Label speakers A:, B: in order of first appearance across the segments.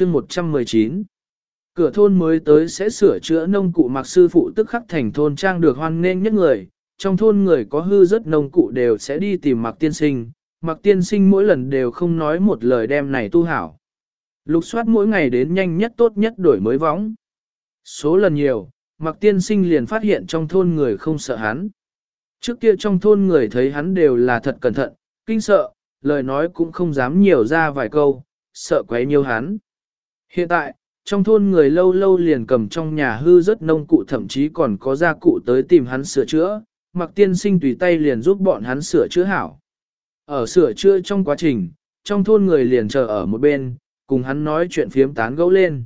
A: chương 119 Cửa thôn mới tới sẽ sửa chữa nông cụ mặc sư phụ tức khắc thành thôn trang được hoan nghênh nhất người, trong thôn người có hư rất nông cụ đều sẽ đi tìm mặc tiên sinh, mặc tiên sinh mỗi lần đều không nói một lời đem này tu hảo. Lục soát mỗi ngày đến nhanh nhất tốt nhất đổi mới võng. Số lần nhiều, mặc tiên sinh liền phát hiện trong thôn người không sợ hắn. Trước kia trong thôn người thấy hắn đều là thật cẩn thận, kinh sợ, lời nói cũng không dám nhiều ra vài câu, sợ quấy nhiều hắn. Hiện tại, trong thôn người lâu lâu liền cầm trong nhà hư rất nông cụ thậm chí còn có gia cụ tới tìm hắn sửa chữa, mặc tiên sinh tùy tay liền giúp bọn hắn sửa chữa hảo. Ở sửa chữa trong quá trình, trong thôn người liền chờ ở một bên, cùng hắn nói chuyện phiếm tán gẫu lên.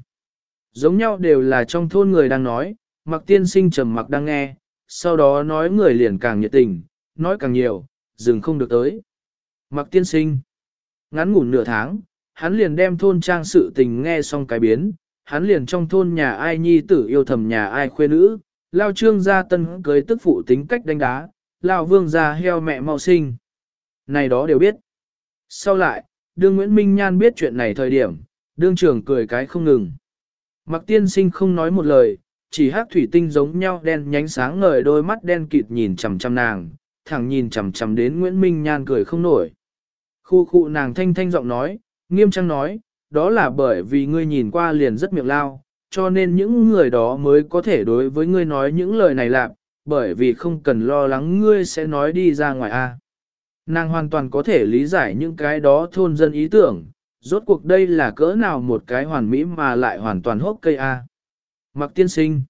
A: Giống nhau đều là trong thôn người đang nói, mặc tiên sinh trầm mặc đang nghe, sau đó nói người liền càng nhiệt tình, nói càng nhiều, dừng không được tới. Mặc tiên sinh, ngắn ngủn nửa tháng, hắn liền đem thôn trang sự tình nghe xong cái biến, hắn liền trong thôn nhà ai nhi tử yêu thầm nhà ai khuê nữ, lao trương gia tân cưới tức phụ tính cách đánh đá, lao vương gia heo mẹ mau sinh. Này đó đều biết. Sau lại, đương Nguyễn Minh Nhan biết chuyện này thời điểm, đương trưởng cười cái không ngừng. Mặc tiên sinh không nói một lời, chỉ hát thủy tinh giống nhau đen nhánh sáng ngời đôi mắt đen kịt nhìn chằm chằm nàng, thẳng nhìn chằm chằm đến Nguyễn Minh Nhan cười không nổi. Khu khu nàng thanh thanh giọng nói, nghiêm trang nói, đó là bởi vì ngươi nhìn qua liền rất miệng lao, cho nên những người đó mới có thể đối với ngươi nói những lời này lạc, bởi vì không cần lo lắng ngươi sẽ nói đi ra ngoài a. Nàng hoàn toàn có thể lý giải những cái đó thôn dân ý tưởng, rốt cuộc đây là cỡ nào một cái hoàn mỹ mà lại hoàn toàn hốc cây a. Mặc tiên sinh.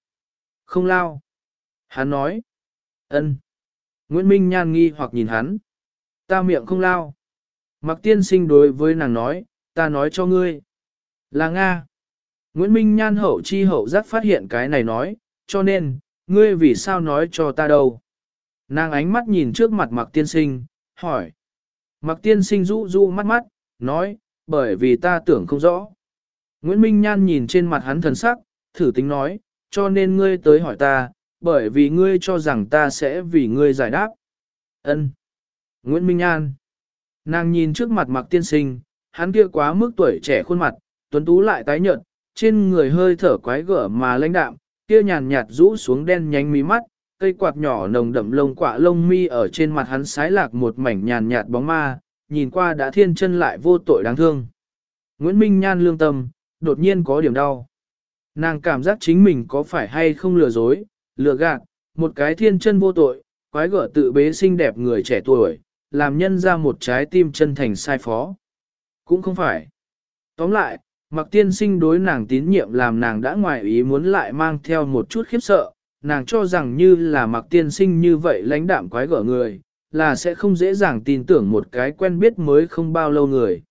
A: Không lao. Hắn nói. ân. Nguyễn Minh nhan nghi hoặc nhìn hắn. Ta miệng không lao. Mặc tiên sinh đối với nàng nói, ta nói cho ngươi. Là Nga. Nguyễn Minh nhan hậu chi hậu giác phát hiện cái này nói, cho nên, ngươi vì sao nói cho ta đâu. Nàng ánh mắt nhìn trước mặt mặc tiên sinh, hỏi. Mặc tiên sinh rũ rũ mắt mắt, nói, bởi vì ta tưởng không rõ. Nguyễn Minh Nhan nhìn trên mặt hắn thần sắc, thử tính nói, cho nên ngươi tới hỏi ta, bởi vì ngươi cho rằng ta sẽ vì ngươi giải đáp. Ân. Nguyễn Minh Nhan. Nàng nhìn trước mặt mặc tiên sinh, hắn kia quá mức tuổi trẻ khuôn mặt, tuấn tú lại tái nhợt, trên người hơi thở quái gở mà lãnh đạm, kia nhàn nhạt rũ xuống đen nhánh mí mắt, cây quạt nhỏ nồng đậm lông quạ lông mi ở trên mặt hắn sái lạc một mảnh nhàn nhạt bóng ma, nhìn qua đã thiên chân lại vô tội đáng thương. Nguyễn Minh Nhan lương tâm, đột nhiên có điểm đau. Nàng cảm giác chính mình có phải hay không lừa dối, lừa gạt, một cái thiên chân vô tội, quái gở tự bế xinh đẹp người trẻ tuổi, làm nhân ra một trái tim chân thành sai phó. Cũng không phải. Tóm lại, mặc tiên sinh đối nàng tín nhiệm làm nàng đã ngoài ý muốn lại mang theo một chút khiếp sợ, nàng cho rằng như là mặc tiên sinh như vậy lãnh đạm quái gở người, là sẽ không dễ dàng tin tưởng một cái quen biết mới không bao lâu người.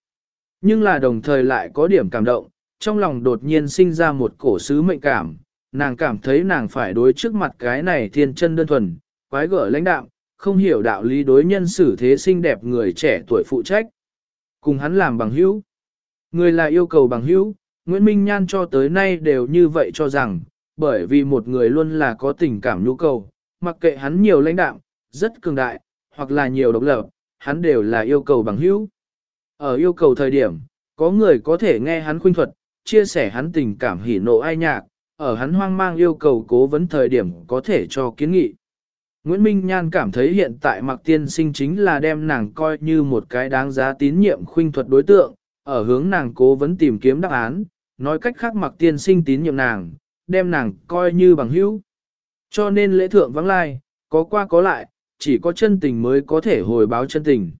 A: Nhưng là đồng thời lại có điểm cảm động, trong lòng đột nhiên sinh ra một cổ sứ mệnh cảm, nàng cảm thấy nàng phải đối trước mặt cái này thiên chân đơn thuần, quái gở lãnh đạm, không hiểu đạo lý đối nhân xử thế xinh đẹp người trẻ tuổi phụ trách. Cùng hắn làm bằng hữu. Người là yêu cầu bằng hữu, Nguyễn Minh Nhan cho tới nay đều như vậy cho rằng, bởi vì một người luôn là có tình cảm nhu cầu, mặc kệ hắn nhiều lãnh đạm, rất cường đại, hoặc là nhiều độc lập, hắn đều là yêu cầu bằng hữu. Ở yêu cầu thời điểm, có người có thể nghe hắn khuynh thuật, chia sẻ hắn tình cảm hỉ nộ ai nhạc, ở hắn hoang mang yêu cầu cố vấn thời điểm có thể cho kiến nghị. Nguyễn Minh Nhan cảm thấy hiện tại Mạc Tiên Sinh chính là đem nàng coi như một cái đáng giá tín nhiệm khuynh thuật đối tượng, ở hướng nàng cố vấn tìm kiếm đáp án, nói cách khác Mạc Tiên Sinh tín nhiệm nàng, đem nàng coi như bằng hữu. Cho nên lễ thượng vắng lai, có qua có lại, chỉ có chân tình mới có thể hồi báo chân tình.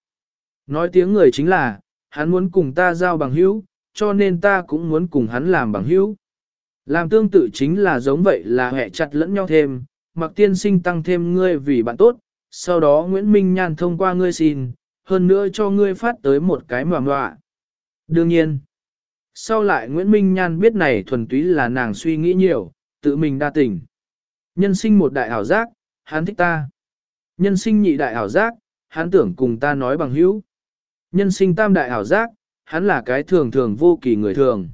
A: Nói tiếng người chính là, hắn muốn cùng ta giao bằng hữu, cho nên ta cũng muốn cùng hắn làm bằng hữu. Làm tương tự chính là giống vậy là hẹ chặt lẫn nhau thêm, mặc tiên sinh tăng thêm ngươi vì bạn tốt, sau đó Nguyễn Minh Nhan thông qua ngươi xin, hơn nữa cho ngươi phát tới một cái mòa mọa. Đương nhiên, sau lại Nguyễn Minh Nhan biết này thuần túy là nàng suy nghĩ nhiều, tự mình đa tình. Nhân sinh một đại ảo giác, hắn thích ta. Nhân sinh nhị đại ảo giác, hắn tưởng cùng ta nói bằng hữu. Nhân sinh tam đại ảo giác, hắn là cái thường thường vô kỳ người thường.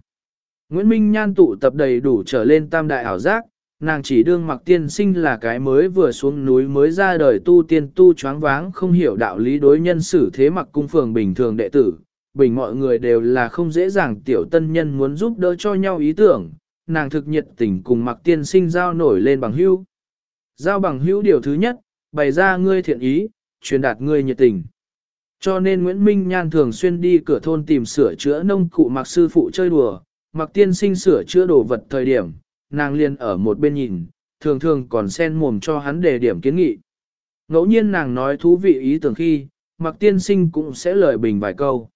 A: Nguyễn Minh Nhan tụ tập đầy đủ trở lên tam đại ảo giác, nàng chỉ đương mặc tiên sinh là cái mới vừa xuống núi mới ra đời tu tiên tu choáng váng không hiểu đạo lý đối nhân xử thế mặc cung phường bình thường đệ tử, bình mọi người đều là không dễ dàng tiểu tân nhân muốn giúp đỡ cho nhau ý tưởng, nàng thực nhiệt tình cùng mặc tiên sinh giao nổi lên bằng hữu. Giao bằng hữu điều thứ nhất, bày ra ngươi thiện ý, truyền đạt ngươi nhiệt tình. Cho nên Nguyễn Minh Nhan thường xuyên đi cửa thôn tìm sửa chữa nông cụ mặc sư phụ chơi đùa, mặc tiên sinh sửa chữa đồ vật thời điểm, nàng liền ở một bên nhìn, thường thường còn sen mồm cho hắn đề điểm kiến nghị. Ngẫu nhiên nàng nói thú vị ý tưởng khi, mặc tiên sinh cũng sẽ lời bình vài câu.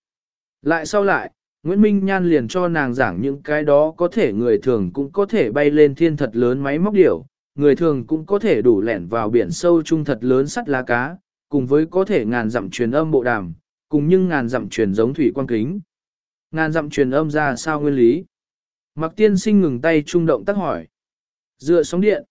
A: Lại sau lại, Nguyễn Minh Nhan liền cho nàng giảng những cái đó có thể người thường cũng có thể bay lên thiên thật lớn máy móc điểu, người thường cũng có thể đủ lẻn vào biển sâu trung thật lớn sắt lá cá, cùng với có thể ngàn dặm truyền âm bộ đàm, cùng nhưng ngàn dặm truyền giống thủy quan kính. Ngàn dặm truyền âm ra sao nguyên lý? Mặc tiên sinh ngừng tay trung động tác hỏi. Dựa sóng điện.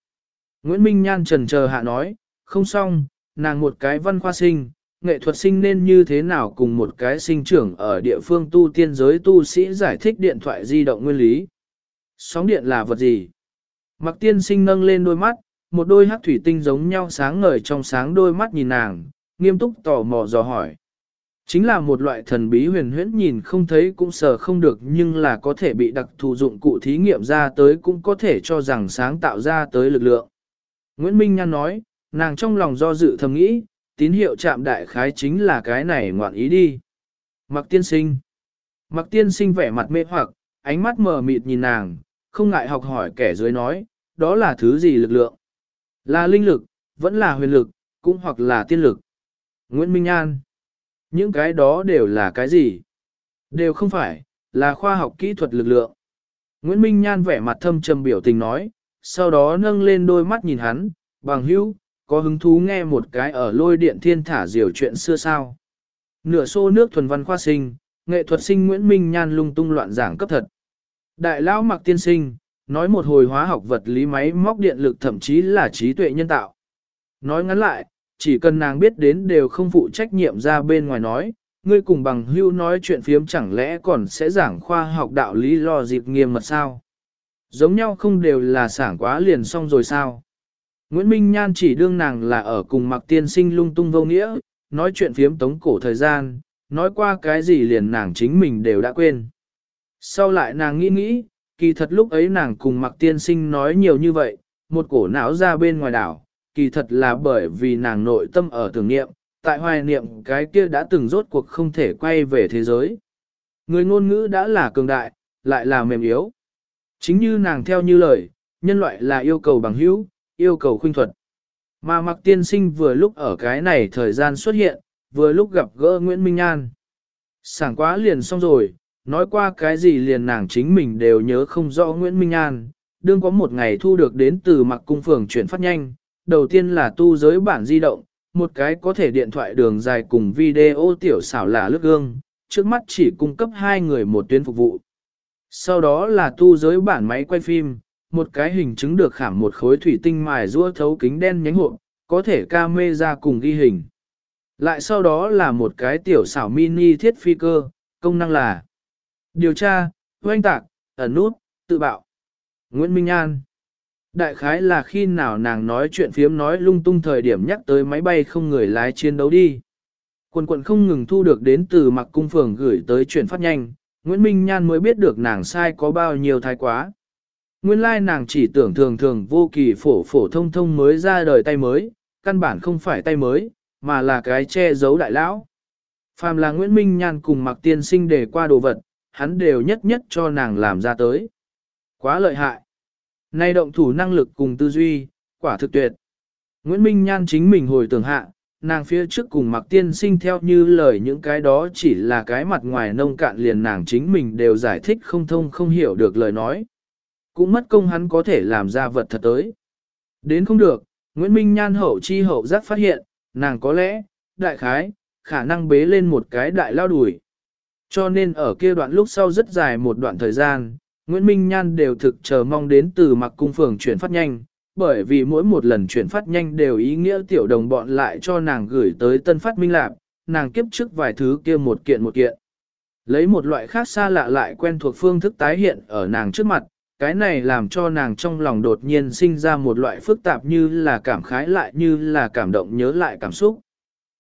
A: Nguyễn Minh Nhan trần chờ hạ nói, không xong, nàng một cái văn khoa sinh, nghệ thuật sinh nên như thế nào cùng một cái sinh trưởng ở địa phương tu tiên giới tu sĩ giải thích điện thoại di động nguyên lý. Sóng điện là vật gì? Mặc tiên sinh nâng lên đôi mắt, một đôi hắc thủy tinh giống nhau sáng ngời trong sáng đôi mắt nhìn nàng, nghiêm túc tò mò dò hỏi. Chính là một loại thần bí huyền huyễn nhìn không thấy cũng sờ không được nhưng là có thể bị đặc thù dụng cụ thí nghiệm ra tới cũng có thể cho rằng sáng tạo ra tới lực lượng. Nguyễn Minh Nhan nói, nàng trong lòng do dự thầm nghĩ, tín hiệu chạm đại khái chính là cái này ngoạn ý đi. Mặc tiên sinh. Mặc tiên sinh vẻ mặt mê hoặc, ánh mắt mờ mịt nhìn nàng, không ngại học hỏi kẻ dưới nói, đó là thứ gì lực lượng. Là linh lực, vẫn là huyền lực, cũng hoặc là tiên lực. Nguyễn Minh An. Những cái đó đều là cái gì? Đều không phải, là khoa học kỹ thuật lực lượng. Nguyễn Minh Nhan vẻ mặt thâm trầm biểu tình nói, sau đó nâng lên đôi mắt nhìn hắn, bằng hữu, có hứng thú nghe một cái ở lôi điện thiên thả diều chuyện xưa sao. Nửa xô nước thuần văn khoa sinh, nghệ thuật sinh Nguyễn Minh Nhan lung tung loạn giảng cấp thật. Đại lão mặc tiên sinh, nói một hồi hóa học vật lý máy móc điện lực thậm chí là trí tuệ nhân tạo. Nói ngắn lại, chỉ cần nàng biết đến đều không phụ trách nhiệm ra bên ngoài nói, ngươi cùng bằng hưu nói chuyện phiếm chẳng lẽ còn sẽ giảng khoa học đạo lý lo dịp nghiêm mật sao? Giống nhau không đều là sảng quá liền xong rồi sao? Nguyễn Minh Nhan chỉ đương nàng là ở cùng mặc tiên sinh lung tung vô nghĩa, nói chuyện phiếm tống cổ thời gian, nói qua cái gì liền nàng chính mình đều đã quên. Sau lại nàng nghĩ nghĩ, kỳ thật lúc ấy nàng cùng mặc tiên sinh nói nhiều như vậy, một cổ não ra bên ngoài đảo, kỳ thật là bởi vì nàng nội tâm ở tưởng niệm, tại hoài niệm cái kia đã từng rốt cuộc không thể quay về thế giới. Người ngôn ngữ đã là cường đại, lại là mềm yếu. Chính như nàng theo như lời, nhân loại là yêu cầu bằng hữu, yêu cầu khuynh thuật. Mà mặc tiên sinh vừa lúc ở cái này thời gian xuất hiện, vừa lúc gặp gỡ Nguyễn Minh An. Sảng quá liền xong rồi, nói qua cái gì liền nàng chính mình đều nhớ không rõ Nguyễn Minh An. Đương có một ngày thu được đến từ mặc cung phường chuyển phát nhanh, đầu tiên là tu giới bản di động, một cái có thể điện thoại đường dài cùng video tiểu xảo là lướt gương, trước mắt chỉ cung cấp hai người một tuyến phục vụ. Sau đó là tu giới bản máy quay phim, một cái hình chứng được khảm một khối thủy tinh mài rũa thấu kính đen nhánh hộp, có thể ca mê ra cùng ghi hình. Lại sau đó là một cái tiểu xảo mini thiết phi cơ, công năng là điều tra, oanh tạc, ẩn nút, tự bạo. Nguyễn Minh An Đại khái là khi nào nàng nói chuyện phiếm nói lung tung thời điểm nhắc tới máy bay không người lái chiến đấu đi. Quần quận không ngừng thu được đến từ mặc cung phường gửi tới chuyện phát nhanh, Nguyễn Minh Nhan mới biết được nàng sai có bao nhiêu thái quá. Nguyên lai nàng chỉ tưởng thường thường vô kỳ phổ phổ thông thông mới ra đời tay mới, căn bản không phải tay mới, mà là cái che giấu đại lão. Phàm là Nguyễn Minh Nhan cùng mặc tiên sinh để qua đồ vật, hắn đều nhất nhất cho nàng làm ra tới. Quá lợi hại. Nay động thủ năng lực cùng tư duy, quả thực tuyệt. Nguyễn Minh Nhan chính mình hồi tưởng hạ, nàng phía trước cùng mặc tiên sinh theo như lời những cái đó chỉ là cái mặt ngoài nông cạn liền nàng chính mình đều giải thích không thông không hiểu được lời nói. Cũng mất công hắn có thể làm ra vật thật tới. Đến không được, Nguyễn Minh Nhan hậu chi hậu giác phát hiện, nàng có lẽ, đại khái, khả năng bế lên một cái đại lao đùi. Cho nên ở kia đoạn lúc sau rất dài một đoạn thời gian, Nguyễn Minh Nhan đều thực chờ mong đến từ mặc cung phường chuyển phát nhanh, bởi vì mỗi một lần chuyển phát nhanh đều ý nghĩa tiểu đồng bọn lại cho nàng gửi tới tân phát minh lạc, nàng kiếp trước vài thứ kia một kiện một kiện. Lấy một loại khác xa lạ lại quen thuộc phương thức tái hiện ở nàng trước mặt, cái này làm cho nàng trong lòng đột nhiên sinh ra một loại phức tạp như là cảm khái lại như là cảm động nhớ lại cảm xúc.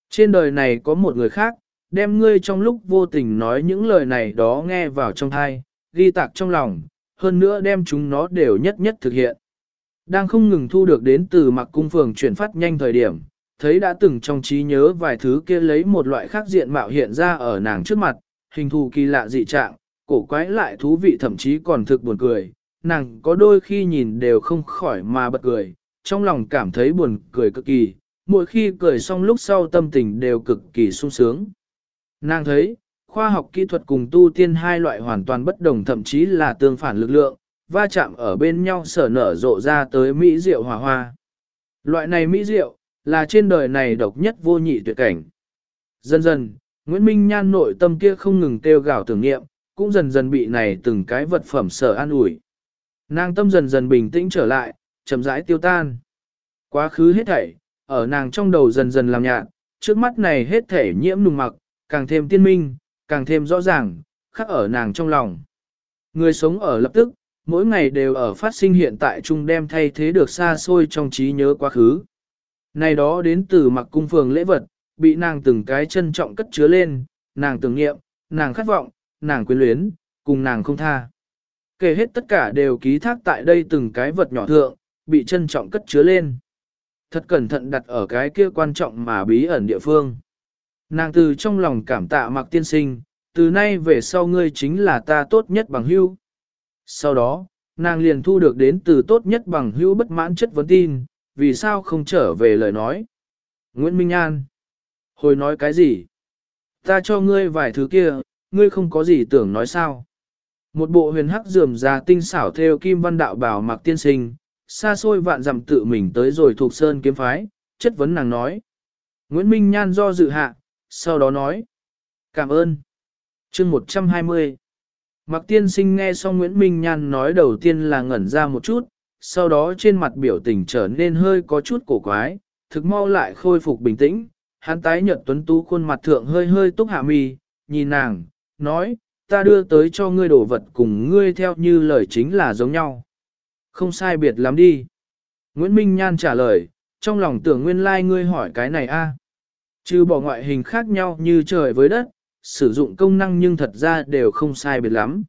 A: Trên đời này có một người khác, đem ngươi trong lúc vô tình nói những lời này đó nghe vào trong thai, ghi tạc trong lòng, hơn nữa đem chúng nó đều nhất nhất thực hiện. Đang không ngừng thu được đến từ mặc cung phường chuyển phát nhanh thời điểm, thấy đã từng trong trí nhớ vài thứ kia lấy một loại khác diện mạo hiện ra ở nàng trước mặt, hình thù kỳ lạ dị trạng, cổ quái lại thú vị thậm chí còn thực buồn cười, nàng có đôi khi nhìn đều không khỏi mà bật cười, trong lòng cảm thấy buồn cười cực kỳ, mỗi khi cười xong lúc sau tâm tình đều cực kỳ sung sướng. Nàng thấy, khoa học kỹ thuật cùng tu tiên hai loại hoàn toàn bất đồng thậm chí là tương phản lực lượng, va chạm ở bên nhau sở nở rộ ra tới mỹ diệu hòa hoa. Loại này mỹ diệu, là trên đời này độc nhất vô nhị tuyệt cảnh. Dần dần, Nguyễn Minh Nhan nội tâm kia không ngừng kêu gào tưởng niệm, cũng dần dần bị này từng cái vật phẩm sở an ủi. Nàng tâm dần dần bình tĩnh trở lại, chậm rãi tiêu tan. Quá khứ hết thảy, ở nàng trong đầu dần dần làm nhạt, trước mắt này hết thảy nhiễm nùng mặc, càng thêm tiên minh, càng thêm rõ ràng, khắc ở nàng trong lòng. Người sống ở lập tức, mỗi ngày đều ở phát sinh hiện tại chung đem thay thế được xa xôi trong trí nhớ quá khứ. Này đó đến từ mặc cung phường lễ vật, bị nàng từng cái trân trọng cất chứa lên, nàng tưởng nghiệm, nàng khát vọng, nàng quyến luyến, cùng nàng không tha. Kể hết tất cả đều ký thác tại đây từng cái vật nhỏ thượng, bị trân trọng cất chứa lên. Thật cẩn thận đặt ở cái kia quan trọng mà bí ẩn địa phương. Nàng từ trong lòng cảm tạ mặc tiên sinh, từ nay về sau ngươi chính là ta tốt nhất bằng hữu. Sau đó, nàng liền thu được đến từ tốt nhất bằng hữu bất mãn chất vấn tin, vì sao không trở về lời nói. Nguyễn Minh An. Hồi nói cái gì? Ta cho ngươi vài thứ kia, ngươi không có gì tưởng nói sao? Một bộ huyền hắc dườm già tinh xảo theo kim văn đạo bảo mặc tiên sinh, xa xôi vạn dặm tự mình tới rồi thuộc sơn kiếm phái, chất vấn nàng nói. Nguyễn Minh Nhan do dự hạ, sau đó nói. Cảm ơn. chương 120. Mặc tiên sinh nghe xong Nguyễn Minh Nhan nói đầu tiên là ngẩn ra một chút, sau đó trên mặt biểu tình trở nên hơi có chút cổ quái, thực mau lại khôi phục bình tĩnh, hắn tái nhợt tuấn tú khuôn mặt thượng hơi hơi túc hạ mi, nhìn nàng, nói, ta đưa tới cho ngươi đồ vật cùng ngươi theo như lời chính là giống nhau. Không sai biệt lắm đi. Nguyễn Minh Nhan trả lời, trong lòng tưởng nguyên lai like ngươi hỏi cái này a Trừ bỏ ngoại hình khác nhau như trời với đất, sử dụng công năng nhưng thật ra đều không sai biệt lắm.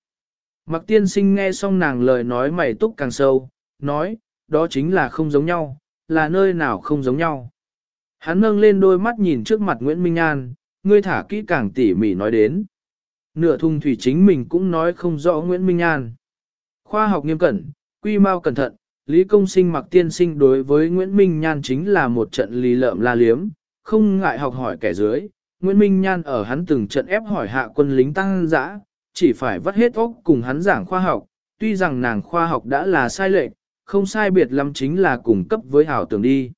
A: Mặc tiên sinh nghe xong nàng lời nói mày túc càng sâu, nói, đó chính là không giống nhau, là nơi nào không giống nhau. Hắn nâng lên đôi mắt nhìn trước mặt Nguyễn Minh An, ngươi thả kỹ càng tỉ mỉ nói đến. Nửa thùng thủy chính mình cũng nói không rõ Nguyễn Minh An. Khoa học nghiêm cẩn, quy mau cẩn thận, Lý Công Sinh mặc tiên sinh đối với Nguyễn Minh Nhan chính là một trận lì lợm la liếm, không ngại học hỏi kẻ dưới. Nguyễn Minh Nhan ở hắn từng trận ép hỏi hạ quân lính tăng dã, chỉ phải vắt hết óc cùng hắn giảng khoa học, tuy rằng nàng khoa học đã là sai lệch, không sai biệt lắm chính là cùng cấp với hảo tưởng đi.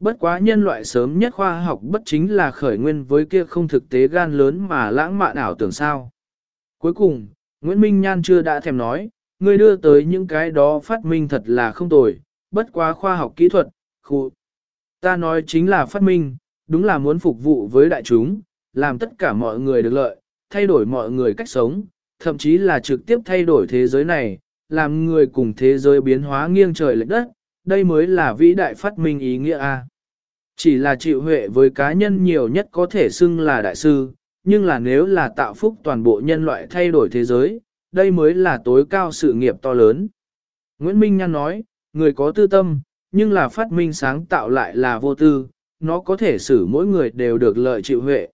A: Bất quá nhân loại sớm nhất khoa học bất chính là khởi nguyên với kia không thực tế gan lớn mà lãng mạn ảo tưởng sao. Cuối cùng, Nguyễn Minh Nhan chưa đã thèm nói, ngươi đưa tới những cái đó phát minh thật là không tồi, bất quá khoa học kỹ thuật, khu. Ta nói chính là phát minh, đúng là muốn phục vụ với đại chúng, làm tất cả mọi người được lợi, thay đổi mọi người cách sống, thậm chí là trực tiếp thay đổi thế giới này, làm người cùng thế giới biến hóa nghiêng trời lệch đất, đây mới là vĩ đại phát minh ý nghĩa a. Chỉ là chịu huệ với cá nhân nhiều nhất có thể xưng là đại sư, nhưng là nếu là tạo phúc toàn bộ nhân loại thay đổi thế giới, đây mới là tối cao sự nghiệp to lớn. Nguyễn Minh Nhan nói, người có tư tâm, nhưng là phát minh sáng tạo lại là vô tư, nó có thể xử mỗi người đều được lợi chịu huệ.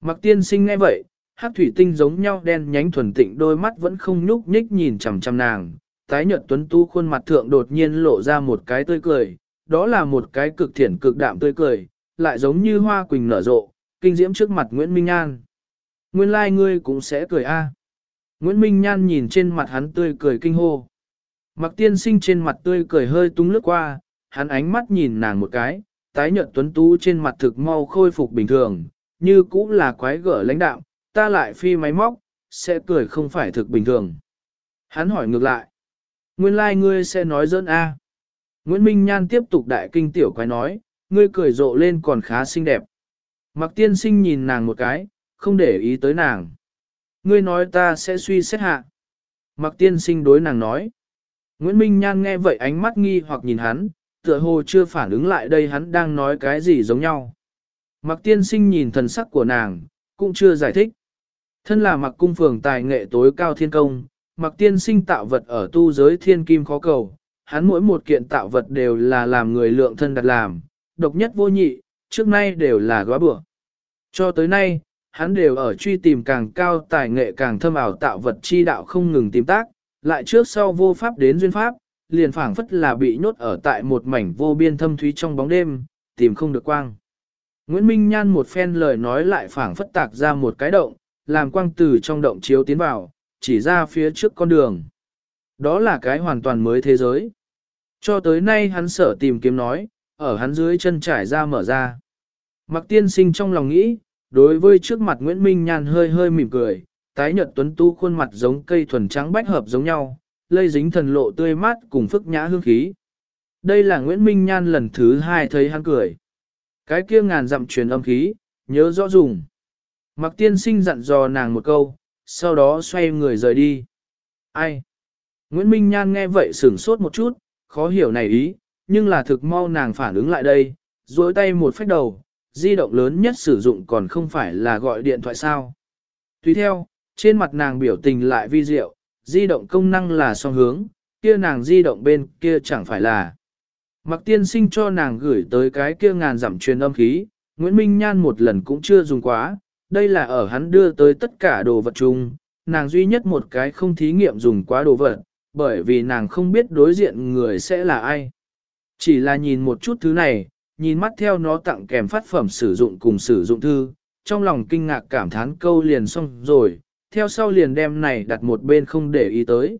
A: Mặc tiên sinh ngay vậy, hát thủy tinh giống nhau đen nhánh thuần tịnh đôi mắt vẫn không nhúc nhích nhìn chằm chằm nàng, tái nhợt tuấn tu khuôn mặt thượng đột nhiên lộ ra một cái tươi cười, đó là một cái cực thiển cực đạm tươi cười, lại giống như hoa quỳnh nở rộ, kinh diễm trước mặt Nguyễn Minh An. Nguyên lai like ngươi cũng sẽ cười a. Nguyễn Minh Nhan nhìn trên mặt hắn tươi cười kinh hô. Mặc tiên sinh trên mặt tươi cười hơi tung lướt qua, hắn ánh mắt nhìn nàng một cái, tái nhợt tuấn tú trên mặt thực mau khôi phục bình thường, như cũng là quái gở lãnh đạo, ta lại phi máy móc, sẽ cười không phải thực bình thường. Hắn hỏi ngược lại. Nguyên lai like ngươi sẽ nói dỡn a. Nguyễn Minh Nhan tiếp tục đại kinh tiểu quái nói, ngươi cười rộ lên còn khá xinh đẹp. Mặc tiên sinh nhìn nàng một cái, không để ý tới nàng. Ngươi nói ta sẽ suy xét hạ. Mặc tiên sinh đối nàng nói. Nguyễn Minh Nhan nghe vậy ánh mắt nghi hoặc nhìn hắn, tựa hồ chưa phản ứng lại đây hắn đang nói cái gì giống nhau. Mặc tiên sinh nhìn thần sắc của nàng, cũng chưa giải thích. Thân là mặc cung phường tài nghệ tối cao thiên công, mặc tiên sinh tạo vật ở tu giới thiên kim khó cầu, hắn mỗi một kiện tạo vật đều là làm người lượng thân đặt làm, độc nhất vô nhị, trước nay đều là góa bữa. Cho tới nay, hắn đều ở truy tìm càng cao tài nghệ càng thâm ảo tạo vật chi đạo không ngừng tìm tác, lại trước sau vô pháp đến duyên pháp, liền phảng phất là bị nhốt ở tại một mảnh vô biên thâm thúy trong bóng đêm, tìm không được quang. Nguyễn Minh Nhan một phen lời nói lại phảng phất tạc ra một cái động, làm quang từ trong động chiếu tiến vào, chỉ ra phía trước con đường. Đó là cái hoàn toàn mới thế giới. Cho tới nay hắn sợ tìm kiếm nói, ở hắn dưới chân trải ra mở ra. Mặc tiên sinh trong lòng nghĩ, đối với trước mặt Nguyễn Minh Nhan hơi hơi mỉm cười, tái nhợt tuấn tu khuôn mặt giống cây thuần trắng bách hợp giống nhau, lây dính thần lộ tươi mát cùng phức nhã hương khí. Đây là Nguyễn Minh Nhan lần thứ hai thấy hắn cười. Cái kia ngàn dặm truyền âm khí, nhớ rõ dùng. Mặc tiên sinh dặn dò nàng một câu, sau đó xoay người rời đi. Ai? Nguyễn Minh Nhan nghe vậy sửng sốt một chút, khó hiểu này ý, nhưng là thực mau nàng phản ứng lại đây, duỗi tay một phách đầu, di động lớn nhất sử dụng còn không phải là gọi điện thoại sao. Tùy theo, trên mặt nàng biểu tình lại vi diệu, di động công năng là song hướng, kia nàng di động bên kia chẳng phải là. Mặc tiên sinh cho nàng gửi tới cái kia ngàn giảm truyền âm khí, Nguyễn Minh Nhan một lần cũng chưa dùng quá, đây là ở hắn đưa tới tất cả đồ vật chung, nàng duy nhất một cái không thí nghiệm dùng quá đồ vật, bởi vì nàng không biết đối diện người sẽ là ai. Chỉ là nhìn một chút thứ này, nhìn mắt theo nó tặng kèm phát phẩm sử dụng cùng sử dụng thư, trong lòng kinh ngạc cảm thán câu liền xong rồi, theo sau liền đem này đặt một bên không để ý tới.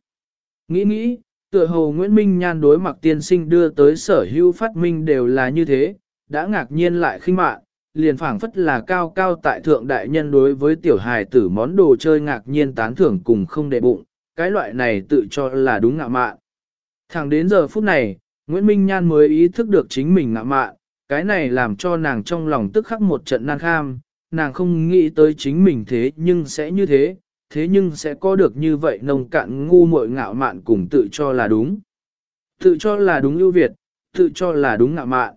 A: Nghĩ nghĩ, tựa hồ Nguyễn Minh Nhan đối mặt tiên sinh đưa tới sở hữu phát minh đều là như thế, đã ngạc nhiên lại khinh mạn, liền phảng phất là cao cao tại thượng đại nhân đối với tiểu hài tử món đồ chơi ngạc nhiên tán thưởng cùng không để bụng, cái loại này tự cho là đúng ngạ mạn. Thẳng đến giờ phút này, Nguyễn Minh Nhan mới ý thức được chính mình ngạ mạn, cái này làm cho nàng trong lòng tức khắc một trận nan kham, nàng không nghĩ tới chính mình thế nhưng sẽ như thế, thế nhưng sẽ có được như vậy nông cạn ngu muội ngạo mạn cùng tự cho là đúng. Tự cho là đúng ưu việt, tự cho là đúng ngạo mạn.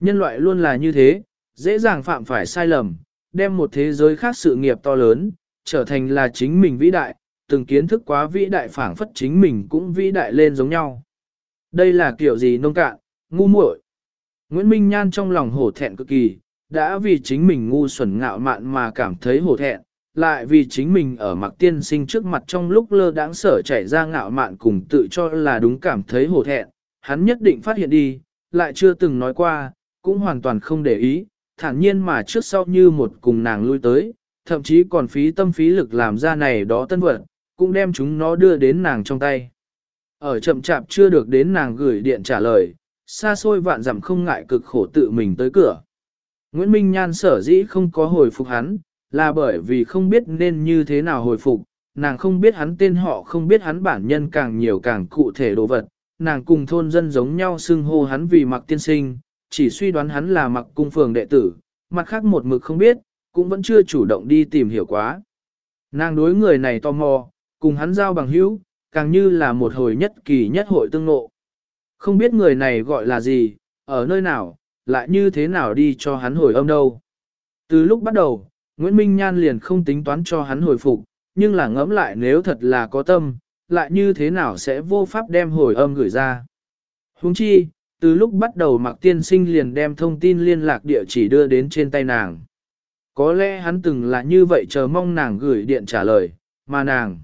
A: Nhân loại luôn là như thế, dễ dàng phạm phải sai lầm, đem một thế giới khác sự nghiệp to lớn, trở thành là chính mình vĩ đại, từng kiến thức quá vĩ đại phảng phất chính mình cũng vĩ đại lên giống nhau. Đây là kiểu gì nông cạn, ngu muội. Nguyễn Minh Nhan trong lòng hổ thẹn cực kỳ, đã vì chính mình ngu xuẩn ngạo mạn mà cảm thấy hổ thẹn, lại vì chính mình ở mặc tiên sinh trước mặt trong lúc lơ đãng sở chảy ra ngạo mạn cùng tự cho là đúng cảm thấy hổ thẹn, hắn nhất định phát hiện đi, lại chưa từng nói qua, cũng hoàn toàn không để ý, thản nhiên mà trước sau như một cùng nàng lui tới, thậm chí còn phí tâm phí lực làm ra này đó tân vật, cũng đem chúng nó đưa đến nàng trong tay. Ở chậm chạp chưa được đến nàng gửi điện trả lời, xa xôi vạn dặm không ngại cực khổ tự mình tới cửa. Nguyễn Minh Nhan sở dĩ không có hồi phục hắn, là bởi vì không biết nên như thế nào hồi phục, nàng không biết hắn tên họ không biết hắn bản nhân càng nhiều càng cụ thể đồ vật, nàng cùng thôn dân giống nhau xưng hô hắn vì mặc tiên sinh, chỉ suy đoán hắn là mặc cung phường đệ tử, mặt khác một mực không biết, cũng vẫn chưa chủ động đi tìm hiểu quá. Nàng đối người này tò mò, cùng hắn giao bằng hữu, càng như là một hồi nhất kỳ nhất hội tương ngộ. Không biết người này gọi là gì, ở nơi nào, lại như thế nào đi cho hắn hồi âm đâu. Từ lúc bắt đầu, Nguyễn Minh Nhan liền không tính toán cho hắn hồi phục, nhưng là ngẫm lại nếu thật là có tâm, lại như thế nào sẽ vô pháp đem hồi âm gửi ra. Huống chi, từ lúc bắt đầu Mạc Tiên Sinh liền đem thông tin liên lạc địa chỉ đưa đến trên tay nàng. Có lẽ hắn từng là như vậy chờ mong nàng gửi điện trả lời, mà nàng.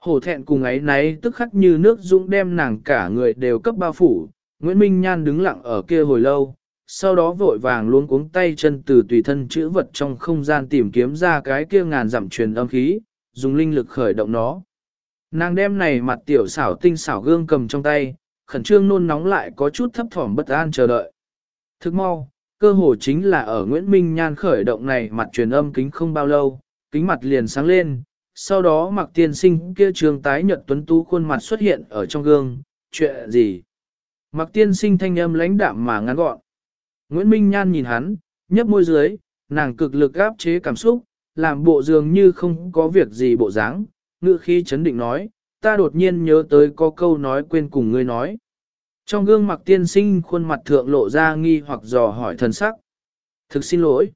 A: Hổ thẹn cùng ấy nấy tức khắc như nước dũng đem nàng cả người đều cấp bao phủ, Nguyễn Minh Nhan đứng lặng ở kia hồi lâu, sau đó vội vàng luôn cuống tay chân từ tùy thân chữ vật trong không gian tìm kiếm ra cái kia ngàn dặm truyền âm khí, dùng linh lực khởi động nó. Nàng đem này mặt tiểu xảo tinh xảo gương cầm trong tay, khẩn trương nôn nóng lại có chút thấp thỏm bất an chờ đợi. Thức mau, cơ hồ chính là ở Nguyễn Minh Nhan khởi động này mặt truyền âm kính không bao lâu, kính mặt liền sáng lên, sau đó mặc tiên sinh kia trường tái nhật tuấn tú khuôn mặt xuất hiện ở trong gương, chuyện gì? Mặc tiên sinh thanh âm lãnh đạm mà ngắn gọn. Nguyễn Minh Nhan nhìn hắn, nhấp môi dưới, nàng cực lực áp chế cảm xúc, làm bộ dường như không có việc gì bộ dáng, ngự khi chấn định nói, ta đột nhiên nhớ tới có câu nói quên cùng ngươi nói. Trong gương mặt tiên sinh khuôn mặt thượng lộ ra nghi hoặc dò hỏi thần sắc. Thực xin lỗi.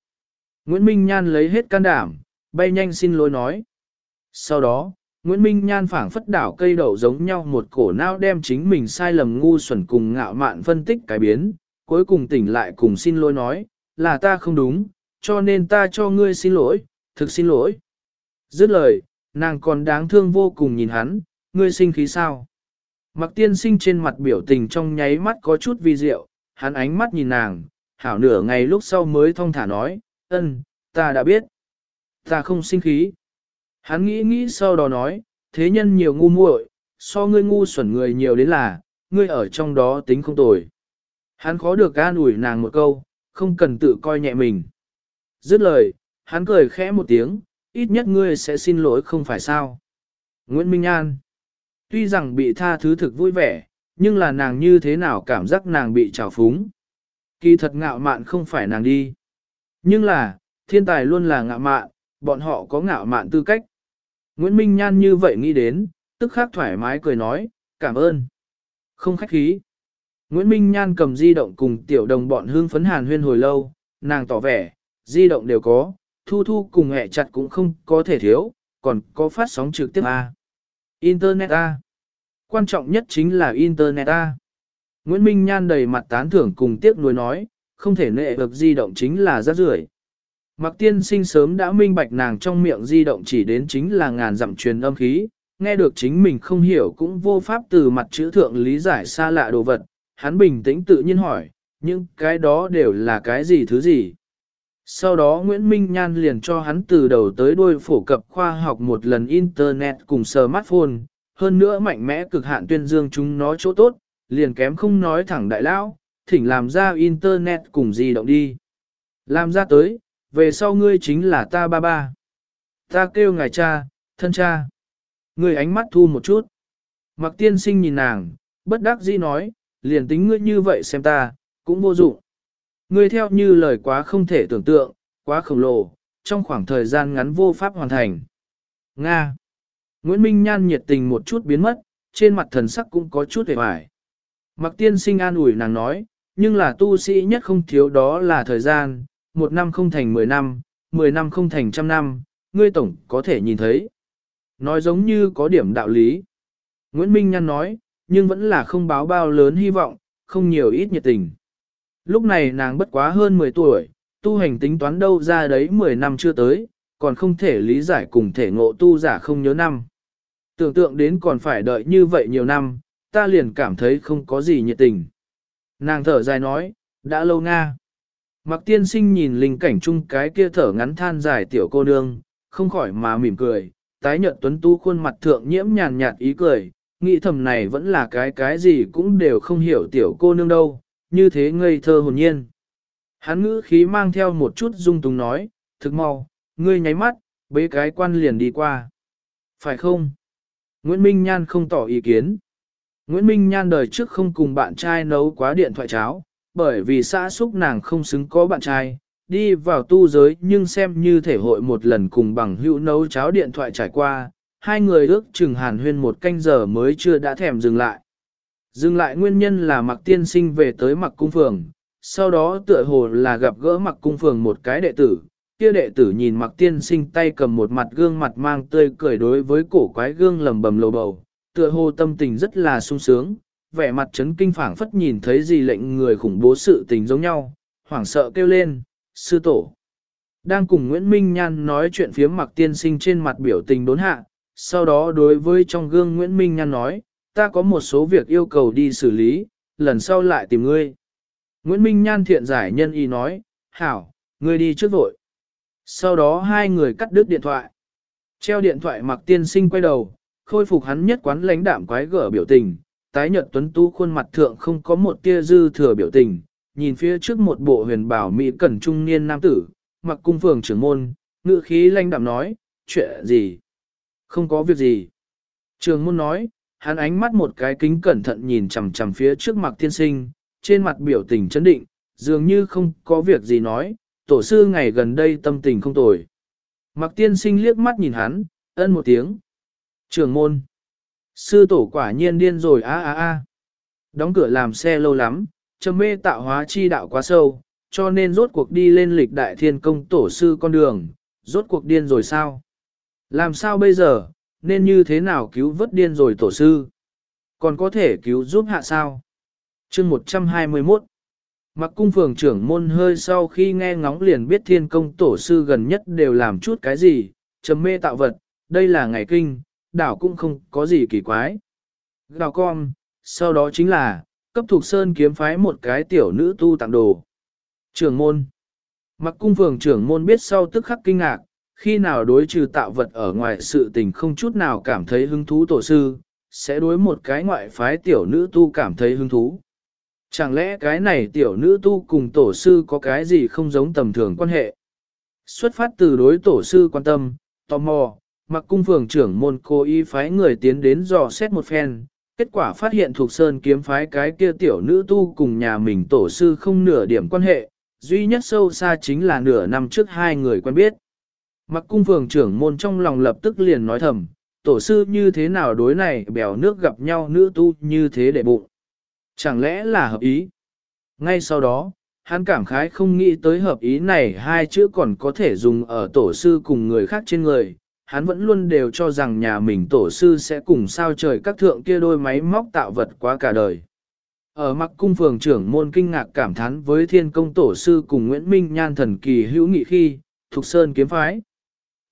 A: Nguyễn Minh Nhan lấy hết can đảm, bay nhanh xin lỗi nói. Sau đó, Nguyễn Minh Nhan phảng phất đảo cây đậu giống nhau một cổ não đem chính mình sai lầm ngu xuẩn cùng ngạo mạn phân tích cái biến, cuối cùng tỉnh lại cùng xin lỗi nói, là ta không đúng, cho nên ta cho ngươi xin lỗi, thực xin lỗi. Dứt lời, nàng còn đáng thương vô cùng nhìn hắn, ngươi sinh khí sao? Mặc tiên sinh trên mặt biểu tình trong nháy mắt có chút vi diệu, hắn ánh mắt nhìn nàng, hảo nửa ngày lúc sau mới thong thả nói, ân, ta đã biết. Ta không sinh khí. Hắn nghĩ nghĩ sau đó nói, thế nhân nhiều ngu muội, so ngươi ngu xuẩn người nhiều đến là, ngươi ở trong đó tính không tồi. Hắn khó được an ủi nàng một câu, không cần tự coi nhẹ mình. Dứt lời, hắn cười khẽ một tiếng, ít nhất ngươi sẽ xin lỗi không phải sao. Nguyễn Minh An Tuy rằng bị tha thứ thực vui vẻ, nhưng là nàng như thế nào cảm giác nàng bị trào phúng. Kỳ thật ngạo mạn không phải nàng đi. Nhưng là, thiên tài luôn là ngạo mạn, bọn họ có ngạo mạn tư cách. Nguyễn Minh Nhan như vậy nghĩ đến, tức khắc thoải mái cười nói, cảm ơn. Không khách khí. Nguyễn Minh Nhan cầm di động cùng tiểu đồng bọn hương phấn hàn huyên hồi lâu, nàng tỏ vẻ, di động đều có, thu thu cùng hẹ chặt cũng không có thể thiếu, còn có phát sóng trực tiếp A. Internet A. Quan trọng nhất chính là Internet A. Nguyễn Minh Nhan đầy mặt tán thưởng cùng tiếc nuối nói, không thể nệ được di động chính là rác rưởi. Mặc tiên sinh sớm đã minh bạch nàng trong miệng di động chỉ đến chính là ngàn dặm truyền âm khí, nghe được chính mình không hiểu cũng vô pháp từ mặt chữ thượng lý giải xa lạ đồ vật, hắn bình tĩnh tự nhiên hỏi, nhưng cái đó đều là cái gì thứ gì. Sau đó Nguyễn Minh Nhan liền cho hắn từ đầu tới đuôi phổ cập khoa học một lần Internet cùng smartphone, hơn nữa mạnh mẽ cực hạn tuyên dương chúng nó chỗ tốt, liền kém không nói thẳng đại lão, thỉnh làm ra Internet cùng di động đi. Làm ra tới, về sau ngươi chính là ta ba ba. Ta kêu ngài cha, thân cha. Ngươi ánh mắt thu một chút. Mặc tiên sinh nhìn nàng, bất đắc dĩ nói, liền tính ngươi như vậy xem ta, cũng vô dụng. Ngươi theo như lời quá không thể tưởng tượng, quá khổng lồ, trong khoảng thời gian ngắn vô pháp hoàn thành. Nga. Nguyễn Minh Nhan nhiệt tình một chút biến mất, trên mặt thần sắc cũng có chút hề hoài. Mặc tiên sinh an ủi nàng nói, nhưng là tu sĩ nhất không thiếu đó là thời gian, một năm không thành mười năm, mười năm không thành trăm năm, ngươi tổng có thể nhìn thấy. Nói giống như có điểm đạo lý. Nguyễn Minh Nhan nói, nhưng vẫn là không báo bao lớn hy vọng, không nhiều ít nhiệt tình. Lúc này nàng bất quá hơn 10 tuổi, tu hành tính toán đâu ra đấy 10 năm chưa tới, còn không thể lý giải cùng thể ngộ tu giả không nhớ năm. Tưởng tượng đến còn phải đợi như vậy nhiều năm, ta liền cảm thấy không có gì nhiệt tình. Nàng thở dài nói, đã lâu nga. Mặc tiên sinh nhìn linh cảnh chung cái kia thở ngắn than dài tiểu cô nương, không khỏi mà mỉm cười, tái nhợt tuấn tu khuôn mặt thượng nhiễm nhàn nhạt ý cười, nghĩ thầm này vẫn là cái cái gì cũng đều không hiểu tiểu cô nương đâu, như thế ngây thơ hồn nhiên. Hắn ngữ khí mang theo một chút dung túng nói, thực mau, ngươi nháy mắt, bế cái quan liền đi qua. Phải không? Nguyễn Minh Nhan không tỏ ý kiến. Nguyễn Minh Nhan đời trước không cùng bạn trai nấu quá điện thoại cháo, bởi vì xã xúc nàng không xứng có bạn trai, đi vào tu giới nhưng xem như thể hội một lần cùng bằng hữu nấu cháo điện thoại trải qua, hai người ước chừng hàn huyên một canh giờ mới chưa đã thèm dừng lại. Dừng lại nguyên nhân là mặc tiên sinh về tới mặc cung phường, sau đó tựa hồ là gặp gỡ mặc cung phường một cái đệ tử, kia đệ tử nhìn mặc tiên sinh tay cầm một mặt gương mặt mang tươi cười đối với cổ quái gương lầm bầm lầu bầu, tựa hồ tâm tình rất là sung sướng, vẻ mặt chấn kinh phảng phất nhìn thấy gì lệnh người khủng bố sự tình giống nhau, hoảng sợ kêu lên, sư tổ. Đang cùng Nguyễn Minh Nhan nói chuyện phía mặc tiên sinh trên mặt biểu tình đốn hạ, sau đó đối với trong gương Nguyễn Minh Nhan nói, ta có một số việc yêu cầu đi xử lý, lần sau lại tìm ngươi. Nguyễn Minh Nhan thiện giải nhân y nói, hảo, ngươi đi trước vội. Sau đó hai người cắt đứt điện thoại. Treo điện thoại mặc tiên sinh quay đầu, khôi phục hắn nhất quán lãnh đạm quái gở biểu tình, tái nhợt tuấn tu khuôn mặt thượng không có một tia dư thừa biểu tình, nhìn phía trước một bộ huyền bảo mỹ cẩn trung niên nam tử, mặc cung phường trưởng môn, ngự khí lãnh đạm nói, chuyện gì? Không có việc gì. Trường môn nói, hắn ánh mắt một cái kính cẩn thận nhìn chằm chằm phía trước mặt tiên sinh, trên mặt biểu tình chấn định, dường như không có việc gì nói, tổ sư ngày gần đây tâm tình không tồi. Mặc tiên sinh liếc mắt nhìn hắn, ân một tiếng. Trường môn. Sư tổ quả nhiên điên rồi a a a. Đóng cửa làm xe lâu lắm, trầm mê tạo hóa chi đạo quá sâu, cho nên rốt cuộc đi lên lịch đại thiên công tổ sư con đường, rốt cuộc điên rồi sao? Làm sao bây giờ, nên như thế nào cứu vớt điên rồi tổ sư? Còn có thể cứu giúp hạ sao? chương 121 Mặc cung phường trưởng môn hơi sau khi nghe ngóng liền biết thiên công tổ sư gần nhất đều làm chút cái gì, trầm mê tạo vật, đây là ngày kinh, đảo cũng không có gì kỳ quái. Đảo con, sau đó chính là, cấp thuộc sơn kiếm phái một cái tiểu nữ tu tặng đồ. Trưởng môn Mặc cung phường trưởng môn biết sau tức khắc kinh ngạc, khi nào đối trừ tạo vật ở ngoài sự tình không chút nào cảm thấy hứng thú tổ sư, sẽ đối một cái ngoại phái tiểu nữ tu cảm thấy hứng thú. Chẳng lẽ cái này tiểu nữ tu cùng tổ sư có cái gì không giống tầm thường quan hệ? Xuất phát từ đối tổ sư quan tâm, tò mò, mặc cung phường trưởng môn cô y phái người tiến đến dò xét một phen, kết quả phát hiện thuộc sơn kiếm phái cái kia tiểu nữ tu cùng nhà mình tổ sư không nửa điểm quan hệ, duy nhất sâu xa chính là nửa năm trước hai người quen biết. Mặc cung phường trưởng môn trong lòng lập tức liền nói thầm, tổ sư như thế nào đối này bèo nước gặp nhau nữ tu như thế để bụng. Chẳng lẽ là hợp ý? Ngay sau đó, hắn cảm khái không nghĩ tới hợp ý này hai chữ còn có thể dùng ở tổ sư cùng người khác trên người. Hắn vẫn luôn đều cho rằng nhà mình tổ sư sẽ cùng sao trời các thượng kia đôi máy móc tạo vật quá cả đời. Ở mặc cung phường trưởng môn kinh ngạc cảm thán với thiên công tổ sư cùng Nguyễn Minh Nhan thần kỳ hữu nghị khi, Thục Sơn kiếm phái.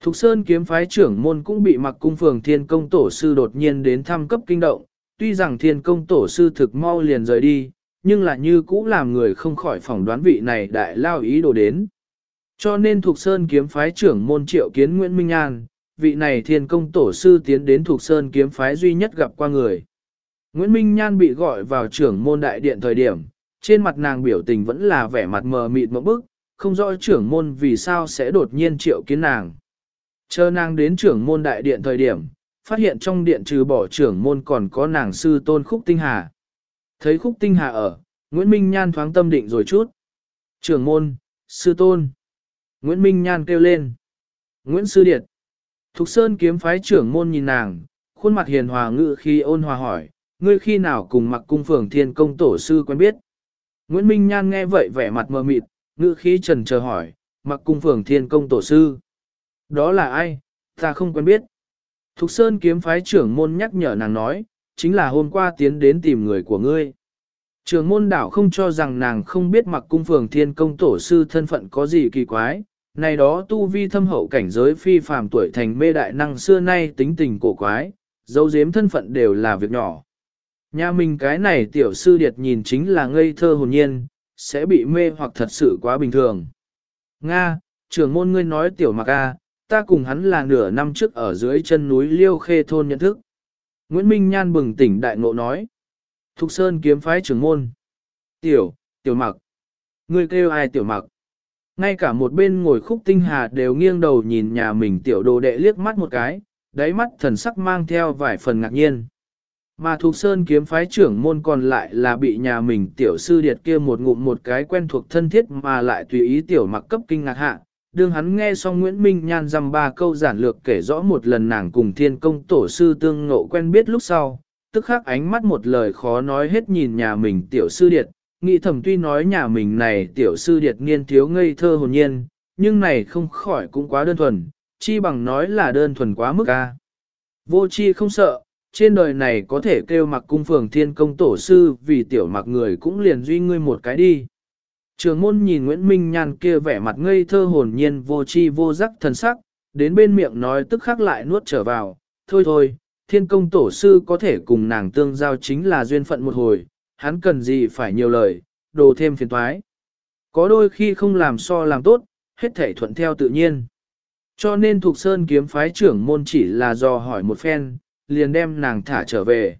A: Thục Sơn kiếm phái trưởng môn cũng bị mặc cung phường thiên công tổ sư đột nhiên đến thăm cấp kinh động, tuy rằng thiên công tổ sư thực mau liền rời đi, nhưng là như cũ làm người không khỏi phỏng đoán vị này đại lao ý đồ đến. Cho nên Thục Sơn kiếm phái trưởng môn triệu kiến Nguyễn Minh An, vị này thiên công tổ sư tiến đến Thục Sơn kiếm phái duy nhất gặp qua người. Nguyễn Minh Nhan bị gọi vào trưởng môn đại điện thời điểm, trên mặt nàng biểu tình vẫn là vẻ mặt mờ mịt mẫu bức, không rõ trưởng môn vì sao sẽ đột nhiên triệu kiến nàng. Chờ nàng đến trưởng môn đại điện thời điểm, phát hiện trong điện trừ bỏ trưởng môn còn có nàng sư tôn khúc tinh hà. Thấy khúc tinh hà ở, Nguyễn Minh Nhan thoáng tâm định rồi chút. Trưởng môn, sư tôn. Nguyễn Minh Nhan kêu lên. Nguyễn Sư Điệt. Thục Sơn kiếm phái trưởng môn nhìn nàng, khuôn mặt hiền hòa ngự khi ôn hòa hỏi, ngươi khi nào cùng mặc cung phường thiên công tổ sư quen biết. Nguyễn Minh Nhan nghe vậy vẻ mặt mờ mịt, ngự khí trần chờ hỏi, mặc cung phường thiên công tổ sư. Đó là ai, ta không quen biết. Thục Sơn kiếm phái trưởng môn nhắc nhở nàng nói, chính là hôm qua tiến đến tìm người của ngươi. Trường môn đảo không cho rằng nàng không biết mặc cung phường thiên công tổ sư thân phận có gì kỳ quái, này đó tu vi thâm hậu cảnh giới phi phàm tuổi thành mê đại năng xưa nay tính tình cổ quái, dấu giếm thân phận đều là việc nhỏ. Nhà mình cái này tiểu sư điệt nhìn chính là ngây thơ hồn nhiên, sẽ bị mê hoặc thật sự quá bình thường. Nga, trưởng môn ngươi nói tiểu mặc a, ta cùng hắn là nửa năm trước ở dưới chân núi Liêu Khê thôn nhận thức. Nguyễn Minh Nhan bừng tỉnh đại ngộ nói. Thục Sơn kiếm phái trưởng môn. Tiểu, tiểu mặc. Ngươi kêu ai tiểu mặc? Ngay cả một bên ngồi khúc tinh hà đều nghiêng đầu nhìn nhà mình tiểu đồ đệ liếc mắt một cái, đáy mắt thần sắc mang theo vài phần ngạc nhiên. Mà Thục sơn kiếm phái trưởng môn còn lại là bị nhà mình tiểu sư điệt kia một ngụm một cái quen thuộc thân thiết mà lại tùy ý tiểu mặc cấp kinh ngạc hạ, đương hắn nghe xong Nguyễn Minh Nhan dăm ba câu giản lược kể rõ một lần nàng cùng thiên công tổ sư tương ngộ quen biết lúc sau, tức khắc ánh mắt một lời khó nói hết nhìn nhà mình tiểu sư điệt, nghĩ thầm tuy nói nhà mình này tiểu sư điệt niên thiếu ngây thơ hồn nhiên, nhưng này không khỏi cũng quá đơn thuần, chi bằng nói là đơn thuần quá mức ca. Vô chi không sợ, trên đời này có thể kêu mặc cung phường thiên công tổ sư vì tiểu mặc người cũng liền duy ngươi một cái đi. Trường môn nhìn Nguyễn Minh Nhan kia vẻ mặt ngây thơ hồn nhiên vô chi vô giác thần sắc, đến bên miệng nói tức khắc lại nuốt trở vào, thôi thôi, thiên công tổ sư có thể cùng nàng tương giao chính là duyên phận một hồi, hắn cần gì phải nhiều lời, đồ thêm phiền toái. Có đôi khi không làm so làm tốt, hết thể thuận theo tự nhiên. Cho nên thuộc sơn kiếm phái trưởng môn chỉ là do hỏi một phen, liền đem nàng thả trở về.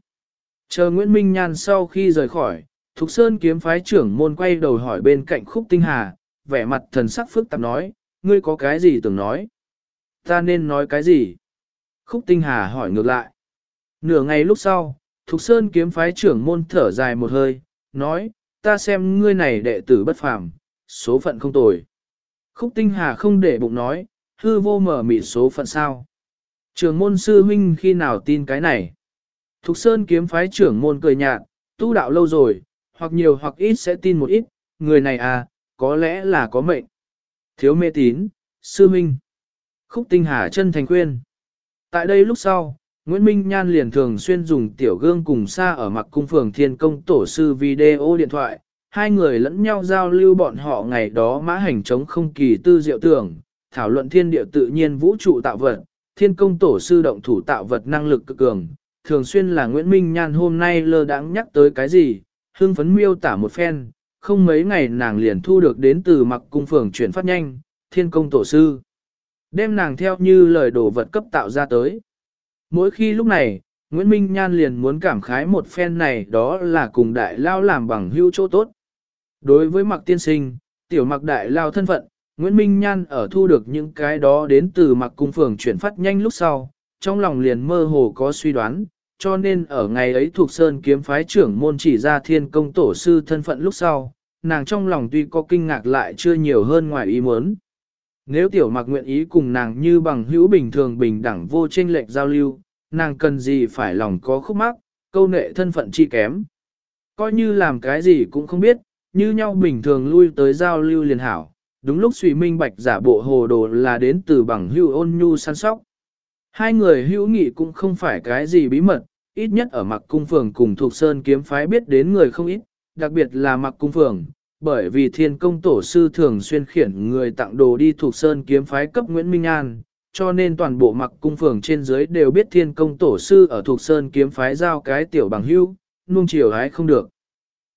A: Chờ Nguyễn Minh Nhan sau khi rời khỏi, Thục Sơn kiếm phái trưởng môn quay đầu hỏi bên cạnh khúc tinh hà, vẻ mặt thần sắc phức tạp nói, ngươi có cái gì tưởng nói? Ta nên nói cái gì? Khúc tinh hà hỏi ngược lại. Nửa ngày lúc sau, Thục Sơn kiếm phái trưởng môn thở dài một hơi, nói, ta xem ngươi này đệ tử bất phàm, số phận không tồi. Khúc tinh hà không để bụng nói, hư vô mở mịt số phận sao. Trưởng môn sư huynh khi nào tin cái này? Thục Sơn kiếm phái trưởng môn cười nhạt, tu đạo lâu rồi, hoặc nhiều hoặc ít sẽ tin một ít, người này à, có lẽ là có mệnh. Thiếu mê tín, sư minh. Khúc tinh hà chân thành khuyên. Tại đây lúc sau, Nguyễn Minh Nhan liền thường xuyên dùng tiểu gương cùng xa ở mặt cung phường thiên công tổ sư video điện thoại, hai người lẫn nhau giao lưu bọn họ ngày đó mã hành chống không kỳ tư diệu tưởng, thảo luận thiên địa tự nhiên vũ trụ tạo vật, thiên công tổ sư động thủ tạo vật năng lực cực cường, thường xuyên là Nguyễn Minh Nhan hôm nay lơ đãng nhắc tới cái gì, hương phấn miêu tả một phen, không mấy ngày nàng liền thu được đến từ mặc cung phường chuyển phát nhanh, thiên công tổ sư. Đem nàng theo như lời đồ vật cấp tạo ra tới. Mỗi khi lúc này, Nguyễn Minh Nhan liền muốn cảm khái một phen này đó là cùng đại lao làm bằng hưu chỗ tốt. Đối với mặc tiên sinh, tiểu mặc đại lao thân phận, Nguyễn Minh Nhan ở thu được những cái đó đến từ mặc cung phường chuyển phát nhanh lúc sau, trong lòng liền mơ hồ có suy đoán, cho nên ở ngày ấy thuộc Sơn kiếm phái trưởng môn chỉ ra thiên công tổ sư thân phận lúc sau, nàng trong lòng tuy có kinh ngạc lại chưa nhiều hơn ngoài ý muốn. Nếu tiểu mặc nguyện ý cùng nàng như bằng hữu bình thường bình đẳng vô tranh lệch giao lưu, nàng cần gì phải lòng có khúc mắc, câu nệ thân phận chi kém. Coi như làm cái gì cũng không biết, như nhau bình thường lui tới giao lưu liền hảo, đúng lúc suy minh bạch giả bộ hồ đồ là đến từ bằng hữu ôn nhu săn sóc. Hai người hữu nghị cũng không phải cái gì bí mật, ít nhất ở mặc cung phường cùng thuộc sơn kiếm phái biết đến người không ít, đặc biệt là mặc cung phường, bởi vì thiên công tổ sư thường xuyên khiển người tặng đồ đi thuộc sơn kiếm phái cấp Nguyễn Minh An, cho nên toàn bộ mặc cung phường trên dưới đều biết thiên công tổ sư ở thuộc sơn kiếm phái giao cái tiểu bằng hưu, nuông chiều hái không được.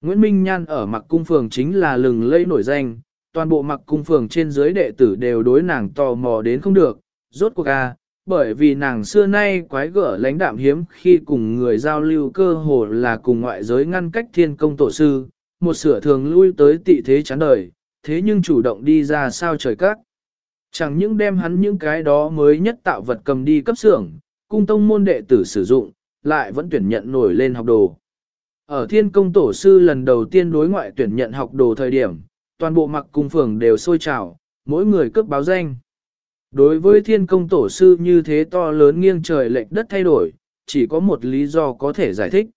A: Nguyễn Minh Nhan ở mặc cung phường chính là lừng lẫy nổi danh, toàn bộ mặc cung phường trên dưới đệ tử đều đối nàng tò mò đến không được, rốt cuộc a, bởi vì nàng xưa nay quái gở lãnh đạm hiếm khi cùng người giao lưu cơ hồ là cùng ngoại giới ngăn cách thiên công tổ sư, một sửa thường lui tới tị thế chán đời, thế nhưng chủ động đi ra sao trời các. Chẳng những đem hắn những cái đó mới nhất tạo vật cầm đi cấp xưởng, cung tông môn đệ tử sử dụng, lại vẫn tuyển nhận nổi lên học đồ. Ở thiên công tổ sư lần đầu tiên đối ngoại tuyển nhận học đồ thời điểm, toàn bộ mặc cung phường đều sôi trào, mỗi người cướp báo danh. Đối với thiên công tổ sư như thế to lớn nghiêng trời lệch đất thay đổi, chỉ có một lý do có thể giải thích.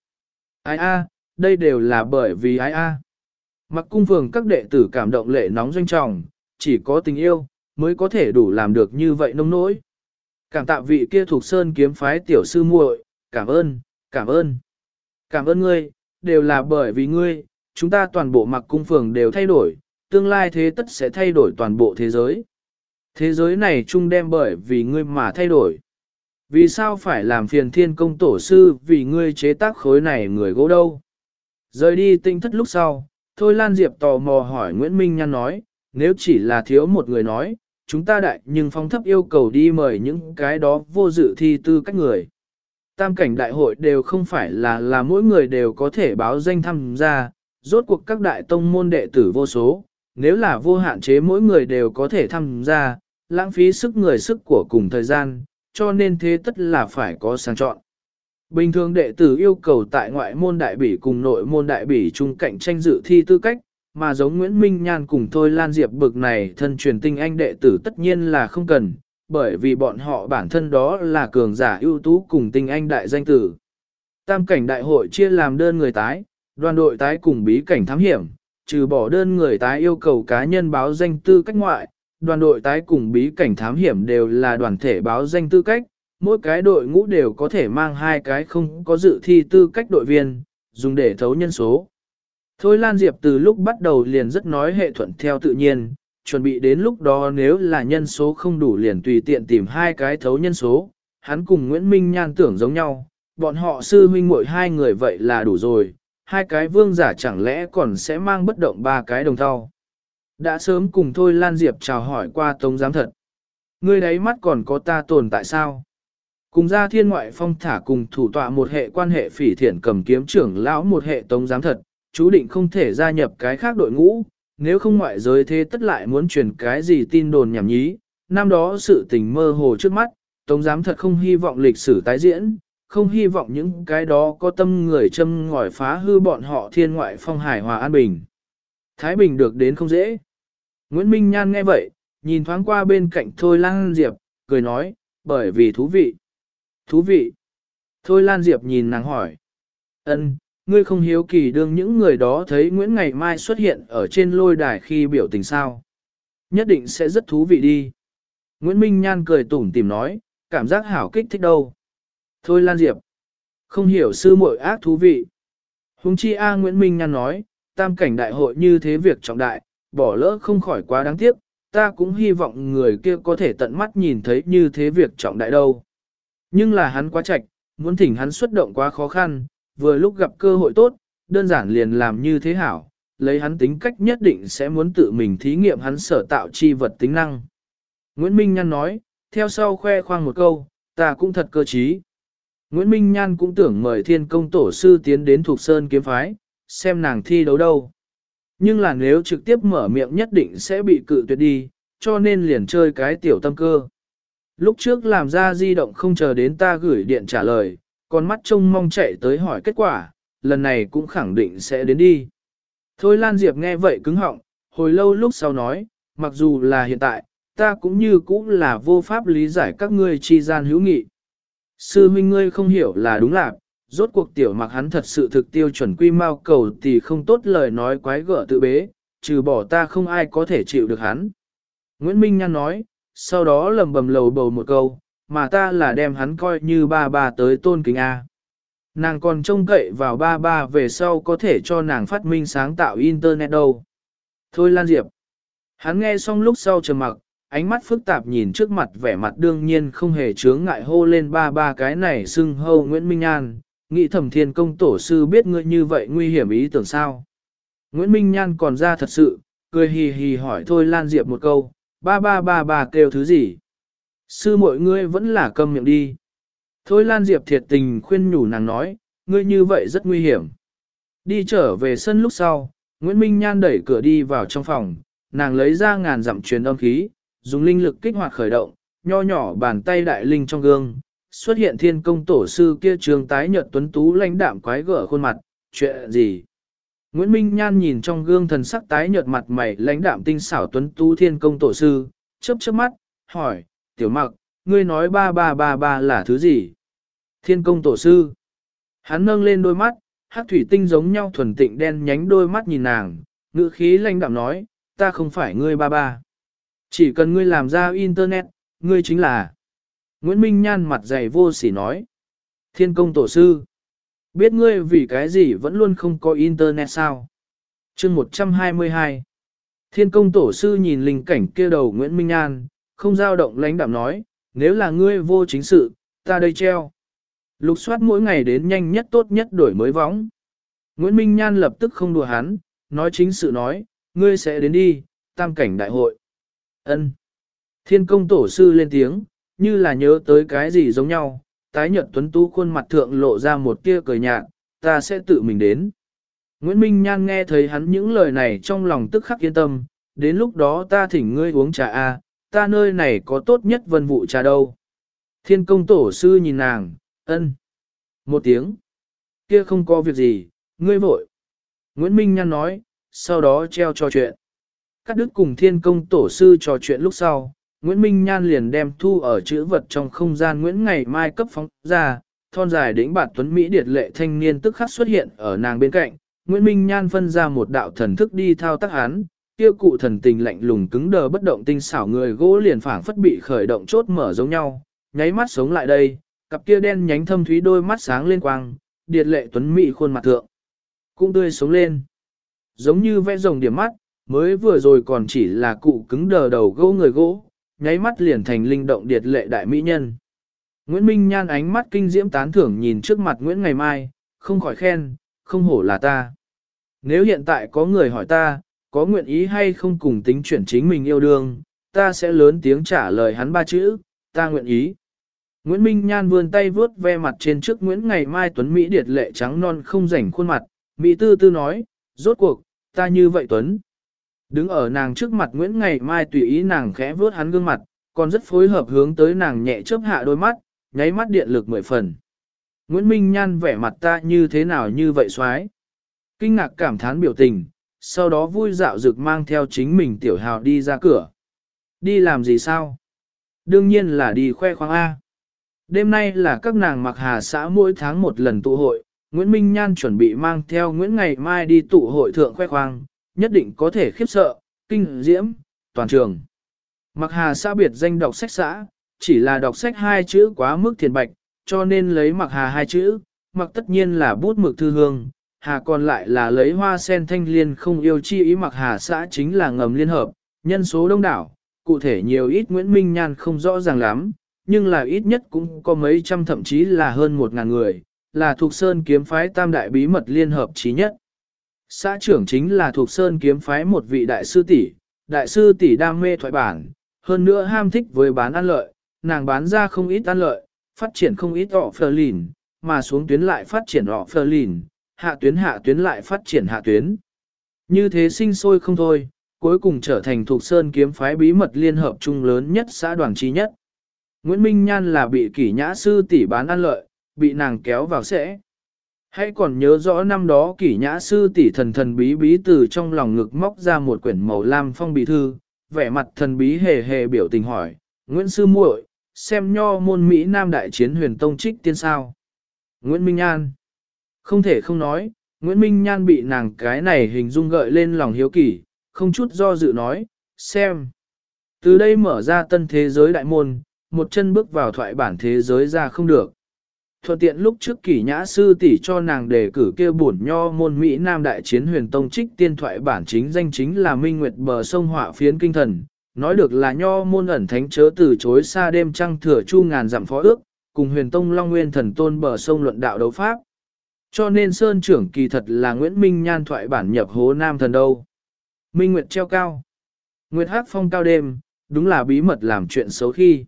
A: Ai a, đây đều là bởi vì ai a. Mặc cung phường các đệ tử cảm động lệ nóng doanh trọng, chỉ có tình yêu, mới có thể đủ làm được như vậy nông nỗi. Cảm tạ vị kia thuộc sơn kiếm phái tiểu sư muội, cảm ơn, cảm ơn. Cảm ơn ngươi, đều là bởi vì ngươi, chúng ta toàn bộ mặc cung phường đều thay đổi, tương lai thế tất sẽ thay đổi toàn bộ thế giới. Thế giới này chung đem bởi vì ngươi mà thay đổi. Vì sao phải làm phiền thiên công tổ sư vì ngươi chế tác khối này người gỗ đâu? Rời đi tinh thất lúc sau, Thôi Lan Diệp tò mò hỏi Nguyễn Minh Nhan nói, nếu chỉ là thiếu một người nói, chúng ta đại nhưng phong thấp yêu cầu đi mời những cái đó vô dự thi tư cách người. Tam cảnh đại hội đều không phải là là mỗi người đều có thể báo danh tham gia, rốt cuộc các đại tông môn đệ tử vô số, nếu là vô hạn chế mỗi người đều có thể tham gia, lãng phí sức người sức của cùng thời gian, cho nên thế tất là phải có sang chọn. Bình thường đệ tử yêu cầu tại ngoại môn đại bỉ cùng nội môn đại bỉ chung cạnh tranh dự thi tư cách, mà giống Nguyễn Minh Nhan cùng Thôi Lan Diệp bực này thân truyền tinh anh đệ tử tất nhiên là không cần, bởi vì bọn họ bản thân đó là cường giả ưu tú cùng tinh anh đại danh tử. Tam cảnh đại hội chia làm đơn người tái, đoàn đội tái cùng bí cảnh thám hiểm, trừ bỏ đơn người tái yêu cầu cá nhân báo danh tư cách ngoại, đoàn đội tái cùng bí cảnh thám hiểm đều là đoàn thể báo danh tư cách, mỗi cái đội ngũ đều có thể mang hai cái không có dự thi tư cách đội viên, dùng để thấu nhân số. Thôi Lan Diệp từ lúc bắt đầu liền rất nói hệ thuận theo tự nhiên, chuẩn bị đến lúc đó nếu là nhân số không đủ liền tùy tiện tìm hai cái thấu nhân số, hắn cùng Nguyễn Minh Nhan tưởng giống nhau, bọn họ sư huynh muội hai người vậy là đủ rồi, hai cái vương giả chẳng lẽ còn sẽ mang bất động ba cái đồng thau. Đã sớm cùng Thôi Lan Diệp chào hỏi qua Tống Giám Thật. Ngươi đấy mắt còn có ta tồn tại sao? Cùng ra thiên ngoại phong thả cùng thủ tọa một hệ quan hệ phỉ thiện cầm kiếm trưởng lão một hệ Tống Giám Thật, chú định không thể gia nhập cái khác đội ngũ, nếu không ngoại giới thế tất lại muốn truyền cái gì tin đồn nhảm nhí. Năm đó sự tình mơ hồ trước mắt, Tống Giám Thật không hy vọng lịch sử tái diễn, không hy vọng những cái đó có tâm người châm ngòi phá hư bọn họ thiên ngoại phong hải hòa an bình. Thái Bình được đến không dễ. Nguyễn Minh Nhan nghe vậy, nhìn thoáng qua bên cạnh Thôi Lan Diệp, cười nói, bởi vì thú vị. Thú vị. Thôi Lan Diệp nhìn nàng hỏi. ân, ngươi không hiếu kỳ đương những người đó thấy Nguyễn Ngày Mai xuất hiện ở trên lôi đài khi biểu tình sao. Nhất định sẽ rất thú vị đi. Nguyễn Minh Nhan cười tủm tìm nói, cảm giác hảo kích thích đâu. Thôi Lan Diệp, không hiểu sư muội ác thú vị. Hùng chi A Nguyễn Minh Nhan nói, tam cảnh đại hội như thế việc trọng đại, bỏ lỡ không khỏi quá đáng tiếc, ta cũng hy vọng người kia có thể tận mắt nhìn thấy như thế việc trọng đại đâu. Nhưng là hắn quá chạch, muốn thỉnh hắn xuất động quá khó khăn, vừa lúc gặp cơ hội tốt, đơn giản liền làm như thế hảo, lấy hắn tính cách nhất định sẽ muốn tự mình thí nghiệm hắn sở tạo chi vật tính năng. Nguyễn Minh Nhan nói, theo sau khoe khoang một câu, ta cũng thật cơ trí. Nguyễn Minh Nhan cũng tưởng mời thiên công tổ sư tiến đến thuộc sơn kiếm phái, xem nàng thi đấu đâu. Nhưng là nếu trực tiếp mở miệng nhất định sẽ bị cự tuyệt đi, cho nên liền chơi cái tiểu tâm cơ. Lúc trước làm ra di động không chờ đến ta gửi điện trả lời, con mắt trông mong chạy tới hỏi kết quả, lần này cũng khẳng định sẽ đến đi. Thôi Lan Diệp nghe vậy cứng họng, hồi lâu lúc sau nói, mặc dù là hiện tại, ta cũng như cũng là vô pháp lý giải các ngươi chi gian hữu nghị. Sư huynh ngươi không hiểu là đúng lạc, rốt cuộc tiểu mặc hắn thật sự thực tiêu chuẩn quy mau cầu thì không tốt lời nói quái gở tự bế, trừ bỏ ta không ai có thể chịu được hắn. Nguyễn Minh Nhan nói, sau đó lầm bầm lầu bầu một câu, mà ta là đem hắn coi như ba ba tới tôn kính A. Nàng còn trông cậy vào ba ba về sau có thể cho nàng phát minh sáng tạo Internet đâu. Thôi Lan Diệp. Hắn nghe xong lúc sau trầm mặc, ánh mắt phức tạp nhìn trước mặt vẻ mặt đương nhiên không hề chướng ngại hô lên ba ba cái này xưng hâu Nguyễn Minh An, nghĩ thẩm thiên công tổ sư biết ngươi như vậy nguy hiểm ý tưởng sao. Nguyễn Minh Nhan còn ra thật sự, cười hì hì hỏi thôi Lan Diệp một câu, ba ba ba ba kêu thứ gì. Sư mọi ngươi vẫn là câm miệng đi. Thôi Lan Diệp thiệt tình khuyên nhủ nàng nói, ngươi như vậy rất nguy hiểm. Đi trở về sân lúc sau, Nguyễn Minh Nhan đẩy cửa đi vào trong phòng, nàng lấy ra ngàn dặm truyền âm khí, dùng linh lực kích hoạt khởi động, nho nhỏ bàn tay đại linh trong gương, xuất hiện thiên công tổ sư kia trường tái nhợt tuấn tú lãnh đạm quái gở khuôn mặt, chuyện gì? Nguyễn Minh Nhan nhìn trong gương thần sắc tái nhợt mặt mày lãnh đạm tinh xảo tuấn tú thiên công tổ sư, chớp chớp mắt, hỏi, tiểu mặc, ngươi nói ba ba ba ba là thứ gì? Thiên công tổ sư. Hắn nâng lên đôi mắt, hát thủy tinh giống nhau thuần tịnh đen nhánh đôi mắt nhìn nàng, ngữ khí lãnh đạm nói, ta không phải ngươi ba ba. Chỉ cần ngươi làm ra internet, ngươi chính là. Nguyễn Minh Nhan mặt dày vô sỉ nói. Thiên công tổ sư. Biết ngươi vì cái gì vẫn luôn không có internet sao? chương 122. Thiên công tổ sư nhìn linh cảnh kia đầu Nguyễn Minh Nhan, không dao động lãnh đạm nói, nếu là ngươi vô chính sự, ta đây treo. Lục soát mỗi ngày đến nhanh nhất tốt nhất đổi mới võng. Nguyễn Minh Nhan lập tức không đùa hắn, nói chính sự nói, ngươi sẽ đến đi, tam cảnh đại hội. ân Thiên công tổ sư lên tiếng, như là nhớ tới cái gì giống nhau, tái nhợt tuấn tú khuôn mặt thượng lộ ra một tia cười nhạt, ta sẽ tự mình đến. Nguyễn Minh Nhan nghe thấy hắn những lời này trong lòng tức khắc yên tâm, đến lúc đó ta thỉnh ngươi uống trà A, ta nơi này có tốt nhất vân vụ trà đâu. Thiên công tổ sư nhìn nàng, ân. Một tiếng. Kia không có việc gì, ngươi vội. Nguyễn Minh Nhan nói, sau đó treo trò chuyện. Các đức cùng thiên công tổ sư trò chuyện lúc sau, Nguyễn Minh Nhan liền đem thu ở chữ vật trong không gian Nguyễn ngày mai cấp phóng ra, thon dài đỉnh bản tuấn Mỹ điệt lệ thanh niên tức khắc xuất hiện ở nàng bên cạnh. Nguyễn Minh Nhan phân ra một đạo thần thức đi thao tác hắn, kia cụ thần tình lạnh lùng cứng đờ bất động tinh xảo người gỗ liền phảng phất bị khởi động chốt mở giống nhau, nháy mắt sống lại đây, cặp kia đen nhánh thâm thúy đôi mắt sáng lên quang, điệt lệ tuấn mỹ khuôn mặt thượng. Cũng tươi sống lên. Giống như vẽ rồng điểm mắt, mới vừa rồi còn chỉ là cụ cứng đờ đầu gỗ người gỗ, nháy mắt liền thành linh động điệt lệ đại mỹ nhân. Nguyễn Minh nhan ánh mắt kinh diễm tán thưởng nhìn trước mặt Nguyễn Ngày Mai, không khỏi khen, không hổ là ta. Nếu hiện tại có người hỏi ta, có nguyện ý hay không cùng tính chuyển chính mình yêu đương, ta sẽ lớn tiếng trả lời hắn ba chữ, ta nguyện ý. Nguyễn Minh Nhan vươn tay vướt ve mặt trên trước Nguyễn Ngày Mai Tuấn Mỹ điệt lệ trắng non không rảnh khuôn mặt, Mỹ tư tư nói, rốt cuộc, ta như vậy Tuấn. Đứng ở nàng trước mặt Nguyễn Ngày Mai tùy ý nàng khẽ vướt hắn gương mặt, còn rất phối hợp hướng tới nàng nhẹ chớp hạ đôi mắt, nháy mắt điện lực mười phần. Nguyễn Minh Nhan vẻ mặt ta như thế nào như vậy xoái. Kinh ngạc cảm thán biểu tình, sau đó vui dạo rực mang theo chính mình tiểu hào đi ra cửa. Đi làm gì sao? Đương nhiên là đi khoe khoang A. Đêm nay là các nàng mặc hà xã mỗi tháng một lần tụ hội, Nguyễn Minh Nhan chuẩn bị mang theo Nguyễn Ngày Mai đi tụ hội thượng khoe khoang, nhất định có thể khiếp sợ, kinh diễm, toàn trường. Mặc hà xã biệt danh đọc sách xã, chỉ là đọc sách hai chữ quá mức thiền bạch, cho nên lấy mặc hà hai chữ, mặc tất nhiên là bút mực thư hương, hà còn lại là lấy hoa sen thanh liên không yêu chi ý mặc hà xã chính là ngầm liên hợp, nhân số đông đảo, cụ thể nhiều ít Nguyễn Minh Nhan không rõ ràng lắm, nhưng là ít nhất cũng có mấy trăm thậm chí là hơn một ngàn người, là thuộc Sơn kiếm phái tam đại bí mật liên hợp trí nhất. Xã trưởng chính là thuộc Sơn kiếm phái một vị đại sư tỷ, đại sư tỷ đam mê thoại bản, hơn nữa ham thích với bán ăn lợi, nàng bán ra không ít ăn lợi, phát triển không ít họ phờ lìn, mà xuống tuyến lại phát triển họ phờ lìn, hạ tuyến hạ tuyến lại phát triển hạ tuyến. Như thế sinh sôi không thôi, cuối cùng trở thành thuộc Sơn kiếm phái bí mật liên hợp chung lớn nhất xã đoàn trí nhất. Nguyễn Minh Nhan là bị kỷ nhã sư tỷ bán ăn lợi, bị nàng kéo vào sẽ. Hãy còn nhớ rõ năm đó kỷ nhã sư tỷ thần thần bí bí từ trong lòng ngực móc ra một quyển màu lam phong bì thư, vẻ mặt thần bí hề hề biểu tình hỏi, Nguyễn Sư muội xem nho môn Mỹ Nam Đại Chiến huyền tông trích tiên sao. Nguyễn Minh An Không thể không nói, Nguyễn Minh Nhan bị nàng cái này hình dung gợi lên lòng hiếu kỳ, không chút do dự nói, xem. Từ đây mở ra tân thế giới đại môn, một chân bước vào thoại bản thế giới ra không được. Thuận tiện lúc trước kỷ nhã sư tỷ cho nàng đề cử kia bổn nho môn Mỹ Nam Đại Chiến huyền tông trích tiên thoại bản chính danh chính là Minh Nguyệt bờ sông họa phiến kinh thần, nói được là nho môn ẩn thánh chớ từ chối xa đêm trăng thừa chu ngàn dặm phó ước, cùng huyền tông Long Nguyên thần tôn bờ sông luận đạo đấu pháp. Cho nên Sơn trưởng kỳ thật là Nguyễn Minh Nhan thoại bản nhập hố nam thần đâu. Minh Nguyệt treo cao. Nguyệt hát phong cao đêm, đúng là bí mật làm chuyện xấu khi.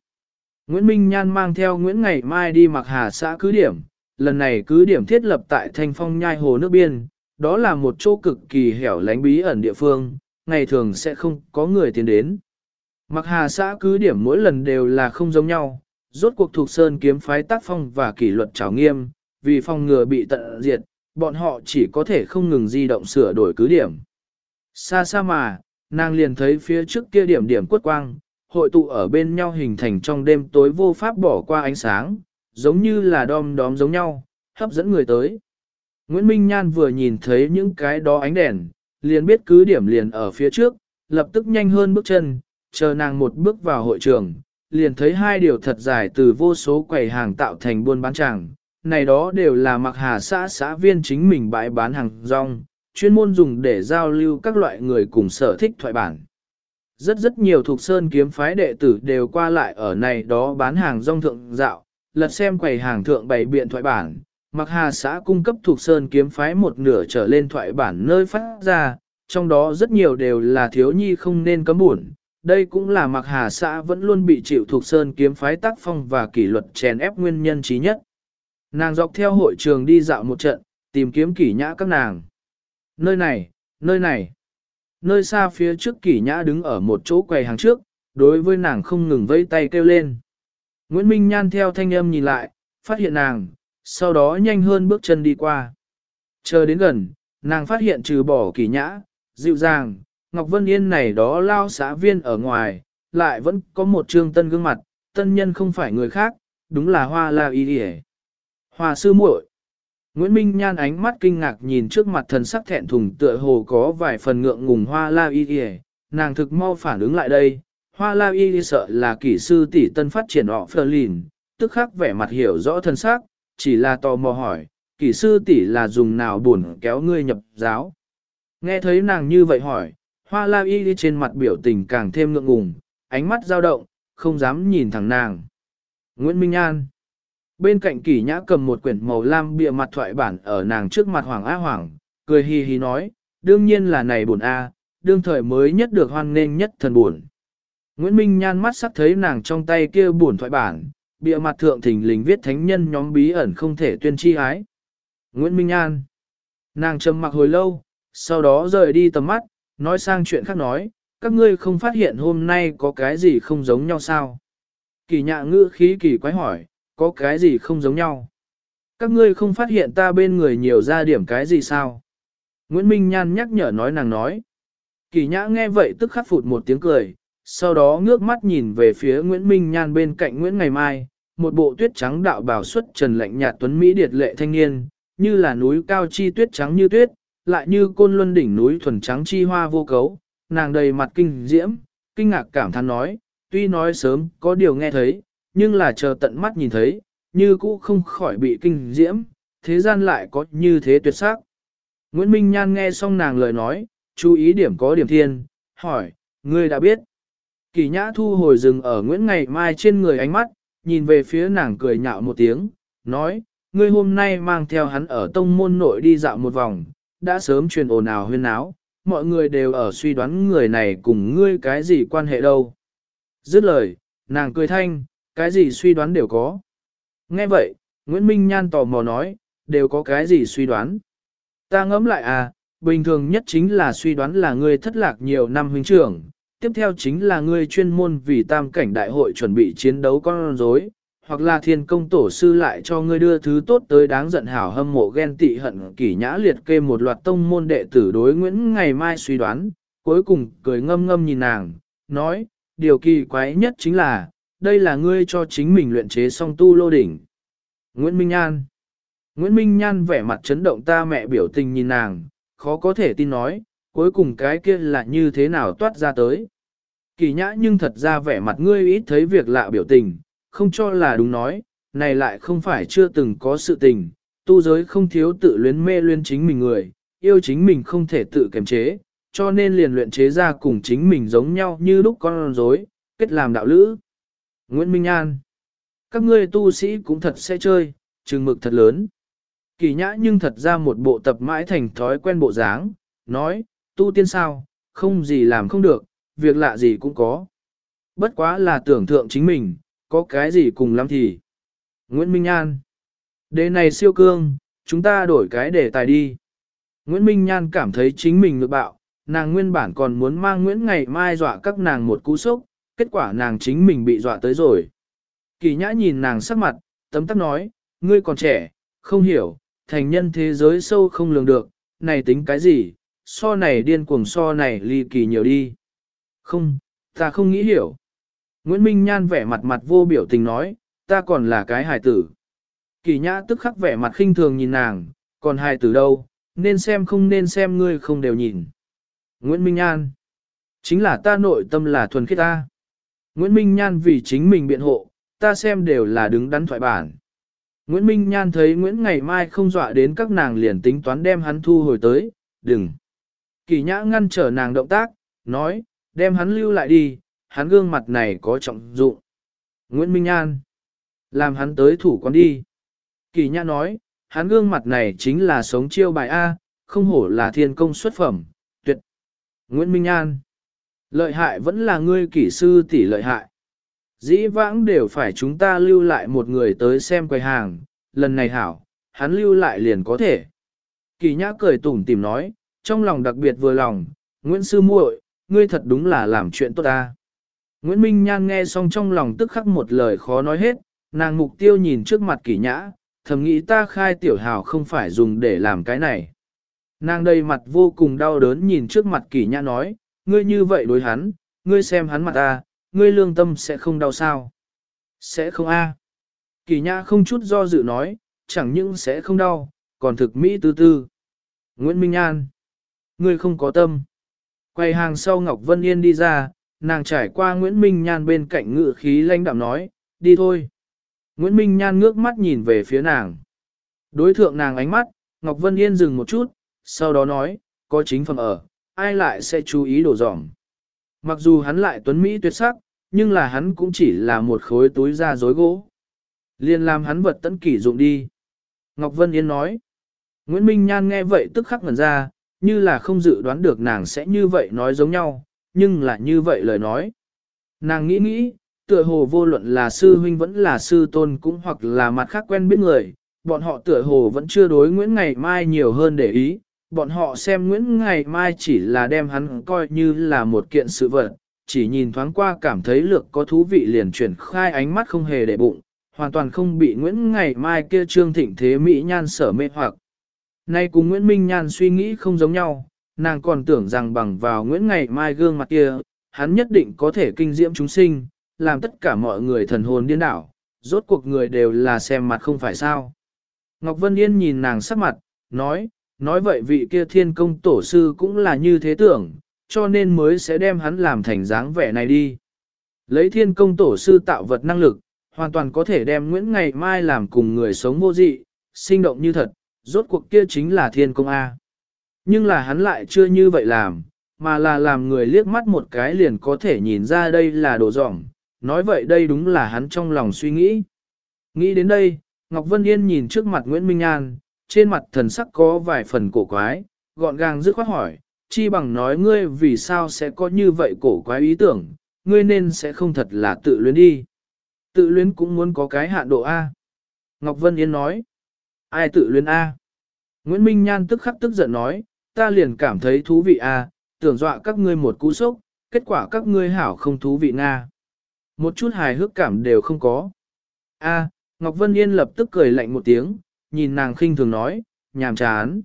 A: Nguyễn Minh Nhan mang theo Nguyễn Ngày Mai đi mặc hà xã cứ điểm, lần này cứ điểm thiết lập tại Thanh Phong Nhai Hồ nước biên, đó là một chỗ cực kỳ hẻo lánh bí ẩn địa phương, ngày thường sẽ không có người tiến đến. Mặc hà xã cứ điểm mỗi lần đều là không giống nhau, rốt cuộc thuộc sơn kiếm phái tác phong và kỷ luật trào nghiêm, vì phòng ngừa bị tận diệt, bọn họ chỉ có thể không ngừng di động sửa đổi cứ điểm. Xa xa mà, nàng liền thấy phía trước kia điểm điểm quất quang, hội tụ ở bên nhau hình thành trong đêm tối vô pháp bỏ qua ánh sáng, giống như là đom đóm giống nhau, hấp dẫn người tới. Nguyễn Minh Nhan vừa nhìn thấy những cái đó ánh đèn, liền biết cứ điểm liền ở phía trước, lập tức nhanh hơn bước chân, chờ nàng một bước vào hội trường, liền thấy hai điều thật dài từ vô số quầy hàng tạo thành buôn bán tràng. Này đó đều là mặc hà xã xã viên chính mình bãi bán hàng rong, chuyên môn dùng để giao lưu các loại người cùng sở thích thoại bản. Rất rất nhiều thuộc sơn kiếm phái đệ tử đều qua lại ở này đó bán hàng rong thượng dạo, lật xem quầy hàng thượng bày biện thoại bản. Mặc hà xã cung cấp thuộc sơn kiếm phái một nửa trở lên thoại bản nơi phát ra, trong đó rất nhiều đều là thiếu nhi không nên cấm buồn. Đây cũng là mặc hà xã vẫn luôn bị chịu thuộc sơn kiếm phái tác phong và kỷ luật chèn ép nguyên nhân trí nhất. Nàng dọc theo hội trường đi dạo một trận, tìm kiếm kỷ nhã các nàng. Nơi này, nơi này. Nơi xa phía trước kỷ nhã đứng ở một chỗ quầy hàng trước, đối với nàng không ngừng vẫy tay kêu lên. Nguyễn Minh Nhan theo thanh âm nhìn lại, phát hiện nàng, sau đó nhanh hơn bước chân đi qua. Chờ đến gần, nàng phát hiện trừ bỏ kỷ nhã, dịu dàng, Ngọc Vân Yên này đó lao xã viên ở ngoài, lại vẫn có một trương tân gương mặt, tân nhân không phải người khác, đúng là hoa la y đi Hoa sư muội Nguyễn Minh Nhan ánh mắt kinh ngạc nhìn trước mặt thần sắc thẹn thùng tựa hồ có vài phần ngượng ngùng hoa la y y, nàng thực mau phản ứng lại đây, hoa la y sợ là kỹ sư tỷ tân phát triển họ phờ lìn, tức khắc vẻ mặt hiểu rõ thần sắc, chỉ là tò mò hỏi, kỹ sư tỷ là dùng nào buồn kéo ngươi nhập giáo. Nghe thấy nàng như vậy hỏi, hoa la y trên mặt biểu tình càng thêm ngượng ngùng, ánh mắt dao động, không dám nhìn thẳng nàng. Nguyễn Minh An Bên cạnh kỷ nhã cầm một quyển màu lam bìa mặt thoại bản ở nàng trước mặt Hoàng Á Hoàng, cười hì hì nói, đương nhiên là này buồn A, đương thời mới nhất được hoan nghênh nhất thần buồn. Nguyễn Minh nhan mắt sắc thấy nàng trong tay kia buồn thoại bản, bìa mặt thượng thình lình viết thánh nhân nhóm bí ẩn không thể tuyên chi ái. Nguyễn Minh Nhan Nàng trầm mặc hồi lâu, sau đó rời đi tầm mắt, nói sang chuyện khác nói, các ngươi không phát hiện hôm nay có cái gì không giống nhau sao? Kỳ nhạ ngữ khí kỳ quái hỏi, có cái gì không giống nhau. Các ngươi không phát hiện ta bên người nhiều ra điểm cái gì sao? Nguyễn Minh Nhan nhắc nhở nói nàng nói. Kỳ nhã nghe vậy tức khắc phụt một tiếng cười, sau đó ngước mắt nhìn về phía Nguyễn Minh Nhan bên cạnh Nguyễn Ngày Mai, một bộ tuyết trắng đạo bảo xuất trần lạnh nhạt tuấn Mỹ điệt lệ thanh niên, như là núi cao chi tuyết trắng như tuyết, lại như côn luân đỉnh núi thuần trắng chi hoa vô cấu, nàng đầy mặt kinh diễm, kinh ngạc cảm thán nói, tuy nói sớm có điều nghe thấy, nhưng là chờ tận mắt nhìn thấy, như cũ không khỏi bị kinh diễm, thế gian lại có như thế tuyệt sắc. Nguyễn Minh Nhan nghe xong nàng lời nói, chú ý điểm có điểm thiên, hỏi, ngươi đã biết. Kỳ nhã thu hồi rừng ở Nguyễn Ngày Mai trên người ánh mắt, nhìn về phía nàng cười nhạo một tiếng, nói, ngươi hôm nay mang theo hắn ở tông môn nội đi dạo một vòng, đã sớm truyền ồn ào huyên áo, mọi người đều ở suy đoán người này cùng ngươi cái gì quan hệ đâu. Dứt lời, nàng cười thanh, cái gì suy đoán đều có. Nghe vậy, Nguyễn Minh Nhan tò mò nói, đều có cái gì suy đoán. Ta ngẫm lại à, bình thường nhất chính là suy đoán là ngươi thất lạc nhiều năm huynh trưởng, tiếp theo chính là ngươi chuyên môn vì tam cảnh đại hội chuẩn bị chiến đấu con rối, hoặc là thiên công tổ sư lại cho ngươi đưa thứ tốt tới đáng giận hảo hâm mộ ghen tị hận kỷ nhã liệt kê một loạt tông môn đệ tử đối Nguyễn ngày mai suy đoán, cuối cùng cười ngâm ngâm nhìn nàng, nói, điều kỳ quái nhất chính là, đây là ngươi cho chính mình luyện chế song tu lô đỉnh. Nguyễn Minh Nhan Nguyễn Minh Nhan vẻ mặt chấn động ta mẹ biểu tình nhìn nàng, khó có thể tin nói, cuối cùng cái kia là như thế nào toát ra tới. Kỳ nhã nhưng thật ra vẻ mặt ngươi ít thấy việc lạ biểu tình, không cho là đúng nói, này lại không phải chưa từng có sự tình, tu giới không thiếu tự luyến mê luyến chính mình người, yêu chính mình không thể tự kiềm chế, cho nên liền luyện chế ra cùng chính mình giống nhau như lúc con rối, kết làm đạo lữ. Nguyễn Minh An Các ngươi tu sĩ cũng thật sẽ chơi, trừng mực thật lớn. Kỳ nhã nhưng thật ra một bộ tập mãi thành thói quen bộ dáng, nói, tu tiên sao, không gì làm không được, việc lạ gì cũng có. Bất quá là tưởng thượng chính mình, có cái gì cùng lắm thì. Nguyễn Minh An Đề này siêu cương, chúng ta đổi cái đề tài đi. Nguyễn Minh Nhan cảm thấy chính mình ngược bạo, nàng nguyên bản còn muốn mang Nguyễn ngày mai dọa các nàng một cú sốc, kết quả nàng chính mình bị dọa tới rồi. Kỳ nhã nhìn nàng sắc mặt, tấm tắc nói, ngươi còn trẻ, không hiểu, thành nhân thế giới sâu không lường được, này tính cái gì, so này điên cuồng so này ly kỳ nhiều đi. Không, ta không nghĩ hiểu. Nguyễn Minh Nhan vẻ mặt mặt vô biểu tình nói, ta còn là cái hài tử. Kỳ nhã tức khắc vẻ mặt khinh thường nhìn nàng, còn hài tử đâu, nên xem không nên xem ngươi không đều nhìn. Nguyễn Minh Nhan, chính là ta nội tâm là thuần khiết ta. Nguyễn Minh Nhan vì chính mình biện hộ, ta xem đều là đứng đắn thoại bản. Nguyễn Minh Nhan thấy Nguyễn ngày mai không dọa đến các nàng liền tính toán đem hắn thu hồi tới, đừng. Kỳ nhã ngăn trở nàng động tác, nói, đem hắn lưu lại đi, hắn gương mặt này có trọng dụng. Nguyễn Minh Nhan, làm hắn tới thủ con đi. Kỳ nhã nói, hắn gương mặt này chính là sống chiêu bài A, không hổ là thiên công xuất phẩm, tuyệt. Nguyễn Minh Nhan, lợi hại vẫn là ngươi kỹ sư tỷ lợi hại. Dĩ vãng đều phải chúng ta lưu lại một người tới xem quầy hàng, lần này hảo, hắn lưu lại liền có thể. Kỳ nhã cười tủm tìm nói, trong lòng đặc biệt vừa lòng, Nguyễn Sư muội, ngươi thật đúng là làm chuyện tốt ta. Nguyễn Minh Nhan nghe xong trong lòng tức khắc một lời khó nói hết, nàng mục tiêu nhìn trước mặt kỳ nhã, thầm nghĩ ta khai tiểu hào không phải dùng để làm cái này. Nàng đầy mặt vô cùng đau đớn nhìn trước mặt kỳ nhã nói, ngươi như vậy đối hắn, ngươi xem hắn mặt ta, ngươi lương tâm sẽ không đau sao. Sẽ không a. Kỳ nhã không chút do dự nói, chẳng những sẽ không đau, còn thực mỹ tư tư. Nguyễn Minh An, ngươi không có tâm. Quay hàng sau Ngọc Vân Yên đi ra, nàng trải qua Nguyễn Minh Nhan bên cạnh ngự khí lãnh đạm nói, đi thôi. Nguyễn Minh Nhan ngước mắt nhìn về phía nàng. Đối thượng nàng ánh mắt, Ngọc Vân Yên dừng một chút, sau đó nói, có chính phẩm ở, ai lại sẽ chú ý đổ dỏng. Mặc dù hắn lại tuấn Mỹ tuyệt sắc, nhưng là hắn cũng chỉ là một khối túi da dối gỗ. Liên làm hắn vật tấn kỷ dụng đi. Ngọc Vân Yên nói. Nguyễn Minh Nhan nghe vậy tức khắc ngẩn ra, như là không dự đoán được nàng sẽ như vậy nói giống nhau, nhưng là như vậy lời nói. Nàng nghĩ nghĩ, tựa hồ vô luận là sư huynh vẫn là sư tôn cũng hoặc là mặt khác quen biết người, bọn họ tựa hồ vẫn chưa đối Nguyễn Ngày Mai nhiều hơn để ý, bọn họ xem Nguyễn Ngày Mai chỉ là đem hắn coi như là một kiện sự vật, chỉ nhìn thoáng qua cảm thấy lược có thú vị liền chuyển khai ánh mắt không hề để bụng, hoàn toàn không bị Nguyễn Ngày Mai kia trương thịnh thế Mỹ nhan sở mê hoặc. Nay cùng Nguyễn Minh Nhan suy nghĩ không giống nhau, nàng còn tưởng rằng bằng vào Nguyễn Ngày Mai gương mặt kia, hắn nhất định có thể kinh diễm chúng sinh, làm tất cả mọi người thần hồn điên đảo, rốt cuộc người đều là xem mặt không phải sao. Ngọc Vân Yên nhìn nàng sắc mặt, nói, nói vậy vị kia thiên công tổ sư cũng là như thế tưởng, cho nên mới sẽ đem hắn làm thành dáng vẻ này đi. Lấy thiên công tổ sư tạo vật năng lực, hoàn toàn có thể đem Nguyễn Ngày Mai làm cùng người sống vô dị, sinh động như thật, rốt cuộc kia chính là thiên công A. Nhưng là hắn lại chưa như vậy làm, mà là làm người liếc mắt một cái liền có thể nhìn ra đây là đồ dỏng, nói vậy đây đúng là hắn trong lòng suy nghĩ. Nghĩ đến đây, Ngọc Vân Yên nhìn trước mặt Nguyễn Minh An, trên mặt thần sắc có vài phần cổ quái, gọn gàng dứt khoát hỏi, chi bằng nói ngươi vì sao sẽ có như vậy cổ quái ý tưởng, ngươi nên sẽ không thật là tự luyến đi. Tự luyến cũng muốn có cái hạn độ A. Ngọc Vân Yên nói, ai tự luyến A? Nguyễn Minh Nhan tức khắc tức giận nói, ta liền cảm thấy thú vị A, tưởng dọa các ngươi một cú sốc, kết quả các ngươi hảo không thú vị Nga. Một chút hài hước cảm đều không có. A, Ngọc Vân Yên lập tức cười lạnh một tiếng, nhìn nàng khinh thường nói, nhàm chán.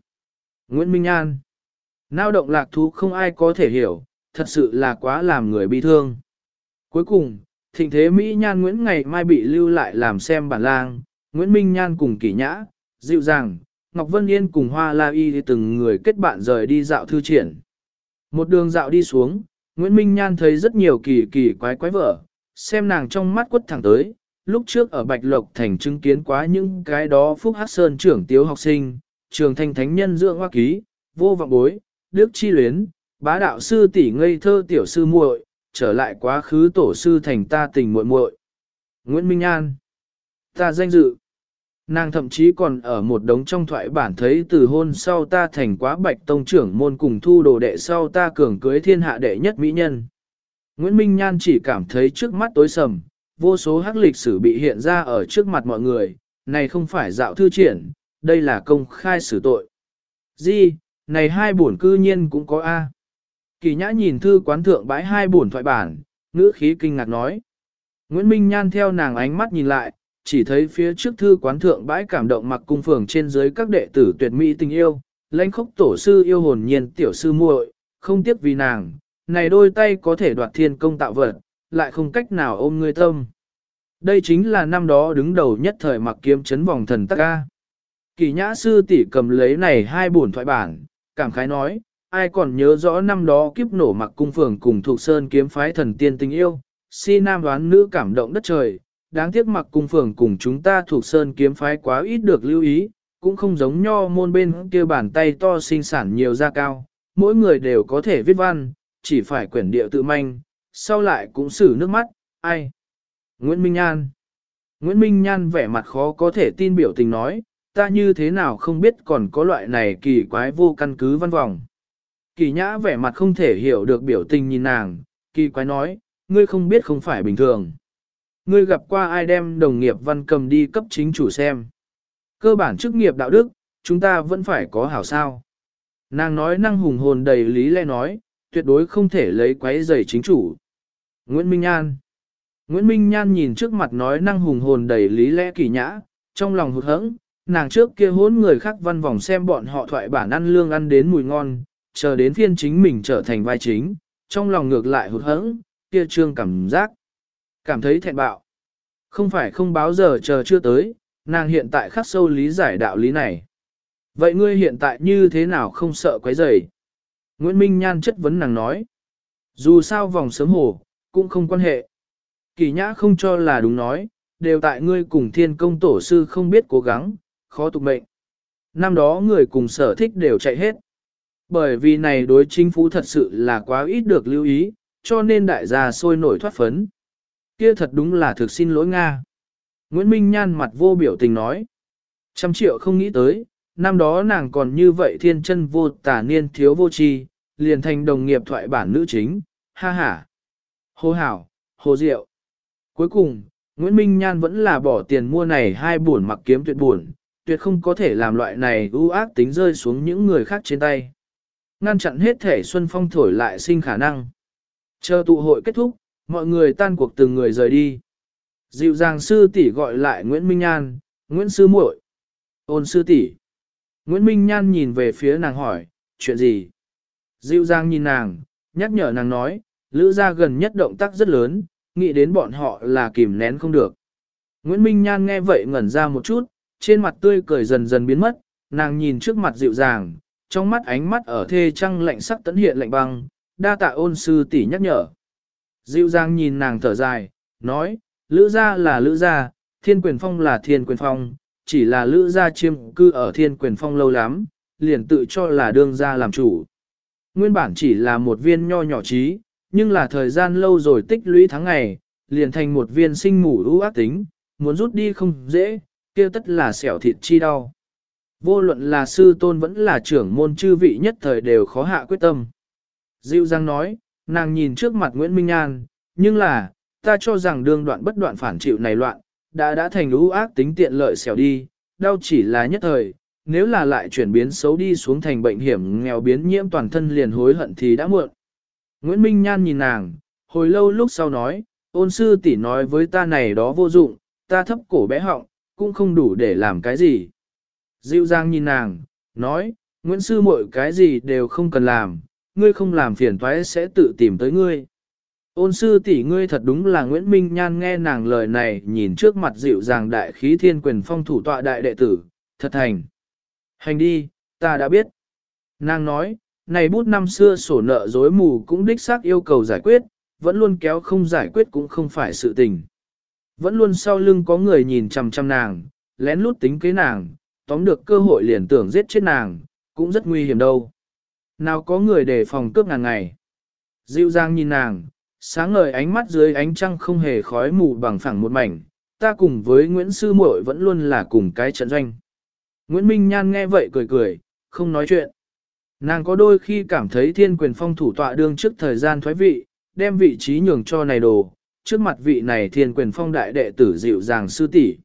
A: Nguyễn Minh An. Nao động lạc thú không ai có thể hiểu, thật sự là quá làm người bi thương. Cuối cùng, thịnh thế Mỹ Nhan Nguyễn ngày mai bị lưu lại làm xem bản lang, Nguyễn Minh Nhan cùng kỷ nhã, dịu dàng, Ngọc Vân Yên cùng Hoa La Y từng người kết bạn rời đi dạo thư triển. Một đường dạo đi xuống, Nguyễn Minh Nhan thấy rất nhiều kỳ kỳ quái quái vở, xem nàng trong mắt quất thẳng tới, lúc trước ở Bạch Lộc Thành chứng kiến quá những cái đó Phúc Hát Sơn trưởng tiếu học sinh, trường thanh thánh nhân dưỡng hoa ký, vô vọng bối, đức chi luyến, bá đạo sư tỷ ngây thơ tiểu sư muội, trở lại quá khứ tổ sư thành ta tình muội muội. Nguyễn Minh An, ta danh dự. Nàng thậm chí còn ở một đống trong thoại bản thấy từ hôn sau ta thành quá bạch tông trưởng môn cùng thu đồ đệ sau ta cường cưới thiên hạ đệ nhất mỹ nhân. Nguyễn Minh Nhan chỉ cảm thấy trước mắt tối sầm, vô số hắc lịch sử bị hiện ra ở trước mặt mọi người, này không phải dạo thư triển, đây là công khai xử tội. Di, này hai bổn cư nhiên cũng có A. Kỳ nhã nhìn thư quán thượng bãi hai bổn thoại bản, ngữ khí kinh ngạc nói. Nguyễn Minh Nhan theo nàng ánh mắt nhìn lại, chỉ thấy phía trước thư quán thượng bãi cảm động mặc cung phường trên dưới các đệ tử tuyệt mỹ tình yêu, lãnh khốc tổ sư yêu hồn nhiên tiểu sư muội, không tiếc vì nàng, này đôi tay có thể đoạt thiên công tạo vật, lại không cách nào ôm người tâm. Đây chính là năm đó đứng đầu nhất thời mặc kiếm chấn vòng thần tắc ca. Kỳ nhã sư tỷ cầm lấy này hai bổn thoại bản, cảm khái nói, ai còn nhớ rõ năm đó kiếp nổ mặc cung phường cùng thuộc sơn kiếm phái thần tiên tình yêu, si nam đoán nữ cảm động đất trời, đáng tiếc mặc cung phường cùng chúng ta thuộc sơn kiếm phái quá ít được lưu ý, cũng không giống nho môn bên kia bàn tay to sinh sản nhiều da cao, mỗi người đều có thể viết văn, chỉ phải quyển điệu tự manh, sau lại cũng xử nước mắt, ai? Nguyễn Minh Nhan Nguyễn Minh Nhan vẻ mặt khó có thể tin biểu tình nói, ta như thế nào không biết còn có loại này kỳ quái vô căn cứ văn vòng. Kỳ nhã vẻ mặt không thể hiểu được biểu tình nhìn nàng, kỳ quái nói, ngươi không biết không phải bình thường. Ngươi gặp qua ai đem đồng nghiệp văn cầm đi cấp chính chủ xem. Cơ bản chức nghiệp đạo đức, chúng ta vẫn phải có hảo sao. Nàng nói năng hùng hồn đầy lý lẽ nói, tuyệt đối không thể lấy quấy giày chính chủ. Nguyễn Minh An Nguyễn Minh Nhan nhìn trước mặt nói năng hùng hồn đầy lý lẽ kỳ nhã, trong lòng hụt hẫng, nàng trước kia hốn người khác văn vòng xem bọn họ thoại bản ăn lương ăn đến mùi ngon, chờ đến phiên chính mình trở thành vai chính, trong lòng ngược lại hụt hẫng, kia trương cảm giác. Cảm thấy thẹn bạo. Không phải không báo giờ chờ chưa tới, nàng hiện tại khắc sâu lý giải đạo lý này. Vậy ngươi hiện tại như thế nào không sợ quấy rầy? Nguyễn Minh Nhan chất vấn nàng nói. Dù sao vòng sớm hồ, cũng không quan hệ. Kỳ nhã không cho là đúng nói, đều tại ngươi cùng thiên công tổ sư không biết cố gắng, khó tục mệnh. Năm đó người cùng sở thích đều chạy hết. Bởi vì này đối chính phủ thật sự là quá ít được lưu ý, cho nên đại gia sôi nổi thoát phấn. Kia thật đúng là thực xin lỗi Nga. Nguyễn Minh Nhan mặt vô biểu tình nói. Trăm triệu không nghĩ tới, năm đó nàng còn như vậy thiên chân vô tả niên thiếu vô tri liền thành đồng nghiệp thoại bản nữ chính, ha ha. Hồ hảo, hồ diệu. Cuối cùng, Nguyễn Minh Nhan vẫn là bỏ tiền mua này hai buồn mặc kiếm tuyệt buồn, tuyệt không có thể làm loại này ưu ác tính rơi xuống những người khác trên tay. Ngăn chặn hết thể Xuân Phong thổi lại sinh khả năng. Chờ tụ hội kết thúc, mọi người tan cuộc từng người rời đi. Dịu dàng sư tỷ gọi lại Nguyễn Minh Nhan, Nguyễn Sư muội, ôn sư tỷ. Nguyễn Minh Nhan nhìn về phía nàng hỏi, chuyện gì? Dịu dàng nhìn nàng, nhắc nhở nàng nói, lữ gia gần nhất động tác rất lớn, nghĩ đến bọn họ là kìm nén không được. Nguyễn Minh Nhan nghe vậy ngẩn ra một chút, trên mặt tươi cười dần dần biến mất, nàng nhìn trước mặt dịu dàng, trong mắt ánh mắt ở thê trăng lạnh sắc tấn hiện lạnh băng, đa tạ ôn sư tỷ nhắc nhở. Dịu dàng nhìn nàng thở dài, nói, lữ gia là lữ gia, thiên quyền phong là thiên quyền phong, chỉ là lữ gia chiêm cư ở thiên quyền phong lâu lắm, liền tự cho là đương gia làm chủ. Nguyên bản chỉ là một viên nho nhỏ trí, nhưng là thời gian lâu rồi tích lũy tháng ngày, liền thành một viên sinh mủ ưu ác tính, muốn rút đi không dễ, kia tất là xẻo thịt chi đau. Vô luận là sư tôn vẫn là trưởng môn chư vị nhất thời đều khó hạ quyết tâm. Dịu Giang nói, nàng nhìn trước mặt Nguyễn Minh An, nhưng là, ta cho rằng đương đoạn bất đoạn phản chịu này loạn, đã đã thành ưu ác tính tiện lợi xẻo đi, đau chỉ là nhất thời, nếu là lại chuyển biến xấu đi xuống thành bệnh hiểm nghèo biến nhiễm toàn thân liền hối hận thì đã muộn. Nguyễn Minh Nhan nhìn nàng, hồi lâu lúc sau nói, ôn sư tỷ nói với ta này đó vô dụng, ta thấp cổ bé họng, cũng không đủ để làm cái gì. Dịu dàng nhìn nàng, nói, Nguyễn sư muội cái gì đều không cần làm, ngươi không làm phiền toái sẽ tự tìm tới ngươi. Ôn sư tỷ ngươi thật đúng là Nguyễn Minh Nhan nghe nàng lời này nhìn trước mặt dịu dàng đại khí thiên quyền phong thủ tọa đại đệ tử, thật thành. Hành đi, ta đã biết. Nàng nói, này bút năm xưa sổ nợ dối mù cũng đích xác yêu cầu giải quyết, vẫn luôn kéo không giải quyết cũng không phải sự tình. Vẫn luôn sau lưng có người nhìn chằm chằm nàng, lén lút tính kế nàng, tóm được cơ hội liền tưởng giết chết nàng, cũng rất nguy hiểm đâu. Nào có người để phòng cướp ngàn ngày. Dịu dàng nhìn nàng, sáng ngời ánh mắt dưới ánh trăng không hề khói mù bằng phẳng một mảnh, ta cùng với Nguyễn Sư muội vẫn luôn là cùng cái trận doanh. Nguyễn Minh Nhan nghe vậy cười cười, không nói chuyện. Nàng có đôi khi cảm thấy thiên quyền phong thủ tọa đương trước thời gian thoái vị, đem vị trí nhường cho này đồ, trước mặt vị này thiên quyền phong đại đệ tử dịu dàng sư tỷ.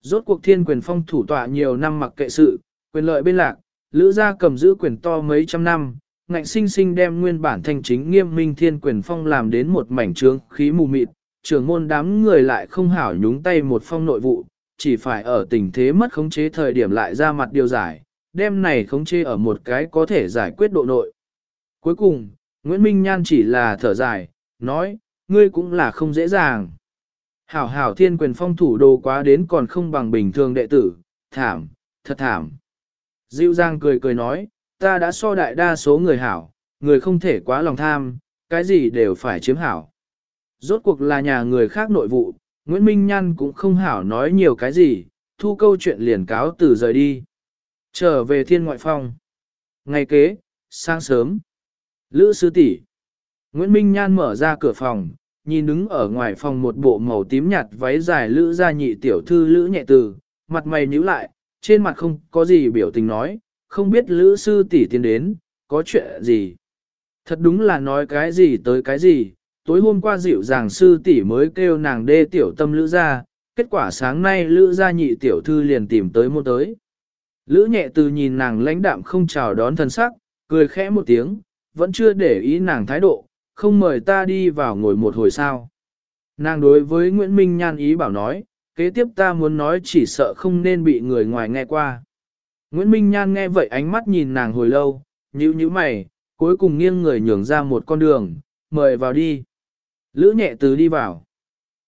A: Rốt cuộc thiên quyền phong thủ tọa nhiều năm mặc kệ sự, quyền lợi bên lạc, lữ gia cầm giữ quyền to mấy trăm năm, ngạnh sinh sinh đem nguyên bản thanh chính nghiêm minh thiên quyền phong làm đến một mảnh trướng khí mù mịt, trưởng môn đám người lại không hảo nhúng tay một phong nội vụ, chỉ phải ở tình thế mất khống chế thời điểm lại ra mặt điều giải, đem này khống chế ở một cái có thể giải quyết độ nội. Cuối cùng, Nguyễn Minh Nhan chỉ là thở dài, nói, ngươi cũng là không dễ dàng. Hảo hảo thiên quyền phong thủ đồ quá đến còn không bằng bình thường đệ tử, thảm, thật thảm. Diệu Giang cười cười nói, ta đã so đại đa số người hảo, người không thể quá lòng tham, cái gì đều phải chiếm hảo. Rốt cuộc là nhà người khác nội vụ, Nguyễn Minh Nhan cũng không hảo nói nhiều cái gì, thu câu chuyện liền cáo từ rời đi. Trở về thiên ngoại phong. Ngày kế, sáng sớm. Lữ sư tỷ Nguyễn Minh Nhan mở ra cửa phòng, nhìn đứng ở ngoài phòng một bộ màu tím nhạt váy dài lữ gia nhị tiểu thư lữ nhẹ từ, mặt mày nhíu lại, trên mặt không có gì biểu tình nói, không biết lữ sư tỷ tiến đến, có chuyện gì. Thật đúng là nói cái gì tới cái gì, tối hôm qua dịu dàng sư tỷ mới kêu nàng đê tiểu tâm lữ gia, kết quả sáng nay lữ gia nhị tiểu thư liền tìm tới môn tới. Lữ nhẹ từ nhìn nàng lãnh đạm không chào đón thân sắc, cười khẽ một tiếng, vẫn chưa để ý nàng thái độ, không mời ta đi vào ngồi một hồi sao. Nàng đối với Nguyễn Minh Nhan ý bảo nói, kế tiếp ta muốn nói chỉ sợ không nên bị người ngoài nghe qua. Nguyễn Minh Nhan nghe vậy ánh mắt nhìn nàng hồi lâu, nhíu nhíu mày, cuối cùng nghiêng người nhường ra một con đường, mời vào đi. Lữ nhẹ từ đi vào.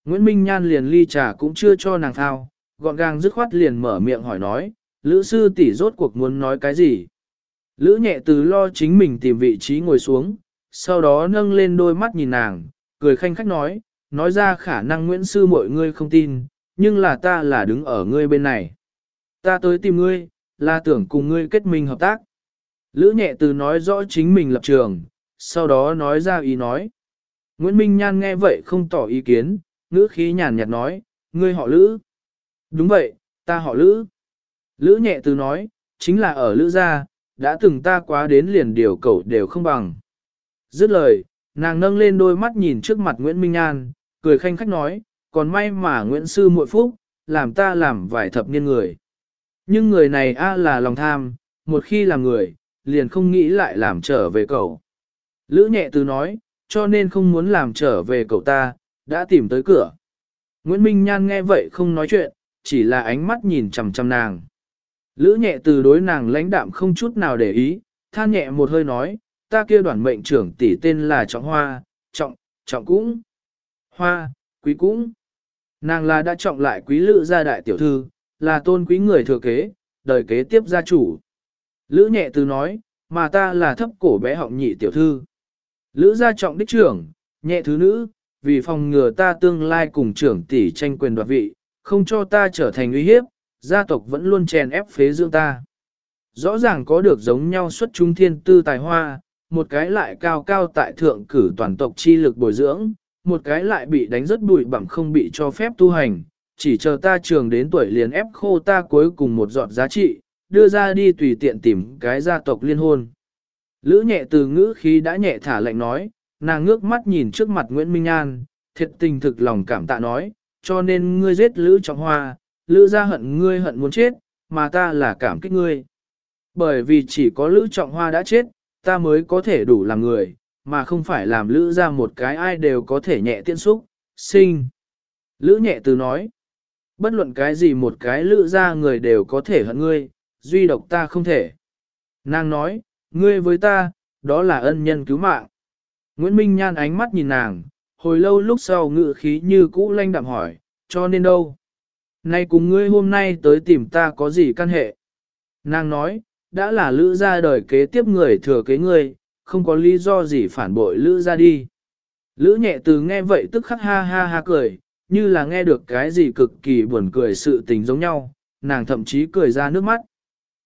A: Nguyễn Minh Nhan liền ly trà cũng chưa cho nàng thao, gọn gàng dứt khoát liền mở miệng hỏi nói, Lữ sư tỷ rốt cuộc muốn nói cái gì? Lữ nhẹ từ lo chính mình tìm vị trí ngồi xuống, sau đó nâng lên đôi mắt nhìn nàng, cười khanh khách nói, nói ra khả năng Nguyễn sư mọi ngươi không tin, nhưng là ta là đứng ở ngươi bên này. Ta tới tìm ngươi, là tưởng cùng ngươi kết minh hợp tác. Lữ nhẹ từ nói rõ chính mình lập trường, sau đó nói ra ý nói. Nguyễn Minh Nhan nghe vậy không tỏ ý kiến, ngữ khí nhàn nhạt nói, ngươi họ Lữ. Đúng vậy, ta họ Lữ. Lữ nhẹ từ nói, chính là ở Lữ gia, đã từng ta quá đến liền điều cầu đều không bằng. Dứt lời, nàng nâng lên đôi mắt nhìn trước mặt Nguyễn Minh Nhan, cười khanh khách nói, còn may mà Nguyễn Sư muội phúc, làm ta làm vài thập niên người. Nhưng người này a là lòng tham, một khi làm người, liền không nghĩ lại làm trở về cậu. Lữ nhẹ từ nói, cho nên không muốn làm trở về cậu ta, đã tìm tới cửa. Nguyễn Minh Nhan nghe vậy không nói chuyện, chỉ là ánh mắt nhìn chằm chằm nàng. Lữ nhẹ từ đối nàng lãnh đạm không chút nào để ý, than nhẹ một hơi nói, ta kia đoàn mệnh trưởng tỷ tên là Trọng Hoa, Trọng, Trọng Cũng. Hoa, Quý Cũng. Nàng là đã trọng lại quý lữ gia đại tiểu thư, là tôn quý người thừa kế, đời kế tiếp gia chủ. Lữ nhẹ từ nói, mà ta là thấp cổ bé họng nhị tiểu thư. Lữ gia trọng đích trưởng, nhẹ thứ nữ, vì phòng ngừa ta tương lai cùng trưởng tỷ tranh quyền đoạt vị, không cho ta trở thành uy hiếp, gia tộc vẫn luôn chèn ép phế dưỡng ta. Rõ ràng có được giống nhau xuất chúng thiên tư tài hoa, một cái lại cao cao tại thượng cử toàn tộc chi lực bồi dưỡng, một cái lại bị đánh rất bụi bặm không bị cho phép tu hành, chỉ chờ ta trường đến tuổi liền ép khô ta cuối cùng một giọt giá trị, đưa ra đi tùy tiện tìm cái gia tộc liên hôn. Lữ nhẹ từ ngữ khí đã nhẹ thả lệnh nói, nàng ngước mắt nhìn trước mặt Nguyễn Minh An, thiệt tình thực lòng cảm tạ nói, cho nên ngươi giết Lữ Trọng Hoa, Lữ ra hận ngươi hận muốn chết, mà ta là cảm kích ngươi. Bởi vì chỉ có Lữ Trọng Hoa đã chết, ta mới có thể đủ làm người, mà không phải làm Lữ ra một cái ai đều có thể nhẹ tiện xúc, sinh. Lữ nhẹ từ nói, bất luận cái gì một cái Lữ ra người đều có thể hận ngươi, duy độc ta không thể. Nàng nói, ngươi với ta, đó là ân nhân cứu mạng. Nguyễn Minh Nhan ánh mắt nhìn nàng, hồi lâu lúc sau ngự khí như cũ lanh đạm hỏi, cho nên đâu? Nay cùng ngươi hôm nay tới tìm ta có gì căn hệ? Nàng nói, đã là lữ ra đời kế tiếp người thừa kế ngươi, không có lý do gì phản bội lữ ra đi. Lữ nhẹ từ nghe vậy tức khắc ha ha ha cười, như là nghe được cái gì cực kỳ buồn cười sự tình giống nhau, nàng thậm chí cười ra nước mắt.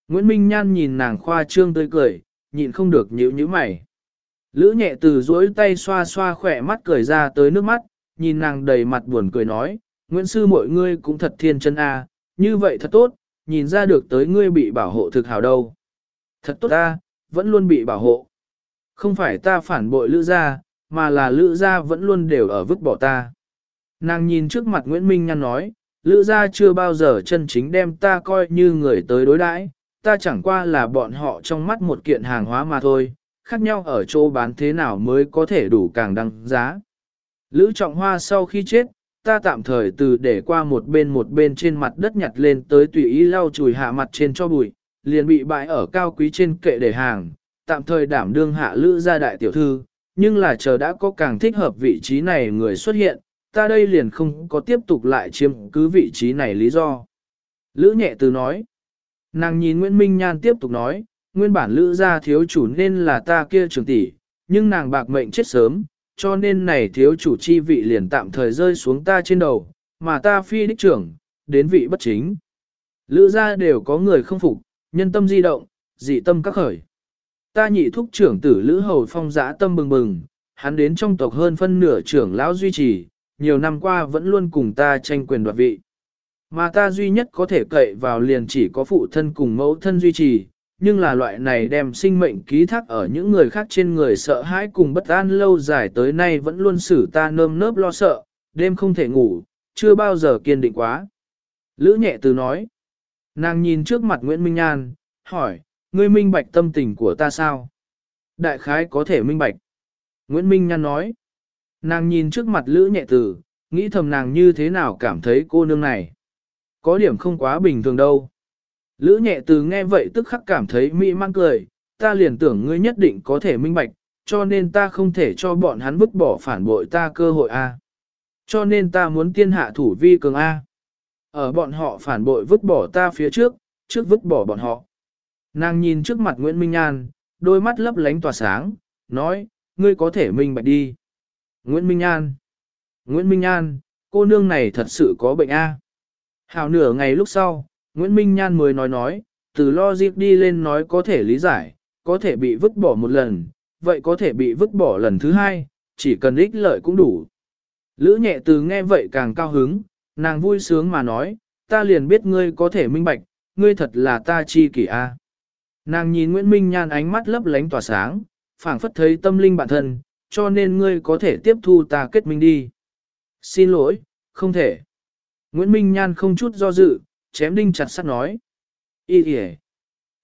A: Nguyễn Minh Nhan nhìn nàng khoa trương tươi cười, nhịn không được nhíu nhíu mày. Lữ nhẹ từ duỗi tay xoa xoa khỏe mắt cười ra tới nước mắt, nhìn nàng đầy mặt buồn cười nói, Nguyễn Sư mọi ngươi cũng thật thiên chân a, à, như vậy thật tốt, nhìn ra được tới ngươi bị bảo hộ thực hào đâu. Thật tốt ta, vẫn luôn bị bảo hộ. Không phải ta phản bội lữ gia, mà là lữ gia vẫn luôn đều ở vứt bỏ ta. Nàng nhìn trước mặt Nguyễn Minh Nhăn nói, lữ gia chưa bao giờ chân chính đem ta coi như người tới đối đãi, ta chẳng qua là bọn họ trong mắt một kiện hàng hóa mà thôi, khác nhau ở chỗ bán thế nào mới có thể đủ càng đăng giá. Lữ trọng hoa sau khi chết, ta tạm thời từ để qua một bên một bên trên mặt đất nhặt lên tới tùy ý lau chùi hạ mặt trên cho bụi, liền bị bãi ở cao quý trên kệ để hàng, tạm thời đảm đương hạ lữ gia đại tiểu thư, nhưng là chờ đã có càng thích hợp vị trí này người xuất hiện, ta đây liền không có tiếp tục lại chiếm cứ vị trí này lý do. Lữ nhẹ từ nói, nàng nhìn Nguyễn Minh Nhan tiếp tục nói, nguyên bản lữ gia thiếu chủ nên là ta kia trưởng tỷ, nhưng nàng bạc mệnh chết sớm, cho nên này thiếu chủ chi vị liền tạm thời rơi xuống ta trên đầu, mà ta phi đích trưởng, đến vị bất chính. Lữ gia đều có người không phục, nhân tâm di động, dị tâm các khởi. Ta nhị thúc trưởng tử Lữ Hầu Phong giã tâm bừng bừng, hắn đến trong tộc hơn phân nửa trưởng lão duy trì, nhiều năm qua vẫn luôn cùng ta tranh quyền đoạt vị. Mà ta duy nhất có thể cậy vào liền chỉ có phụ thân cùng mẫu thân duy trì, nhưng là loại này đem sinh mệnh ký thác ở những người khác trên người sợ hãi cùng bất an lâu dài tới nay vẫn luôn xử ta nơm nớp lo sợ, đêm không thể ngủ, chưa bao giờ kiên định quá. Lữ nhẹ từ nói, nàng nhìn trước mặt Nguyễn Minh Nhan, hỏi, ngươi minh bạch tâm tình của ta sao? Đại khái có thể minh bạch. Nguyễn Minh Nhan nói, nàng nhìn trước mặt Lữ nhẹ từ, nghĩ thầm nàng như thế nào cảm thấy cô nương này. Có điểm không quá bình thường đâu. Lữ nhẹ từ nghe vậy tức khắc cảm thấy mỹ mang cười, ta liền tưởng ngươi nhất định có thể minh bạch, cho nên ta không thể cho bọn hắn vứt bỏ phản bội ta cơ hội A. Cho nên ta muốn tiên hạ thủ vi cường A. Ở bọn họ phản bội vứt bỏ ta phía trước, trước vứt bỏ bọn họ. Nàng nhìn trước mặt Nguyễn Minh An, đôi mắt lấp lánh tỏa sáng, nói, ngươi có thể minh bạch đi. Nguyễn Minh An. Nguyễn Minh An, cô nương này thật sự có bệnh A. Hào nửa ngày lúc sau, Nguyễn Minh Nhan mới nói nói, từ logic đi lên nói có thể lý giải, có thể bị vứt bỏ một lần, vậy có thể bị vứt bỏ lần thứ hai, chỉ cần ích lợi cũng đủ. Lữ nhẹ từ nghe vậy càng cao hứng, nàng vui sướng mà nói, ta liền biết ngươi có thể minh bạch, ngươi thật là ta chi kỷ a. Nàng nhìn Nguyễn Minh Nhan ánh mắt lấp lánh tỏa sáng, phảng phất thấy tâm linh bản thân, cho nên ngươi có thể tiếp thu ta kết minh đi. Xin lỗi, không thể. Nguyễn Minh Nhan không chút do dự, chém đinh chặt sắt nói. Y kìa.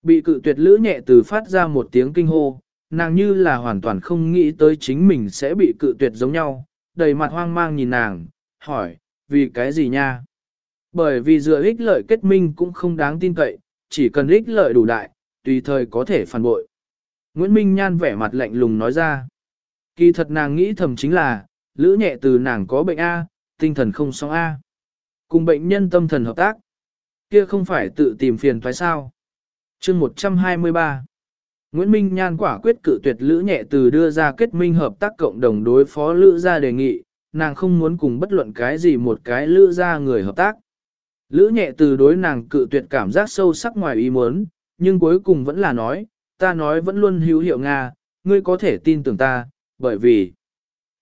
A: Bị cự tuyệt lữ nhẹ từ phát ra một tiếng kinh hô, nàng như là hoàn toàn không nghĩ tới chính mình sẽ bị cự tuyệt giống nhau, đầy mặt hoang mang nhìn nàng, hỏi, vì cái gì nha? Bởi vì dựa ích lợi kết minh cũng không đáng tin cậy, chỉ cần ích lợi đủ đại, tùy thời có thể phản bội. Nguyễn Minh Nhan vẻ mặt lạnh lùng nói ra. Kỳ thật nàng nghĩ thầm chính là, lữ nhẹ từ nàng có bệnh A, tinh thần không xong A. Cùng bệnh nhân tâm thần hợp tác. kia không phải tự tìm phiền phải sao. chương 123 Nguyễn Minh Nhan quả quyết cự tuyệt Lữ Nhẹ Từ đưa ra kết minh hợp tác cộng đồng đối phó Lữ gia đề nghị, nàng không muốn cùng bất luận cái gì một cái Lữ gia người hợp tác. Lữ Nhẹ Từ đối nàng cự tuyệt cảm giác sâu sắc ngoài ý muốn, nhưng cuối cùng vẫn là nói, ta nói vẫn luôn hữu hiệu Nga, ngươi có thể tin tưởng ta, bởi vì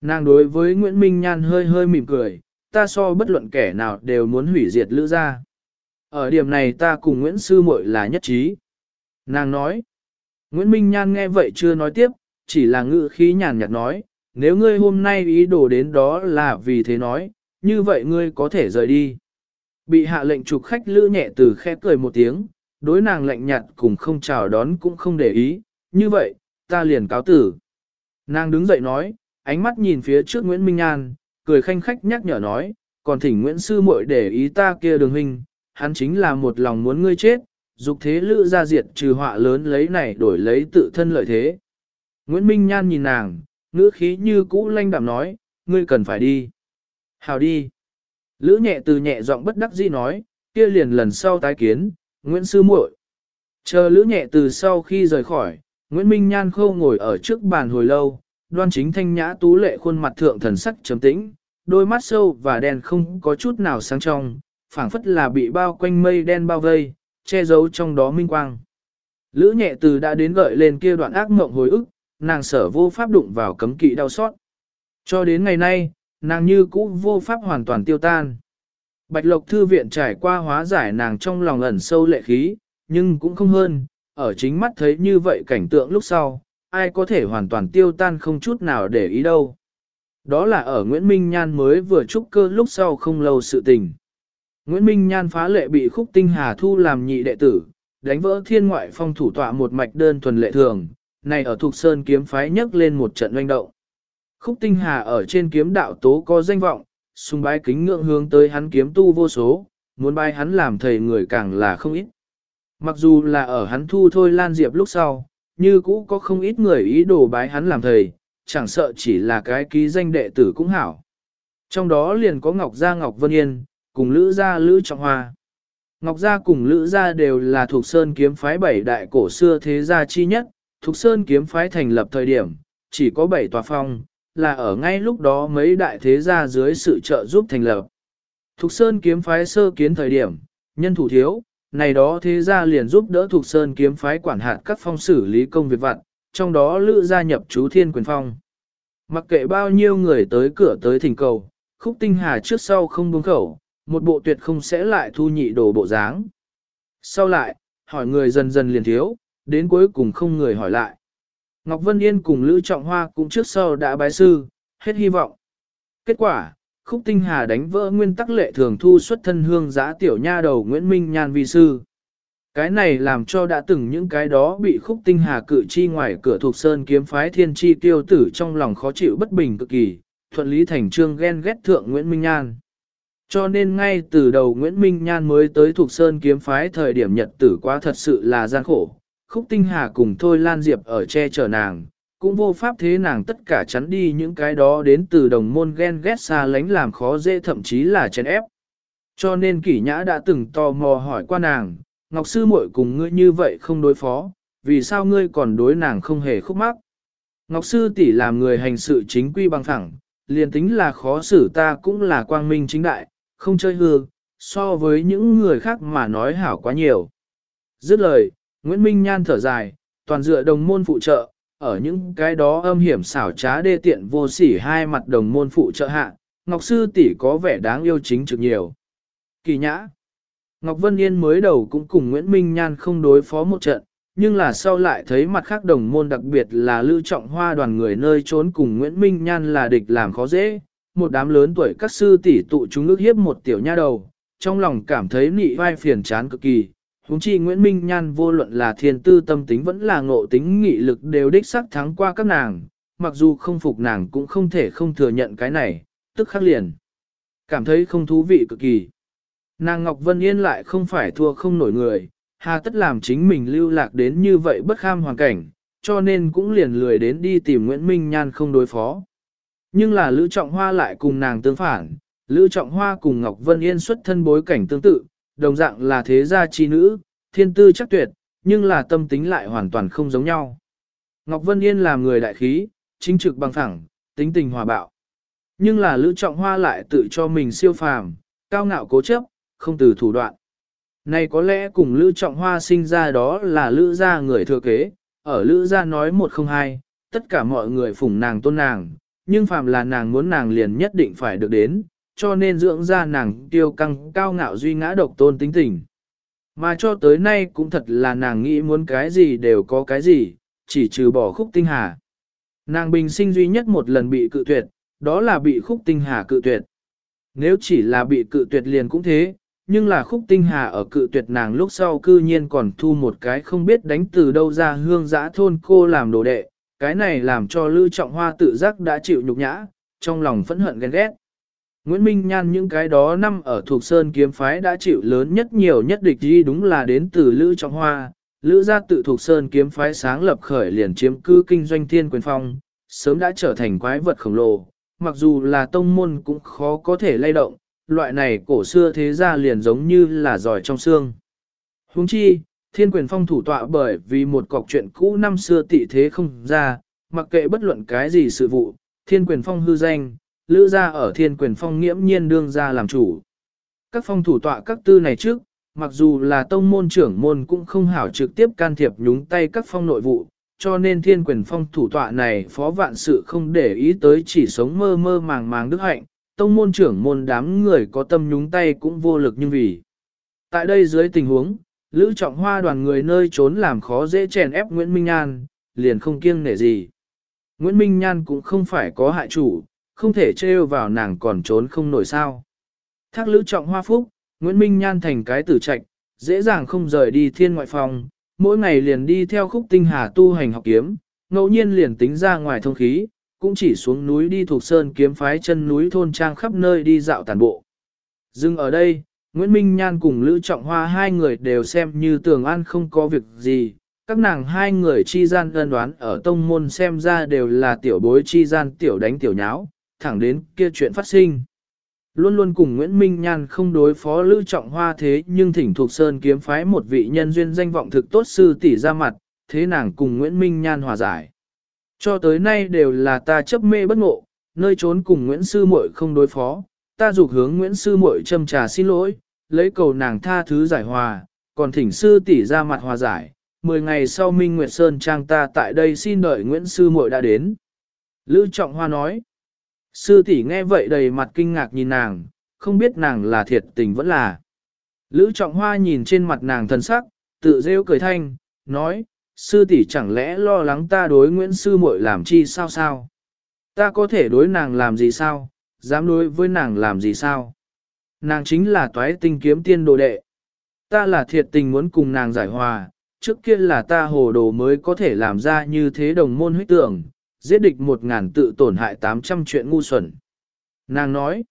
A: nàng đối với Nguyễn Minh Nhan hơi hơi mỉm cười, ta so bất luận kẻ nào đều muốn hủy diệt Lữ gia. Ở điểm này ta cùng Nguyễn Sư Muội là nhất trí. Nàng nói, Nguyễn Minh Nhan nghe vậy chưa nói tiếp, chỉ là ngữ khí nhàn nhạt nói, nếu ngươi hôm nay ý đồ đến đó là vì thế nói, như vậy ngươi có thể rời đi. Bị hạ lệnh trục khách lữ nhẹ từ khẽ cười một tiếng, đối nàng lạnh nhạt cùng không chào đón cũng không để ý, như vậy, ta liền cáo tử. Nàng đứng dậy nói, ánh mắt nhìn phía trước Nguyễn Minh Nhan, cười khanh khách nhắc nhở nói, còn thỉnh Nguyễn Sư muội để ý ta kia đường huynh, hắn chính là một lòng muốn ngươi chết, dục thế lữ ra diệt trừ họa lớn lấy này đổi lấy tự thân lợi thế. Nguyễn Minh Nhan nhìn nàng, ngữ khí như cũ lanh đạm nói, ngươi cần phải đi. Hào đi. Lữ nhẹ từ nhẹ giọng bất đắc dĩ nói, kia liền lần sau tái kiến, Nguyễn Sư muội. Chờ lữ nhẹ từ sau khi rời khỏi, Nguyễn Minh Nhan khâu ngồi ở trước bàn hồi lâu, đoan chính thanh nhã tú lệ khuôn mặt thượng thần sắc trầm tĩnh, đôi mắt sâu và đen không có chút nào sáng trong, phảng phất là bị bao quanh mây đen bao vây, che giấu trong đó minh quang. Lữ nhẹ từ đã đến gợi lên kia đoạn ác mộng hồi ức, nàng sở vô pháp đụng vào cấm kỵ đau xót. Cho đến ngày nay, nàng như cũ vô pháp hoàn toàn tiêu tan. Bạch Lộc Thư Viện trải qua hóa giải nàng trong lòng ẩn sâu lệ khí, nhưng cũng không hơn, ở chính mắt thấy như vậy cảnh tượng lúc sau, ai có thể hoàn toàn tiêu tan không chút nào để ý đâu. Đó là ở Nguyễn Minh Nhan mới vừa trúc cơ lúc sau không lâu sự tình. Nguyễn Minh Nhan phá lệ bị khúc tinh hà thu làm nhị đệ tử, đánh vỡ thiên ngoại phong thủ tọa một mạch đơn thuần lệ thường, này ở Thục Sơn kiếm phái nhấc lên một trận doanh động. Khúc tinh hà ở trên kiếm đạo tố có danh vọng, sung bái kính ngưỡng hướng tới hắn kiếm tu vô số, muốn bái hắn làm thầy người càng là không ít. Mặc dù là ở hắn thu thôi lan diệp lúc sau, như cũ có không ít người ý đồ bái hắn làm thầy, chẳng sợ chỉ là cái ký danh đệ tử cũng hảo. Trong đó liền có Ngọc Gia Ngọc Vân Yên, cùng Lữ Gia Lữ Trọng Hoa. Ngọc Gia cùng Lữ Gia đều là thuộc Sơn kiếm phái bảy đại cổ xưa thế gia chi nhất, thuộc Sơn kiếm phái thành lập thời điểm, chỉ có bảy tòa phong, là ở ngay lúc đó mấy đại thế gia dưới sự trợ giúp thành lập. Thục Sơn kiếm phái sơ kiến thời điểm, nhân thủ thiếu, này đó thế gia liền giúp đỡ thuộc Sơn kiếm phái quản hạt các phong xử lý công việc vặt, trong đó lữ gia nhập chú thiên quyền phong. Mặc kệ bao nhiêu người tới cửa tới thỉnh cầu, khúc tinh hà trước sau không buông khẩu, một bộ tuyệt không sẽ lại thu nhị đồ bộ dáng. Sau lại, hỏi người dần dần liền thiếu, đến cuối cùng không người hỏi lại. Ngọc Vân Yên cùng Lữ Trọng Hoa cũng trước sau đã bái sư, hết hy vọng. Kết quả, Khúc Tinh Hà đánh vỡ nguyên tắc lệ thường thu xuất thân hương giã tiểu nha đầu Nguyễn Minh Nhan vi sư. Cái này làm cho đã từng những cái đó bị Khúc Tinh Hà cự chi ngoài cửa thuộc sơn kiếm phái thiên chi tiêu tử trong lòng khó chịu bất bình cực kỳ, thuận lý thành trương ghen ghét thượng Nguyễn Minh Nhan. Cho nên ngay từ đầu Nguyễn Minh Nhan mới tới thuộc sơn kiếm phái thời điểm nhật tử quá thật sự là gian khổ, khúc tinh hà cùng thôi lan diệp ở che chở nàng, cũng vô pháp thế nàng tất cả chắn đi những cái đó đến từ đồng môn ghen ghét xa lánh làm khó dễ thậm chí là chèn ép. Cho nên kỷ nhã đã từng tò mò hỏi qua nàng, Ngọc Sư muội cùng ngươi như vậy không đối phó, vì sao ngươi còn đối nàng không hề khúc mắc? Ngọc Sư tỷ làm người hành sự chính quy bằng thẳng, liền tính là khó xử ta cũng là quang minh chính đại, không chơi hư, so với những người khác mà nói hảo quá nhiều. Dứt lời, Nguyễn Minh Nhan thở dài, toàn dựa đồng môn phụ trợ, ở những cái đó âm hiểm xảo trá đê tiện vô sỉ hai mặt đồng môn phụ trợ hạ, Ngọc Sư tỷ có vẻ đáng yêu chính trực nhiều. Kỳ nhã Ngọc Vân Yên mới đầu cũng cùng Nguyễn Minh Nhan không đối phó một trận, nhưng là sau lại thấy mặt khác đồng môn đặc biệt là lưu trọng hoa đoàn người nơi trốn cùng Nguyễn Minh Nhan là địch làm khó dễ, một đám lớn tuổi các sư tỷ tụ chúng ước hiếp một tiểu nha đầu, trong lòng cảm thấy nị vai phiền chán cực kỳ, huống chi Nguyễn Minh Nhan vô luận là thiên tư tâm tính vẫn là ngộ tính nghị lực đều đích sắc thắng qua các nàng, mặc dù không phục nàng cũng không thể không thừa nhận cái này, tức khắc liền. Cảm thấy không thú vị cực kỳ. Nàng Ngọc Vân Yên lại không phải thua không nổi người, hà tất làm chính mình lưu lạc đến như vậy bất kham hoàn cảnh, cho nên cũng liền lười đến đi tìm Nguyễn Minh Nhan không đối phó. Nhưng là Lữ Trọng Hoa lại cùng nàng tương phản, Lữ Trọng Hoa cùng Ngọc Vân Yên xuất thân bối cảnh tương tự, đồng dạng là thế gia chi nữ, thiên tư chắc tuyệt, nhưng là tâm tính lại hoàn toàn không giống nhau. Ngọc Vân Yên là người đại khí, chính trực bằng phẳng, tính tình hòa bạo. Nhưng là Lữ Trọng Hoa lại tự cho mình siêu phàm, cao ngạo cố chấp, không từ thủ đoạn. Này có lẽ cùng Lữ Trọng Hoa sinh ra đó là Lữ gia người thừa kế, ở Lữ gia nói một không hai, tất cả mọi người phụng nàng tôn nàng, nhưng phàm là nàng muốn nàng liền nhất định phải được đến, cho nên dưỡng ra nàng tiêu căng cao ngạo duy ngã độc tôn tính tình. Mà cho tới nay cũng thật là nàng nghĩ muốn cái gì đều có cái gì, chỉ trừ bỏ khúc tinh hà. Nàng bình sinh duy nhất một lần bị cự tuyệt, đó là bị khúc tinh hà cự tuyệt. Nếu chỉ là bị cự tuyệt liền cũng thế, nhưng là khúc tinh hà ở cự tuyệt nàng lúc sau cư nhiên còn thu một cái không biết đánh từ đâu ra hương giã thôn cô làm đồ đệ, cái này làm cho Lữ Trọng Hoa tự giác đã chịu nhục nhã, trong lòng phẫn hận ghen ghét. Nguyễn Minh Nhan những cái đó năm ở thuộc Sơn kiếm phái đã chịu lớn nhất nhiều nhất địch đi đúng là đến từ Lữ Trọng Hoa, Lữ gia tự thuộc Sơn kiếm phái sáng lập khởi liền chiếm cư kinh doanh thiên quyền phong, sớm đã trở thành quái vật khổng lồ, mặc dù là tông môn cũng khó có thể lay động, loại này cổ xưa thế gia liền giống như là giỏi trong xương. Huống chi, thiên quyền phong thủ tọa bởi vì một cọc chuyện cũ năm xưa tị thế không ra, mặc kệ bất luận cái gì sự vụ, thiên quyền phong hư danh, lữ gia ở thiên quyền phong nghiễm nhiên đương ra làm chủ. Các phong thủ tọa các tư này trước, mặc dù là tông môn trưởng môn cũng không hảo trực tiếp can thiệp nhúng tay các phong nội vụ, cho nên thiên quyền phong thủ tọa này phó vạn sự không để ý tới chỉ sống mơ mơ màng màng đức hạnh, tông môn trưởng môn đám người có tâm nhúng tay cũng vô lực nhưng vì. Tại đây dưới tình huống, Lữ Trọng Hoa đoàn người nơi trốn làm khó dễ chèn ép Nguyễn Minh Nhan, liền không kiêng nể gì. Nguyễn Minh Nhan cũng không phải có hại chủ, không thể trêu vào nàng còn trốn không nổi sao. Thác Lữ Trọng Hoa phúc, Nguyễn Minh Nhan thành cái tử trạch, dễ dàng không rời đi thiên ngoại phòng, mỗi ngày liền đi theo khúc tinh hà tu hành học kiếm, ngẫu nhiên liền tính ra ngoài thông khí, cũng chỉ xuống núi đi thuộc sơn kiếm phái chân núi thôn trang khắp nơi đi dạo tàn bộ. Dừng ở đây, Nguyễn Minh Nhan cùng Lữ Trọng Hoa hai người đều xem như tường an không có việc gì, các nàng hai người chi gian ân đoán ở tông môn xem ra đều là tiểu bối chi gian tiểu đánh tiểu nháo, thẳng đến kia chuyện phát sinh. Luôn luôn cùng Nguyễn Minh Nhan không đối phó Lữ Trọng Hoa thế nhưng thỉnh thuộc Sơn kiếm phái một vị nhân duyên danh vọng thực tốt sư tỷ ra mặt, thế nàng cùng Nguyễn Minh Nhan hòa giải. Cho tới nay đều là ta chấp mê bất ngộ, nơi trốn cùng Nguyễn Sư muội không đối phó, ta dục hướng Nguyễn Sư muội châm trà xin lỗi, lấy cầu nàng tha thứ giải hòa, còn thỉnh sư tỷ ra mặt hòa giải. Mười ngày sau Minh Nguyệt Sơn Trang ta tại đây xin đợi Nguyễn Sư muội đã đến. Lữ Trọng Hoa nói, Sư tỷ nghe vậy đầy mặt kinh ngạc nhìn nàng, không biết nàng là thiệt tình vẫn là. Lữ trọng hoa nhìn trên mặt nàng thần sắc, tự rêu cười thanh, nói, sư tỷ chẳng lẽ lo lắng ta đối Nguyễn Sư muội làm chi sao sao? Ta có thể đối nàng làm gì sao? Dám đối với nàng làm gì sao? Nàng chính là toái tinh kiếm tiên đồ đệ. Ta là thiệt tình muốn cùng nàng giải hòa, trước kia là ta hồ đồ mới có thể làm ra như thế đồng môn huyết tưởng, giết địch một ngàn tự tổn hại tám trăm chuyện ngu xuẩn. Nàng nói,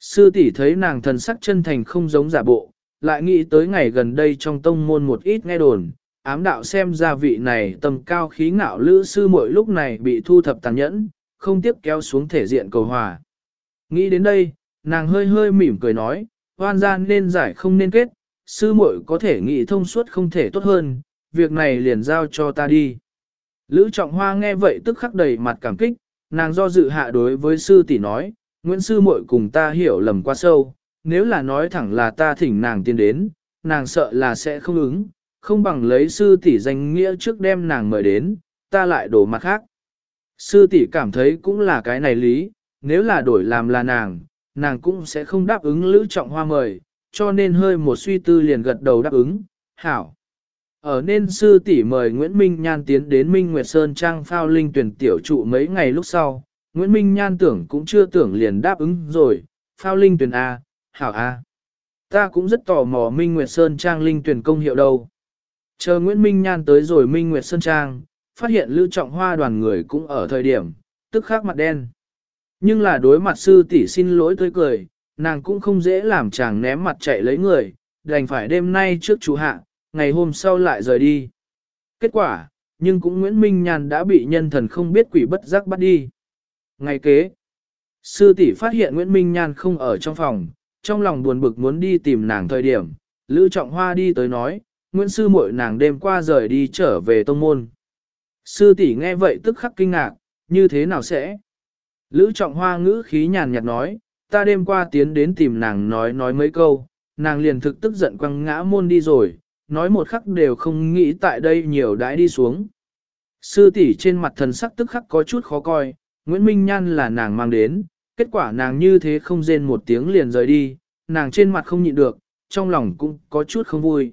A: sư tỷ thấy nàng thần sắc chân thành không giống giả bộ, lại nghĩ tới ngày gần đây trong tông môn một ít nghe đồn, ám đạo xem ra vị này tầm cao khí ngạo lữ sư mỗi lúc này bị thu thập tàn nhẫn, không tiếp kéo xuống thể diện cầu hòa. Nghĩ đến đây, nàng hơi hơi mỉm cười nói, hoan gian nên giải không nên kết, sư muội có thể nghĩ thông suốt không thể tốt hơn, việc này liền giao cho ta đi. Lữ Trọng Hoa nghe vậy tức khắc đầy mặt cảm kích, nàng do dự hạ đối với sư tỷ nói, Nguyễn sư muội cùng ta hiểu lầm quá sâu, nếu là nói thẳng là ta thỉnh nàng tiến đến, nàng sợ là sẽ không ứng, không bằng lấy sư tỷ danh nghĩa trước đem nàng mời đến, ta lại đổ mặt khác. Sư tỷ cảm thấy cũng là cái này lý, nếu là đổi làm là nàng, nàng cũng sẽ không đáp ứng Lữ Trọng Hoa mời, cho nên hơi một suy tư liền gật đầu đáp ứng, hảo. Ở nên sư tỷ mời Nguyễn Minh Nhan tiến đến Minh Nguyệt Sơn Trang phao linh tuyển tiểu trụ mấy ngày lúc sau, Nguyễn Minh Nhan tưởng cũng chưa tưởng liền đáp ứng rồi, phao linh tuyển A, hảo A. Ta cũng rất tò mò Minh Nguyệt Sơn Trang linh tuyển công hiệu đâu. Chờ Nguyễn Minh Nhan tới rồi Minh Nguyệt Sơn Trang, phát hiện Lưu Trọng Hoa đoàn người cũng ở thời điểm, tức khắc mặt đen. Nhưng là đối mặt sư tỷ xin lỗi tươi cười, nàng cũng không dễ làm chàng ném mặt chạy lấy người, đành phải đêm nay trước chú hạ, ngày hôm sau lại rời đi. Kết quả, nhưng cũng Nguyễn Minh Nhàn đã bị nhân thần không biết quỷ bất giác bắt đi. Ngày kế, sư tỷ phát hiện Nguyễn Minh nhàn không ở trong phòng, trong lòng buồn bực muốn đi tìm nàng thời điểm, Lữ Trọng Hoa đi tới nói, Nguyễn Sư muội nàng đêm qua rời đi trở về tông môn. Sư tỷ nghe vậy tức khắc kinh ngạc, như thế nào sẽ? Lữ Trọng Hoa ngữ khí nhàn nhạt nói, ta đêm qua tiến đến tìm nàng nói nói mấy câu, nàng liền thực tức giận quăng ngã môn đi rồi, nói một khắc đều không nghĩ tại đây nhiều đãi đi xuống. Sư tỷ trên mặt thần sắc tức khắc có chút khó coi, Nguyễn Minh Nhan là nàng mang đến, kết quả nàng như thế không rên một tiếng liền rời đi, nàng trên mặt không nhịn được, trong lòng cũng có chút không vui.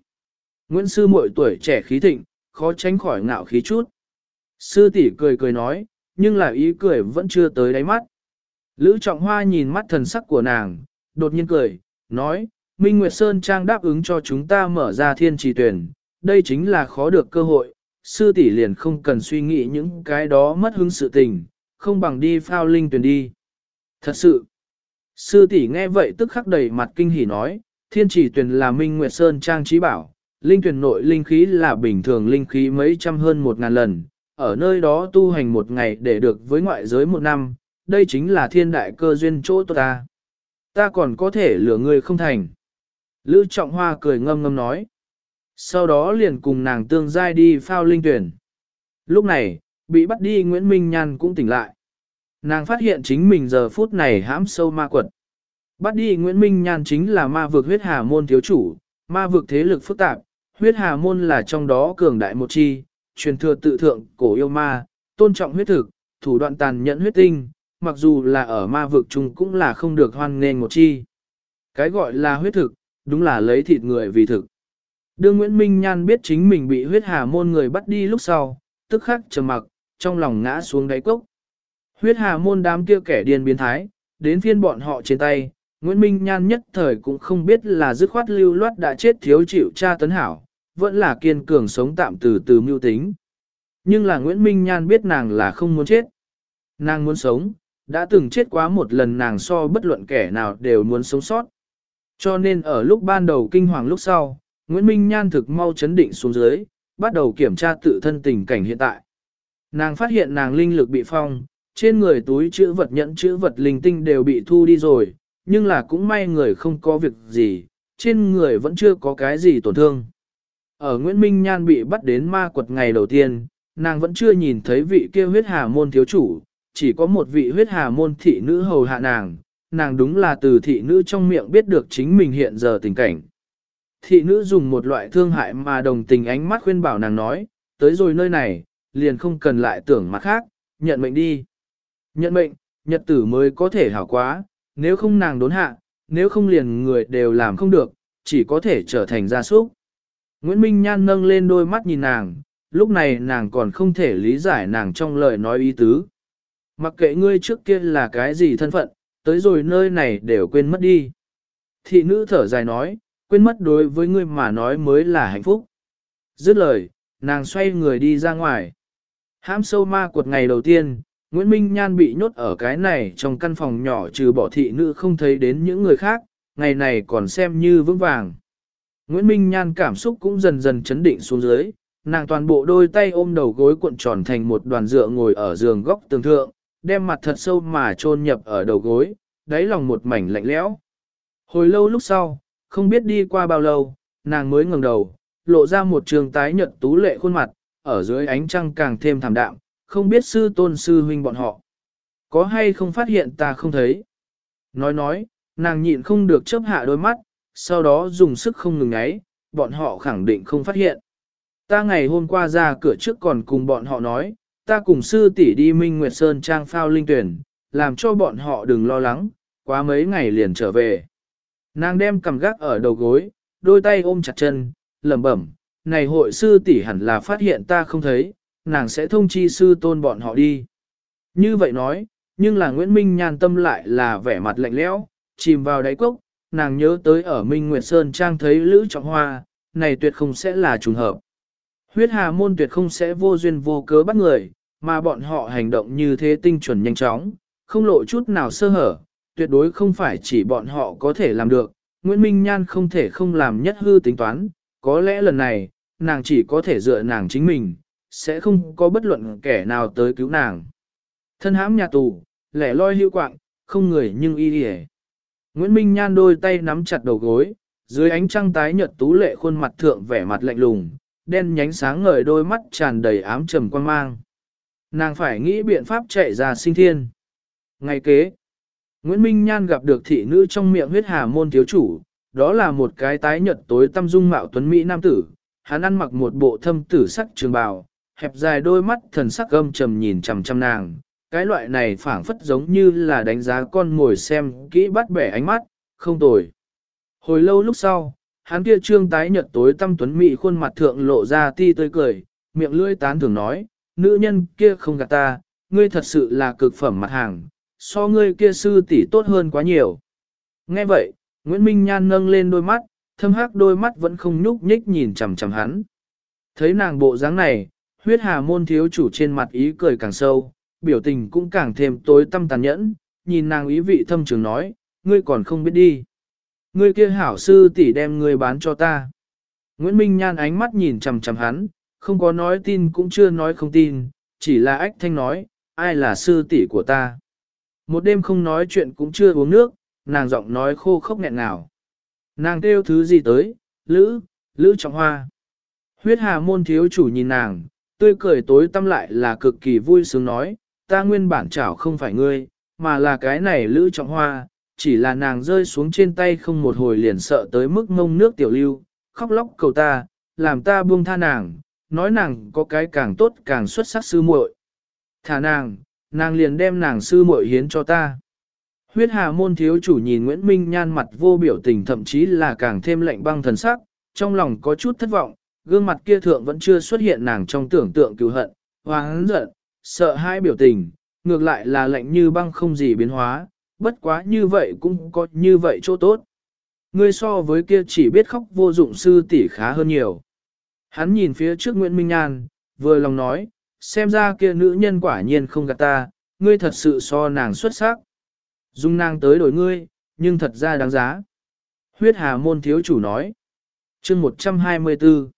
A: Nguyễn Sư muội tuổi trẻ khí thịnh, khó tránh khỏi ngạo khí chút. Sư tỷ cười cười nói, nhưng là ý cười vẫn chưa tới đáy mắt. Lữ Trọng Hoa nhìn mắt thần sắc của nàng, đột nhiên cười, nói, Minh Nguyệt Sơn Trang đáp ứng cho chúng ta mở ra thiên trì tuyển, đây chính là khó được cơ hội, sư tỷ liền không cần suy nghĩ những cái đó mất hứng sự tình, không bằng đi phao linh tuyển đi. Thật sự, sư tỷ nghe vậy tức khắc đầy mặt kinh hỉ nói, thiên trì tuyển là Minh Nguyệt Sơn Trang trí bảo, linh tuyển nội linh khí là bình thường linh khí mấy trăm hơn một ngàn lần, ở nơi đó tu hành một ngày để được với ngoại giới một năm, đây chính là thiên đại cơ duyên chỗ ta. Ta còn có thể lừa người không thành. Lữ Trọng Hoa cười ngâm ngâm nói. Sau đó liền cùng nàng tương giai đi phao linh tuyển. Lúc này, bị bắt đi Nguyễn Minh Nhan cũng tỉnh lại. Nàng phát hiện chính mình giờ phút này hãm sâu ma quật. Bắt đi Nguyễn Minh Nhan chính là ma vực huyết hà môn thiếu chủ, ma vực thế lực phức tạp, huyết hà môn là trong đó cường đại một chi, truyền thừa tự thượng cổ yêu ma, tôn trọng huyết thực, thủ đoạn tàn nhẫn huyết tinh, mặc dù là ở ma vực chung cũng là không được hoan nghênh một chi. Cái gọi là huyết thực, đúng là lấy thịt người vì thực. Đương Nguyễn Minh Nhan biết chính mình bị huyết hà môn người bắt đi lúc sau, tức khắc trầm mặc, trong lòng ngã xuống đáy cốc. Huyết hà môn đám kia kẻ điên biến thái, đến phiên bọn họ trên tay, Nguyễn Minh Nhan nhất thời cũng không biết là dứt khoát lưu loát đã chết thiếu chịu cha tấn hảo, vẫn là kiên cường sống tạm từ từ mưu tính. Nhưng là Nguyễn Minh Nhan biết nàng là không muốn chết. Nàng muốn sống, đã từng chết quá một lần nàng so bất luận kẻ nào đều muốn sống sót. Cho nên ở lúc ban đầu kinh hoàng lúc sau, Nguyễn Minh Nhan thực mau chấn định xuống dưới, bắt đầu kiểm tra tự thân tình cảnh hiện tại. Nàng phát hiện nàng linh lực bị phong, trên người túi chữ vật nhẫn chữ vật linh tinh đều bị thu đi rồi, nhưng là cũng may người không có việc gì, trên người vẫn chưa có cái gì tổn thương. Ở Nguyễn Minh Nhan bị bắt đến ma quật ngày đầu tiên, nàng vẫn chưa nhìn thấy vị kia huyết hà môn thiếu chủ, chỉ có một vị huyết hà môn thị nữ hầu hạ nàng, nàng đúng là từ thị nữ trong miệng biết được chính mình hiện giờ tình cảnh. Thị nữ dùng một loại thương hại mà đồng tình ánh mắt khuyên bảo nàng nói, tới rồi nơi này, liền không cần lại tưởng mặt khác, nhận mệnh đi. Nhận mệnh, nhật tử mới có thể hảo quá, nếu không nàng đốn hạ, nếu không liền người đều làm không được, chỉ có thể trở thành gia súc. Nguyễn Minh Nhan nâng lên đôi mắt nhìn nàng, lúc này nàng còn không thể lý giải nàng trong lời nói ý tứ. Mặc kệ ngươi trước kia là cái gì thân phận, tới rồi nơi này đều quên mất đi. Thị nữ thở dài nói, quên mất đối với ngươi mà nói mới là hạnh phúc. Dứt lời, nàng xoay người đi ra ngoài. Hãm sâu ma cuột ngày đầu tiên, Nguyễn Minh Nhan bị nhốt ở cái này trong căn phòng nhỏ trừ bỏ thị nữ không thấy đến những người khác, ngày này còn xem như vững vàng. Nguyễn Minh Nhan cảm xúc cũng dần dần chấn định xuống dưới, nàng toàn bộ đôi tay ôm đầu gối cuộn tròn thành một đoàn dựa ngồi ở giường góc tường thượng, đem mặt thật sâu mà chôn nhập ở đầu gối, đáy lòng một mảnh lạnh lẽo. Hồi lâu lúc sau, không biết đi qua bao lâu, nàng mới ngẩng đầu, lộ ra một trường tái nhợt tú lệ khuôn mặt, ở dưới ánh trăng càng thêm thảm đạm, không biết sư tôn sư huynh bọn họ. Có hay không phát hiện ta không thấy. Nói nói, nàng nhịn không được chớp hạ đôi mắt, sau đó dùng sức không ngừng ngáy, bọn họ khẳng định không phát hiện. Ta ngày hôm qua ra cửa trước còn cùng bọn họ nói, ta cùng sư tỷ đi Minh Nguyệt Sơn trang phao linh tuyển, làm cho bọn họ đừng lo lắng, quá mấy ngày liền trở về. Nàng đem cầm gác ở đầu gối, đôi tay ôm chặt chân, lẩm bẩm, này hội sư tỷ hẳn là phát hiện ta không thấy, nàng sẽ thông chi sư tôn bọn họ đi. Như vậy nói, nhưng là Nguyễn Minh nhàn tâm lại là vẻ mặt lạnh lẽo, chìm vào đáy cốc, nàng nhớ tới ở Minh Nguyệt Sơn Trang thấy Lữ Trọng Hoa, này tuyệt không sẽ là trùng hợp. Huyết hà môn tuyệt không sẽ vô duyên vô cớ bắt người, mà bọn họ hành động như thế tinh chuẩn nhanh chóng, không lộ chút nào sơ hở, tuyệt đối không phải chỉ bọn họ có thể làm được. Nguyễn Minh Nhan không thể không làm nhất hư tính toán, có lẽ lần này, nàng chỉ có thể dựa nàng chính mình, sẽ không có bất luận kẻ nào tới cứu nàng. Thân hãm nhà tù, lẻ loi hưu quạng, không người nhưng y hề. Nguyễn Minh Nhan đôi tay nắm chặt đầu gối, dưới ánh trăng tái nhợt tú lệ khuôn mặt thượng vẻ mặt lạnh lùng, đen nhánh sáng ngời đôi mắt tràn đầy ám trầm quan mang. Nàng phải nghĩ biện pháp chạy ra sinh thiên. Ngày kế, Nguyễn Minh Nhan gặp được thị nữ trong miệng huyết hà môn thiếu chủ, đó là một cái tái nhợt tối tâm dung mạo tuấn Mỹ nam tử, hắn ăn mặc một bộ thâm tử sắc trường bào, hẹp dài đôi mắt thần sắc gâm trầm nhìn chằm chằm nàng, cái loại này phảng phất giống như là đánh giá con ngồi xem kỹ bắt bẻ ánh mắt, không tồi. Hồi lâu lúc sau, hắn kia trương tái nhợt tối tâm tuấn mỹ khuôn mặt thượng lộ ra ti tươi cười, miệng lưỡi tán thường nói, nữ nhân kia không gạt ta, ngươi thật sự là cực phẩm mặt hàng, so ngươi kia sư tỷ tốt hơn quá nhiều. Nghe vậy, Nguyễn Minh Nhan nâng lên đôi mắt, thâm hắc đôi mắt vẫn không nhúc nhích nhìn chằm chằm hắn. Thấy nàng bộ dáng này, huyết hà môn thiếu chủ trên mặt ý cười càng sâu, biểu tình cũng càng thêm tối tâm tàn nhẫn, nhìn nàng ý vị thâm trường nói, ngươi còn không biết đi. Ngươi kia hảo sư tỷ đem ngươi bán cho ta. Nguyễn Minh Nhan ánh mắt nhìn chằm chằm hắn, không có nói tin cũng chưa nói không tin, chỉ là ách thanh nói, ai là sư tỷ của ta. Một đêm không nói chuyện cũng chưa uống nước, nàng giọng nói khô khốc nghẹn ngào. Nàng kêu thứ gì tới, lữ, lữ trọng hoa. Huyết hà môn thiếu chủ nhìn nàng, tươi cười tối tâm lại là cực kỳ vui sướng nói, ta nguyên bản chảo không phải ngươi, mà là cái này lữ trọng hoa, chỉ là nàng rơi xuống trên tay không một hồi liền sợ tới mức ngông nước tiểu lưu, khóc lóc cầu ta, làm ta buông tha nàng, nói nàng có cái càng tốt càng xuất sắc sư muội. Thả nàng, nàng liền đem nàng sư muội hiến cho ta. Huyết hà môn thiếu chủ nhìn Nguyễn Minh nhan mặt vô biểu tình thậm chí là càng thêm lạnh băng thần sắc, trong lòng có chút thất vọng, gương mặt kia thượng vẫn chưa xuất hiện nàng trong tưởng tượng cứu hận, hoáng giận, sợ hai biểu tình, ngược lại là lạnh như băng không gì biến hóa, bất quá như vậy cũng có như vậy chỗ tốt. Ngươi so với kia chỉ biết khóc vô dụng sư tỷ khá hơn nhiều. Hắn nhìn phía trước Nguyễn Minh Nhan, vừa lòng nói, xem ra kia nữ nhân quả nhiên không gạt ta, ngươi thật sự so nàng xuất sắc. Dung nàng tới đổi ngươi, nhưng thật ra đáng giá. Huyết hà môn thiếu chủ nói. chương 124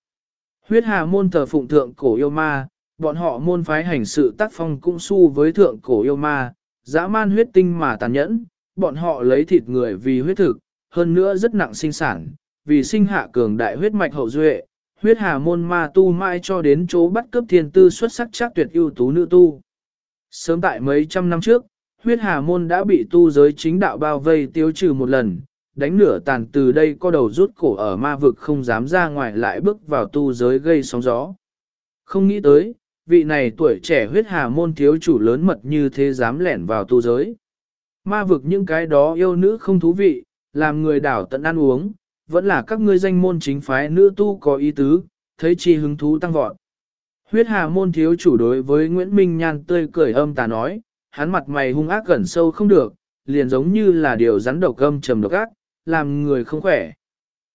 A: Huyết hà môn thờ phụng thượng cổ yêu ma, bọn họ môn phái hành sự tác phong cũng su với thượng cổ yêu ma, dã man huyết tinh mà tàn nhẫn, bọn họ lấy thịt người vì huyết thực, hơn nữa rất nặng sinh sản, vì sinh hạ cường đại huyết mạch hậu duệ, huyết hà môn ma tu mãi cho đến chỗ bắt cướp thiên tư xuất sắc chắc tuyệt ưu tú nữ tu. Sớm tại mấy trăm năm trước, huyết hà môn đã bị tu giới chính đạo bao vây tiêu trừ một lần, đánh nửa tàn từ đây có đầu rút cổ ở ma vực không dám ra ngoài lại bước vào tu giới gây sóng gió. Không nghĩ tới, vị này tuổi trẻ huyết hà môn thiếu chủ lớn mật như thế dám lẻn vào tu giới. Ma vực những cái đó yêu nữ không thú vị, làm người đảo tận ăn uống, vẫn là các ngươi danh môn chính phái nữ tu có ý tứ, thấy chi hứng thú tăng vọt. Huyết hà môn thiếu chủ đối với Nguyễn Minh Nhan tươi cười âm tà nói, hắn mặt mày hung ác gần sâu không được, liền giống như là điều rắn độc âm trầm độc ác, làm người không khỏe.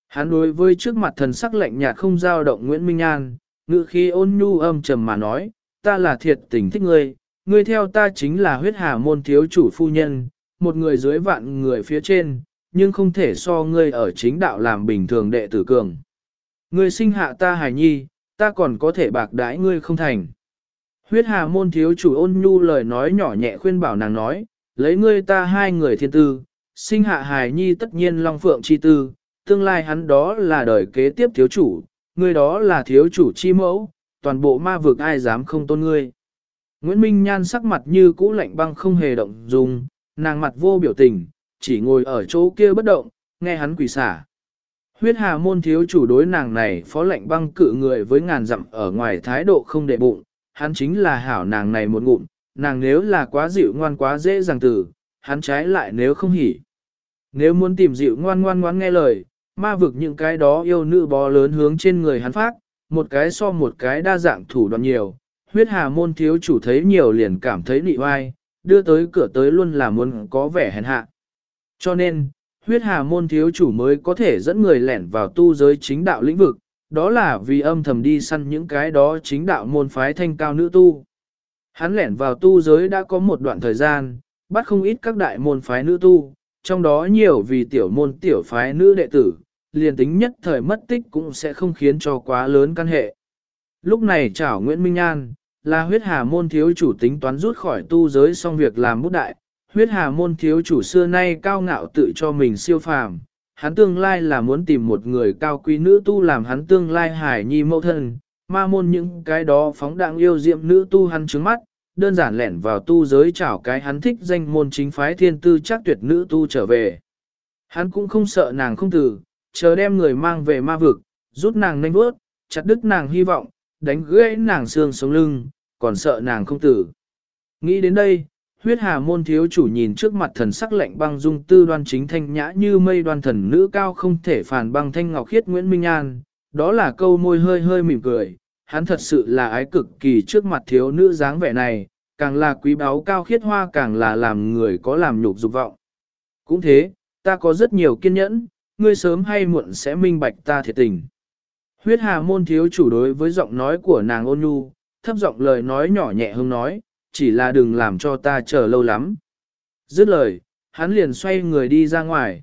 A: Hắn đối với trước mặt thần sắc lạnh nhạt không dao động Nguyễn Minh Nhan, ngự khi ôn nhu âm trầm mà nói, ta là thiệt tình thích ngươi, ngươi theo ta chính là huyết hà môn thiếu chủ phu nhân, một người dưới vạn người phía trên, nhưng không thể so ngươi ở chính đạo làm bình thường đệ tử cường. Ngươi sinh hạ ta hài nhi, ta còn có thể bạc đãi ngươi không thành. Huyết hà môn thiếu chủ ôn nhu lời nói nhỏ nhẹ khuyên bảo nàng nói, lấy ngươi ta hai người thiên tư, sinh hạ hài nhi tất nhiên long phượng chi tư, tương lai hắn đó là đời kế tiếp thiếu chủ, ngươi đó là thiếu chủ chi mẫu, toàn bộ ma vực ai dám không tôn ngươi. Nguyễn Minh Nhan sắc mặt như cũ lạnh băng không hề động dung, nàng mặt vô biểu tình, chỉ ngồi ở chỗ kia bất động, nghe hắn quỷ xả. Huyết hà môn thiếu chủ đối nàng này phó lệnh băng cự người với ngàn dặm ở ngoài thái độ không để bụng, hắn chính là hảo nàng này một ngụm, nàng nếu là quá dịu ngoan quá dễ dàng từ, hắn trái lại nếu không hỉ. Nếu muốn tìm dịu ngoan ngoan ngoan nghe lời, ma vực những cái đó yêu nữ bó lớn hướng trên người hắn phát, một cái so một cái đa dạng thủ đoạn nhiều, huyết hà môn thiếu chủ thấy nhiều liền cảm thấy nị oai, đưa tới cửa tới luôn là muốn có vẻ hèn hạ. Cho nên, huyết hà môn thiếu chủ mới có thể dẫn người lẻn vào tu giới chính đạo lĩnh vực, đó là vì âm thầm đi săn những cái đó chính đạo môn phái thanh cao nữ tu. Hắn lẻn vào tu giới đã có một đoạn thời gian, bắt không ít các đại môn phái nữ tu, trong đó nhiều vì tiểu môn tiểu phái nữ đệ tử, liền tính nhất thời mất tích cũng sẽ không khiến cho quá lớn căn hệ. Lúc này chảo Nguyễn Minh An, là huyết hà môn thiếu chủ tính toán rút khỏi tu giới xong việc làm bút đại, huyết hà môn thiếu chủ xưa nay cao ngạo tự cho mình siêu phàm, hắn tương lai là muốn tìm một người cao quý nữ tu làm hắn tương lai hải nhi mẫu thân, ma môn những cái đó phóng đạng yêu diệm nữ tu hắn trứng mắt, đơn giản lẻn vào tu giới chảo cái hắn thích danh môn chính phái thiên tư chắc tuyệt nữ tu trở về. Hắn cũng không sợ nàng không tử, chờ đem người mang về ma vực, rút nàng nhanh bước, chặt đứt nàng hy vọng, đánh gãy nàng xương sống lưng, còn sợ nàng không tử. Nghĩ đến đây, huyết hà môn thiếu chủ nhìn trước mặt thần sắc lạnh băng dung tư đoan chính thanh nhã như mây đoan thần nữ cao không thể phản băng thanh ngọc khiết Nguyễn Minh An, đó là câu môi hơi hơi mỉm cười, hắn thật sự là ái cực kỳ trước mặt thiếu nữ dáng vẻ này, càng là quý báu cao khiết hoa càng là làm người có làm nhục dục vọng. Cũng thế, ta có rất nhiều kiên nhẫn, ngươi sớm hay muộn sẽ minh bạch ta thiệt tình. Huyết hà môn thiếu chủ đối với giọng nói của nàng ôn nhu, thấp giọng lời nói nhỏ nhẹ hơn nói, chỉ là đừng làm cho ta chờ lâu lắm. Dứt lời, hắn liền xoay người đi ra ngoài.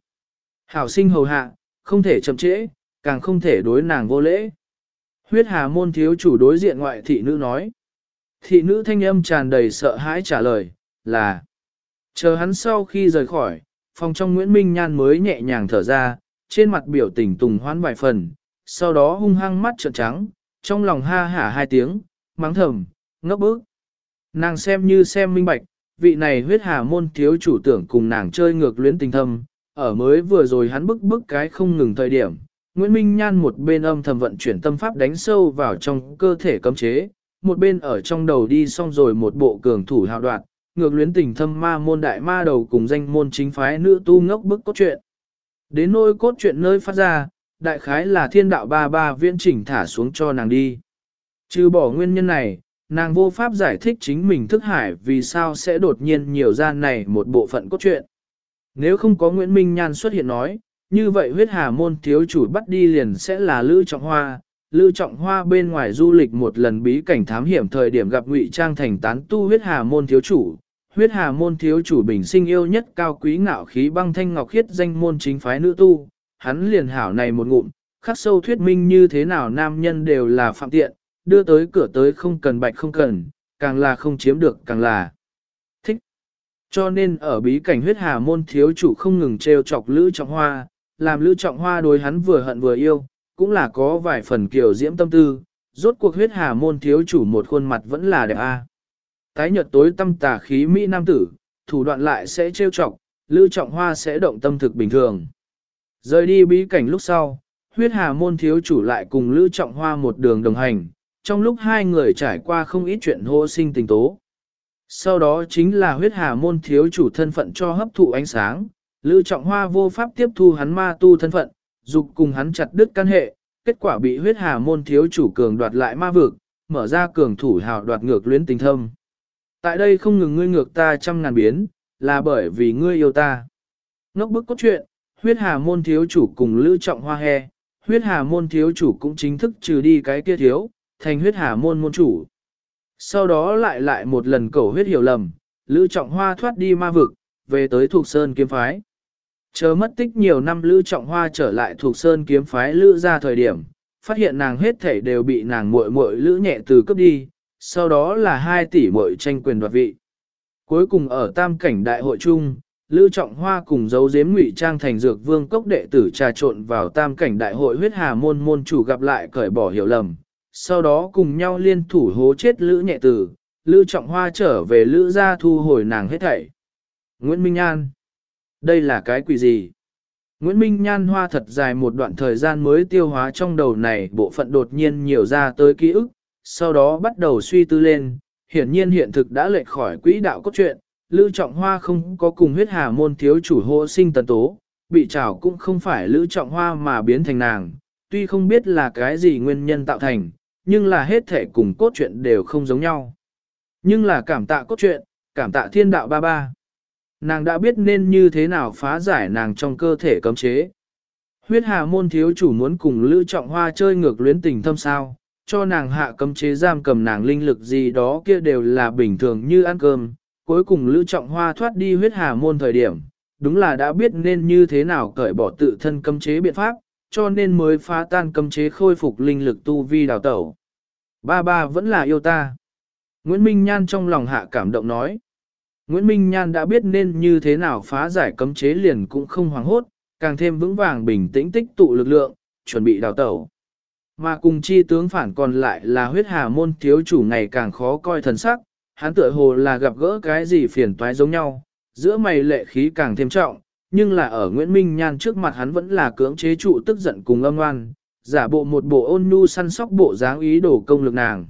A: Hảo sinh hầu hạ, không thể chậm trễ, càng không thể đối nàng vô lễ. Huyết hà môn thiếu chủ đối diện ngoại thị nữ nói. Thị nữ thanh âm tràn đầy sợ hãi trả lời, là. Chờ hắn sau khi rời khỏi, phòng trong Nguyễn Minh Nhan mới nhẹ nhàng thở ra, trên mặt biểu tình tùng hoán vài phần, sau đó hung hăng mắt trợn trắng, trong lòng ha hả hai tiếng, mắng thầm, ngốc bức. Nàng xem như xem minh bạch, vị này huyết hà môn thiếu chủ tưởng cùng nàng chơi ngược luyến tình thâm, ở mới vừa rồi hắn bức bức cái không ngừng thời điểm. Nguyễn Minh Nhan một bên âm thầm vận chuyển tâm pháp đánh sâu vào trong cơ thể cấm chế, một bên ở trong đầu đi xong rồi một bộ cường thủ hào đoạn, ngược luyến tình thâm ma môn đại ma đầu cùng danh môn chính phái nữ tu ngốc bức cốt truyện. Đến nôi cốt truyện nơi phát ra, đại khái là thiên đạo ba ba viễn chỉnh thả xuống cho nàng đi. Trừ bỏ nguyên nhân này, nàng vô pháp giải thích chính mình thức hải vì sao sẽ đột nhiên nhiều ra này một bộ phận cốt truyện. Nếu không có Nguyễn Minh Nhan xuất hiện nói, như vậy huyết hà môn thiếu chủ bắt đi liền sẽ là Lữ Trọng Hoa. Lữ Trọng Hoa bên ngoài du lịch một lần bí cảnh thám hiểm thời điểm gặp ngụy trang thành tán tu huyết hà môn thiếu chủ. Huyết hà môn thiếu chủ bình sinh yêu nhất cao quý ngạo khí băng thanh ngọc khiết danh môn chính phái nữ tu, hắn liền hảo này một ngụm, khắc sâu thuyết minh như thế nào nam nhân đều là phạm tiện, đưa tới cửa tới không cần bạch không cần, càng là không chiếm được càng là thích. Cho nên ở bí cảnh huyết hà môn thiếu chủ không ngừng trêu chọc Lữ Trọng Hoa, làm Lữ Trọng Hoa đối hắn vừa hận vừa yêu, cũng là có vài phần kiểu diễm tâm tư, rốt cuộc huyết hà môn thiếu chủ một khuôn mặt vẫn là đẹp a. À. Tái nhợt tối tâm tà khí Mỹ Nam tử, thủ đoạn lại sẽ trêu chọc, Lữ Trọng Hoa sẽ động tâm thực bình thường. Rời đi bí cảnh lúc sau, huyết hà môn thiếu chủ lại cùng Lữ Trọng Hoa một đường đồng hành, trong lúc hai người trải qua không ít chuyện hô sinh tình tố. Sau đó chính là huyết hà môn thiếu chủ thân phận cho hấp thụ ánh sáng, Lữ Trọng Hoa vô pháp tiếp thu hắn ma tu thân phận, dục cùng hắn chặt đứt căn hệ, kết quả bị huyết hà môn thiếu chủ cường đoạt lại ma vực, mở ra cường thủ hào đoạt ngược luyến tình thâm. Tại đây không ngừng ngươi ngược ta trăm ngàn biến, là bởi vì ngươi yêu ta. Ngốc bức cốt truyện, huyết hà môn thiếu chủ cùng Lữ Trọng Hoa he, huyết hà môn thiếu chủ cũng chính thức trừ đi cái kia thiếu, thành huyết hà môn môn chủ. Sau đó lại lại một lần cầu huyết hiểu lầm, Lữ Trọng Hoa thoát đi ma vực, về tới thuộc Sơn kiếm phái. Chờ mất tích nhiều năm Lữ Trọng Hoa trở lại thuộc Sơn kiếm phái Lữ ra thời điểm, phát hiện nàng hết thảy đều bị nàng muội muội Lữ nhẹ từ cấp đi, sau đó là hai tỷ muội tranh quyền đoạt vị. Cuối cùng ở tam cảnh đại hội chung, Lữ Trọng Hoa cùng dấu giếm ngụy trang thành dược vương cốc đệ tử trà trộn vào tam cảnh đại hội huyết hà môn môn chủ gặp lại cởi bỏ hiểu lầm, sau đó cùng nhau liên thủ hố chết Lữ nhẹ tử, Lữ Trọng Hoa trở về Lữ gia thu hồi nàng hết thảy. Nguyễn Minh An đây là cái quỷ gì? Nguyễn Minh Nhan hoa thật dài một đoạn thời gian mới tiêu hóa trong đầu này bộ phận đột nhiên nhiều ra tới ký ức, sau đó bắt đầu suy tư lên, hiển nhiên hiện thực đã lệch khỏi quỹ đạo cốt truyện, Lữ Trọng Hoa không có cùng huyết hà môn thiếu chủ hộ sinh tần tố, bị trảo cũng không phải Lữ Trọng Hoa mà biến thành nàng, tuy không biết là cái gì nguyên nhân tạo thành, nhưng là hết thể cùng cốt truyện đều không giống nhau. Nhưng là cảm tạ cốt truyện, cảm tạ thiên đạo ba ba. Nàng đã biết nên như thế nào phá giải nàng trong cơ thể cấm chế. Huyết hà môn thiếu chủ muốn cùng Lữ Trọng Hoa chơi ngược luyến tình thâm sao, cho nàng hạ cấm chế giam cầm nàng linh lực gì đó kia đều là bình thường như ăn cơm. Cuối cùng Lữ Trọng Hoa thoát đi huyết hà môn thời điểm, đúng là đã biết nên như thế nào cởi bỏ tự thân cấm chế biện pháp, cho nên mới phá tan cấm chế khôi phục linh lực tu vi đào tẩu. Ba ba vẫn là yêu ta. Nguyễn Minh Nhan trong lòng hạ cảm động nói. Nguyễn Minh Nhan đã biết nên như thế nào phá giải cấm chế liền cũng không hoảng hốt, càng thêm vững vàng bình tĩnh tích tụ lực lượng, chuẩn bị đào tẩu. Mà cùng chi tướng phản còn lại là huyết hà môn thiếu chủ ngày càng khó coi thần sắc, hắn tựa hồ là gặp gỡ cái gì phiền toái giống nhau, giữa mày lệ khí càng thêm trọng, nhưng là ở Nguyễn Minh Nhan trước mặt hắn vẫn là cưỡng chế trụ tức giận cùng âm ngoan, giả bộ một bộ ôn nhu săn sóc bộ dáng ý đồ công lực nàng.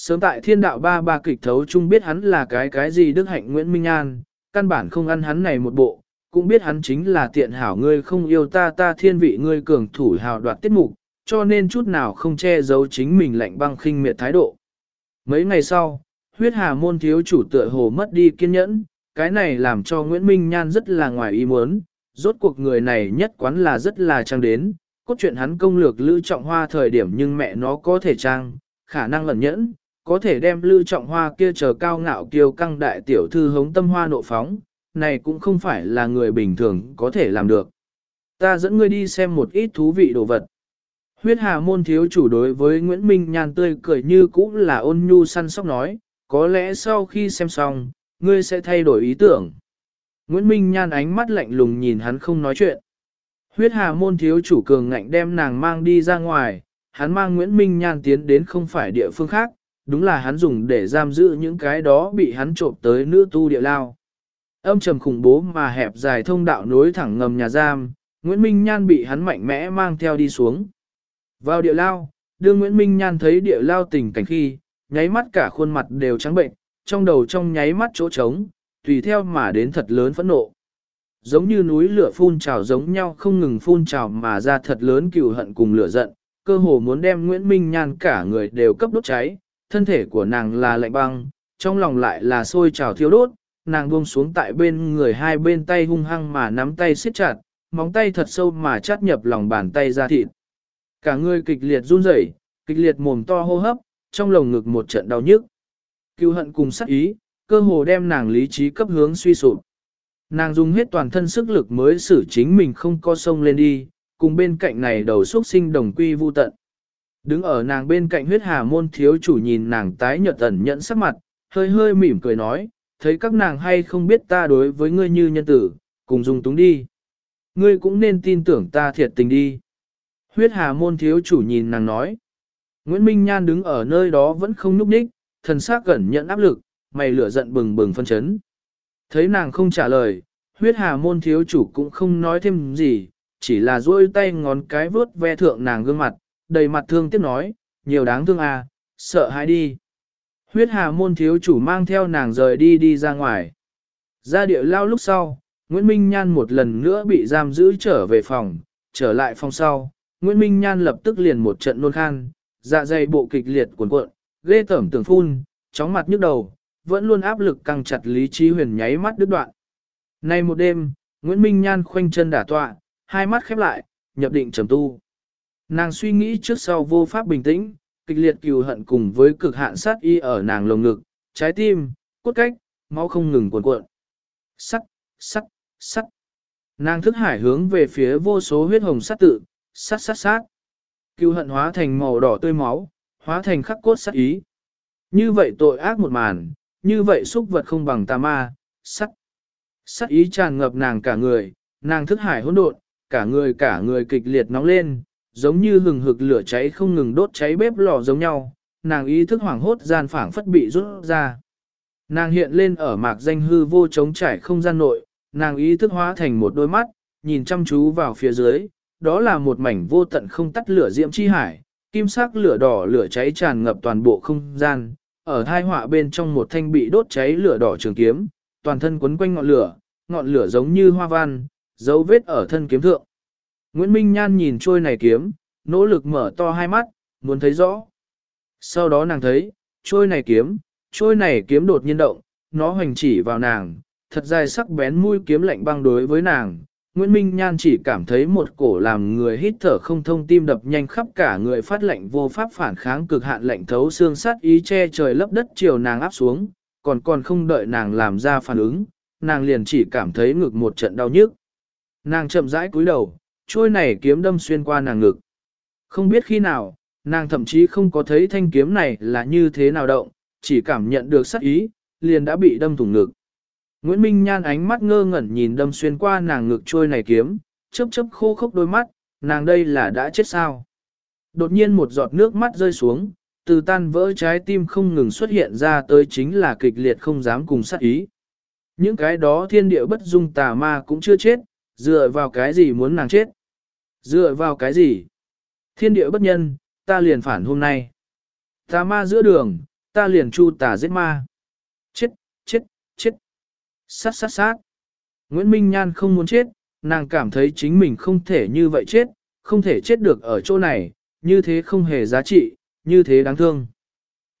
A: Sớm tại thiên đạo ba ba kịch thấu chung biết hắn là cái cái gì đức hạnh Nguyễn Minh an căn bản không ăn hắn này một bộ, cũng biết hắn chính là tiện hảo ngươi không yêu ta ta thiên vị ngươi cường thủ hào đoạt tiết mục, cho nên chút nào không che giấu chính mình lạnh băng khinh miệt thái độ. Mấy ngày sau, huyết hà môn thiếu chủ tựa hồ mất đi kiên nhẫn, cái này làm cho Nguyễn Minh Nhan rất là ngoài ý muốn, rốt cuộc người này nhất quán là rất là trang đến, cốt truyện hắn công lược Lữ Trọng Hoa thời điểm nhưng mẹ nó có thể trang, khả năng lẩn nhẫn, có thể đem lưu Trọng Hoa kia chờ cao ngạo kiêu căng đại tiểu thư hống tâm hoa nộ phóng, này cũng không phải là người bình thường có thể làm được. Ta dẫn ngươi đi xem một ít thú vị đồ vật. Huyết hà môn thiếu chủ đối với Nguyễn Minh nhàn tươi cười như cũ là ôn nhu săn sóc nói, có lẽ sau khi xem xong, ngươi sẽ thay đổi ý tưởng. Nguyễn Minh Nhan ánh mắt lạnh lùng nhìn hắn không nói chuyện. Huyết hà môn thiếu chủ cường ngạnh đem nàng mang đi ra ngoài, hắn mang Nguyễn Minh Nhan tiến đến không phải địa phương khác, đúng là hắn dùng để giam giữ những cái đó bị hắn trộm tới nữ tu địa lao. Âm trầm khủng bố mà hẹp dài thông đạo nối thẳng ngầm nhà giam, Nguyễn Minh Nhan bị hắn mạnh mẽ mang theo đi xuống. Vào địa lao, đưa Nguyễn Minh Nhan thấy địa lao tình cảnh khi, nháy mắt cả khuôn mặt đều trắng bệnh, trong đầu trong nháy mắt chỗ trống, tùy theo mà đến thật lớn phẫn nộ. Giống như núi lửa phun trào giống nhau không ngừng phun trào mà ra thật lớn cừu hận cùng lửa giận, cơ hồ muốn đem Nguyễn Minh Nhan cả người đều cấp đốt cháy, thân thể của nàng là lạnh băng, trong lòng lại là sôi trào thiêu đốt, nàng buông xuống tại bên người hai bên tay hung hăng mà nắm tay siết chặt, móng tay thật sâu mà chát nhập lòng bàn tay ra thịt. Cả người kịch liệt run rẩy, kịch liệt mồm to hô hấp, trong lồng ngực một trận đau nhức. Cưu hận cùng sát ý, cơ hồ đem nàng lý trí cấp hướng suy sụp. Nàng dùng hết toàn thân sức lực mới xử chính mình không co sông lên đi, cùng bên cạnh này đầu xuất sinh đồng quy vu tận. Đứng ở nàng bên cạnh huyết hà môn thiếu chủ nhìn nàng tái nhợt ẩn nhẫn sắc mặt, hơi hơi mỉm cười nói, thấy các nàng hay không biết ta đối với ngươi như nhân tử, cùng dùng túng đi. Ngươi cũng nên tin tưởng ta thiệt tình đi. Huyết hà môn thiếu chủ nhìn nàng nói. Nguyễn Minh Nhan đứng ở nơi đó vẫn không núp ních, thần xác gần nhận áp lực, mày lửa giận bừng bừng phân chấn. Thấy nàng không trả lời, huyết hà môn thiếu chủ cũng không nói thêm gì, chỉ là duỗi tay ngón cái vớt ve thượng nàng gương mặt, đầy mặt thương tiếc nói, nhiều đáng thương à, sợ hãi đi. Huyết hà môn thiếu chủ mang theo nàng rời đi đi ra ngoài. Ra địa lao lúc sau, Nguyễn Minh Nhan một lần nữa bị giam giữ trở về phòng, trở lại phòng sau. Nguyễn Minh Nhan lập tức liền một trận nôn khan, dạ dày bộ kịch liệt cuộn cuộn, ghê tởm tưởng phun, chóng mặt nhức đầu, vẫn luôn áp lực căng chặt lý trí huyền nháy mắt đứt đoạn. Nay một đêm, Nguyễn Minh Nhan khoanh chân đả tọa, hai mắt khép lại, nhập định trầm tu. Nàng suy nghĩ trước sau vô pháp bình tĩnh, kịch liệt cừu hận cùng với cực hạn sát y ở nàng lồng ngực, trái tim, cốt cách, máu không ngừng cuộn cuộn. Sắt, sắt, sắt. Nàng thức hải hướng về phía vô số huyết hồng sát tự, sát sát sát. Cừu hận hóa thành màu đỏ tươi máu, hóa thành khắc cốt sát ý. Như vậy tội ác một màn, như vậy xúc vật không bằng tà ma, sắt. sát ý tràn ngập nàng cả người, nàng thức hải hỗn độn, cả người cả người kịch liệt nóng lên, giống như hừng hực lửa cháy không ngừng đốt cháy bếp lò giống nhau, nàng ý thức hoảng hốt gian phảng phất bị rút ra. Nàng hiện lên ở mạc danh hư vô trống trải không gian nội, nàng ý thức hóa thành một đôi mắt, nhìn chăm chú vào phía dưới, đó là một mảnh vô tận không tắt lửa diễm chi hải, kim sắc lửa đỏ lửa cháy tràn ngập toàn bộ không gian, ở hai họa bên trong một thanh bị đốt cháy lửa đỏ trường kiếm, toàn thân quấn quanh ngọn lửa, ngọn lửa giống như hoa văn, dấu vết ở thân kiếm thượng. Nguyễn Minh Nhan nhìn trôi này kiếm, nỗ lực mở to hai mắt, muốn thấy rõ. Sau đó nàng thấy, trôi này kiếm, trôi này kiếm đột nhiên động, nó hoành chỉ vào nàng, thật dài sắc bén mũi kiếm lạnh băng đối với nàng. Nguyễn Minh Nhan chỉ cảm thấy một cổ làm người hít thở không thông tim đập nhanh khắp cả người phát lệnh vô pháp phản kháng cực hạn lệnh thấu xương sát ý che trời lấp đất chiều nàng áp xuống, còn còn không đợi nàng làm ra phản ứng, nàng liền chỉ cảm thấy ngực một trận đau nhức. Nàng chậm rãi cúi đầu, trôi này kiếm đâm xuyên qua nàng ngực. Không biết khi nào, nàng thậm chí không có thấy thanh kiếm này là như thế nào động, chỉ cảm nhận được sát ý, liền đã bị đâm thủng ngực. Nguyễn Minh Nhan ánh mắt ngơ ngẩn nhìn đâm xuyên qua nàng ngực trôi này kiếm, chớp chớp khô khốc đôi mắt, nàng đây là đã chết sao. Đột nhiên một giọt nước mắt rơi xuống, từ tan vỡ trái tim không ngừng xuất hiện ra tới chính là kịch liệt không dám cùng sát ý. Những cái đó thiên địa bất dung tà ma cũng chưa chết, dựa vào cái gì muốn nàng chết? Dựa vào cái gì? Thiên địa bất nhân, ta liền phản hôm nay. Tà ma giữa đường, ta liền chu tà giết ma. Chết, chết, chết. Sát sát sát. Nguyễn Minh Nhan không muốn chết, nàng cảm thấy chính mình không thể như vậy chết, không thể chết được ở chỗ này, như thế không hề giá trị, như thế đáng thương.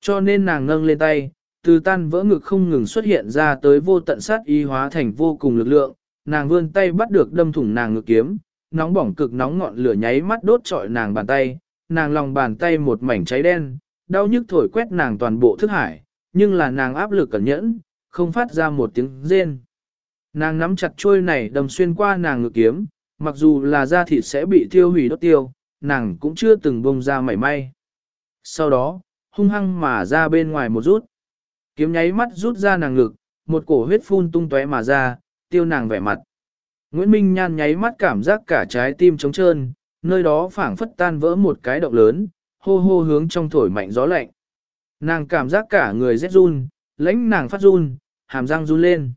A: Cho nên nàng nâng lên tay, từ tan vỡ ngực không ngừng xuất hiện ra tới vô tận sát y hóa thành vô cùng lực lượng, nàng vươn tay bắt được đâm thủng nàng ngực kiếm, nóng bỏng cực nóng ngọn lửa nháy mắt đốt trọi nàng bàn tay, nàng lòng bàn tay một mảnh cháy đen, đau nhức thổi quét nàng toàn bộ thức hải, nhưng là nàng áp lực cẩn nhẫn, không phát ra một tiếng rên. Nàng nắm chặt trôi này đâm xuyên qua nàng ngực kiếm, mặc dù là da thịt sẽ bị tiêu hủy đốt tiêu, nàng cũng chưa từng bông ra mảy may. Sau đó, hung hăng mà ra bên ngoài một rút. Kiếm nháy mắt rút ra nàng ngực, một cổ huyết phun tung tóe mà ra, tiêu nàng vẻ mặt. Nguyễn Minh Nhan nháy mắt cảm giác cả trái tim trống trơn, nơi đó phảng phất tan vỡ một cái động lớn, hô hô hướng trong thổi mạnh gió lạnh. Nàng cảm giác cả người rét run, lãnh nàng phát run, hàm răng run lên.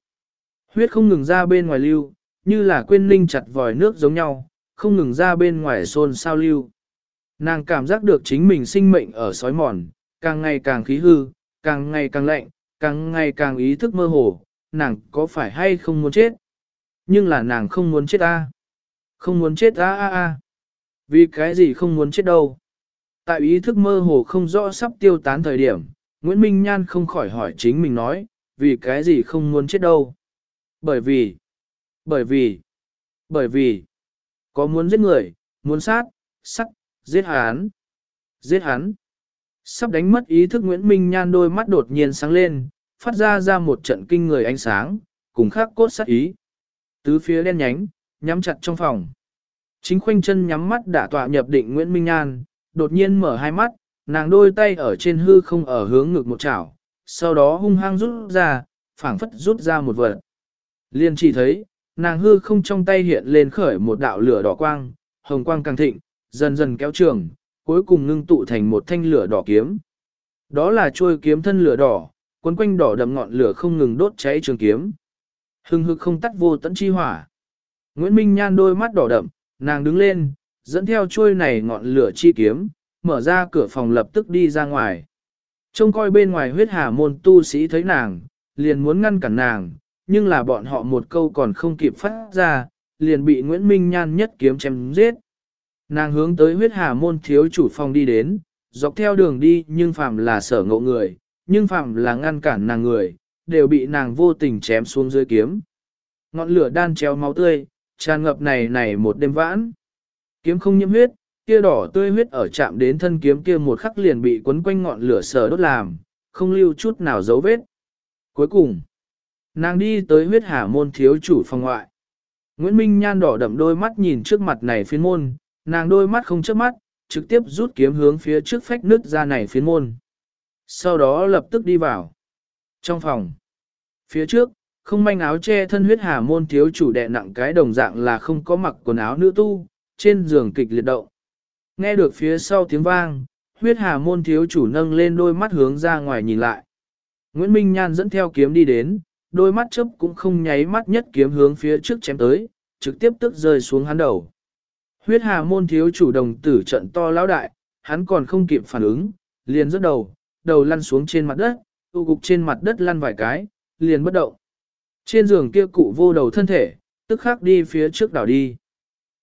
A: Huyết không ngừng ra bên ngoài lưu, như là quên linh chặt vòi nước giống nhau, không ngừng ra bên ngoài xôn sao lưu. Nàng cảm giác được chính mình sinh mệnh ở sói mòn, càng ngày càng khí hư, càng ngày càng lạnh, càng ngày càng ý thức mơ hồ, nàng có phải hay không muốn chết? Nhưng là nàng không muốn chết a, Không muốn chết a a a. Vì cái gì không muốn chết đâu? Tại ý thức mơ hồ không rõ sắp tiêu tán thời điểm, Nguyễn Minh Nhan không khỏi hỏi chính mình nói, vì cái gì không muốn chết đâu? Bởi vì, bởi vì, bởi vì, có muốn giết người, muốn sát, sắc, giết hắn, giết hắn. Sắp đánh mất ý thức Nguyễn Minh Nhan đôi mắt đột nhiên sáng lên, phát ra ra một trận kinh người ánh sáng, cùng khắc cốt sát ý. Tứ phía đen nhánh, nhắm chặt trong phòng. Chính khoanh chân nhắm mắt đã tọa nhập định Nguyễn Minh Nhan, đột nhiên mở hai mắt, nàng đôi tay ở trên hư không ở hướng ngực một chảo, sau đó hung hăng rút ra, phảng phất rút ra một vật. Liên chỉ thấy, nàng hư không trong tay hiện lên khởi một đạo lửa đỏ quang, hồng quang càng thịnh, dần dần kéo trường, cuối cùng ngưng tụ thành một thanh lửa đỏ kiếm. Đó là trôi kiếm thân lửa đỏ, quấn quanh đỏ đậm ngọn lửa không ngừng đốt cháy trường kiếm. Hưng hực không tắt vô tận chi hỏa. Nguyễn Minh Nhan đôi mắt đỏ đậm, nàng đứng lên, dẫn theo trôi này ngọn lửa chi kiếm, mở ra cửa phòng lập tức đi ra ngoài. Trông coi bên ngoài huyết hà môn tu sĩ thấy nàng, liền muốn ngăn cản nàng, nhưng là bọn họ một câu còn không kịp phát ra, liền bị Nguyễn Minh Nhan nhất kiếm chém giết. Nàng hướng tới huyết hà môn thiếu chủ phòng đi đến, dọc theo đường đi nhưng phạm là sở ngộ người, nhưng phạm là ngăn cản nàng người, đều bị nàng vô tình chém xuống dưới kiếm. Ngọn lửa đan chéo máu tươi, tràn ngập này này một đêm vãn. Kiếm không nhiễm huyết, kia đỏ tươi huyết ở chạm đến thân kiếm kia một khắc liền bị quấn quanh ngọn lửa sở đốt làm, không lưu chút nào dấu vết. Cuối cùng, nàng đi tới huyết hà môn thiếu chủ phòng ngoại. Nguyễn Minh Nhan đỏ đậm đôi mắt nhìn trước mặt này phiến môn, nàng đôi mắt không chớp mắt, trực tiếp rút kiếm hướng phía trước phách nứt ra này phiến môn. Sau đó lập tức đi vào. Trong phòng, phía trước, không manh áo che thân huyết hà môn thiếu chủ đệ nặng cái đồng dạng là không có mặc quần áo nữ tu, trên giường kịch liệt động. Nghe được phía sau tiếng vang, huyết hà môn thiếu chủ nâng lên đôi mắt hướng ra ngoài nhìn lại. Nguyễn Minh Nhan dẫn theo kiếm đi đến, đôi mắt chớp cũng không nháy mắt nhất kiếm hướng phía trước chém tới, trực tiếp tức rơi xuống hắn đầu. Huyết hà môn thiếu chủ đồng tử trận to lão đại, hắn còn không kịp phản ứng, liền rớt đầu, đầu lăn xuống trên mặt đất, tụ cục trên mặt đất lăn vài cái, liền bất động. Trên giường kia cụ vô đầu thân thể, tức khắc đi phía trước đảo đi.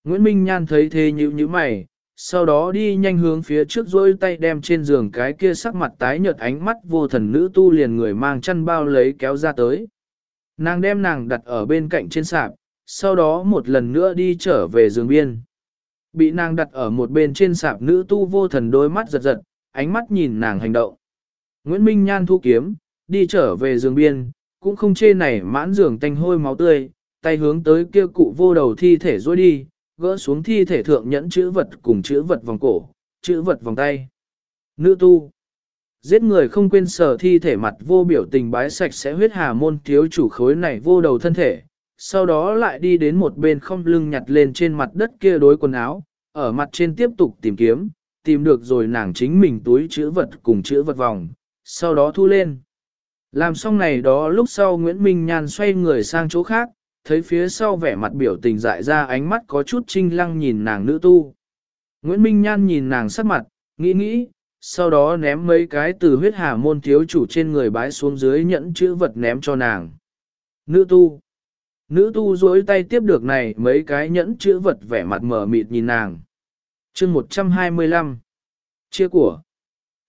A: Nguyễn Minh Nhan thấy thế nhíu nhíu mày, sau đó đi nhanh hướng phía trước dôi tay đem trên giường cái kia sắc mặt tái nhợt ánh mắt vô thần nữ tu liền người mang chăn bao lấy kéo ra tới. Nàng đem nàng đặt ở bên cạnh trên sạp, sau đó một lần nữa đi trở về giường biên. Bị nàng đặt ở một bên trên sạp nữ tu vô thần đôi mắt giật giật, ánh mắt nhìn nàng hành động. Nguyễn Minh Nhan thu kiếm, đi trở về giường biên, cũng không chê này mãn giường tanh hôi máu tươi, tay hướng tới kia cụ vô đầu thi thể rối đi, gỡ xuống thi thể thượng nhẫn chữ vật cùng chữ vật vòng cổ, chữ vật vòng tay. Nữ tu Giết người không quên sở thi thể mặt vô biểu tình bái sạch sẽ huyết hà môn thiếu chủ khối này vô đầu thân thể, sau đó lại đi đến một bên không lưng nhặt lên trên mặt đất kia đối quần áo, ở mặt trên tiếp tục tìm kiếm, tìm được rồi nàng chính mình túi chữ vật cùng chữ vật vòng, sau đó thu lên. Làm xong này đó lúc sau Nguyễn Minh Nhan xoay người sang chỗ khác, thấy phía sau vẻ mặt biểu tình dại ra ánh mắt có chút trinh lăng nhìn nàng nữ tu. Nguyễn Minh Nhan nhìn nàng sắc mặt, nghĩ nghĩ, sau đó ném mấy cái từ huyết hà môn thiếu chủ trên người bái xuống dưới nhẫn chữ vật ném cho nàng. Nữ tu. Nữ tu dối tay tiếp được này mấy cái nhẫn chữ vật vẻ mặt mở mịt nhìn nàng. chương 125. Chia của.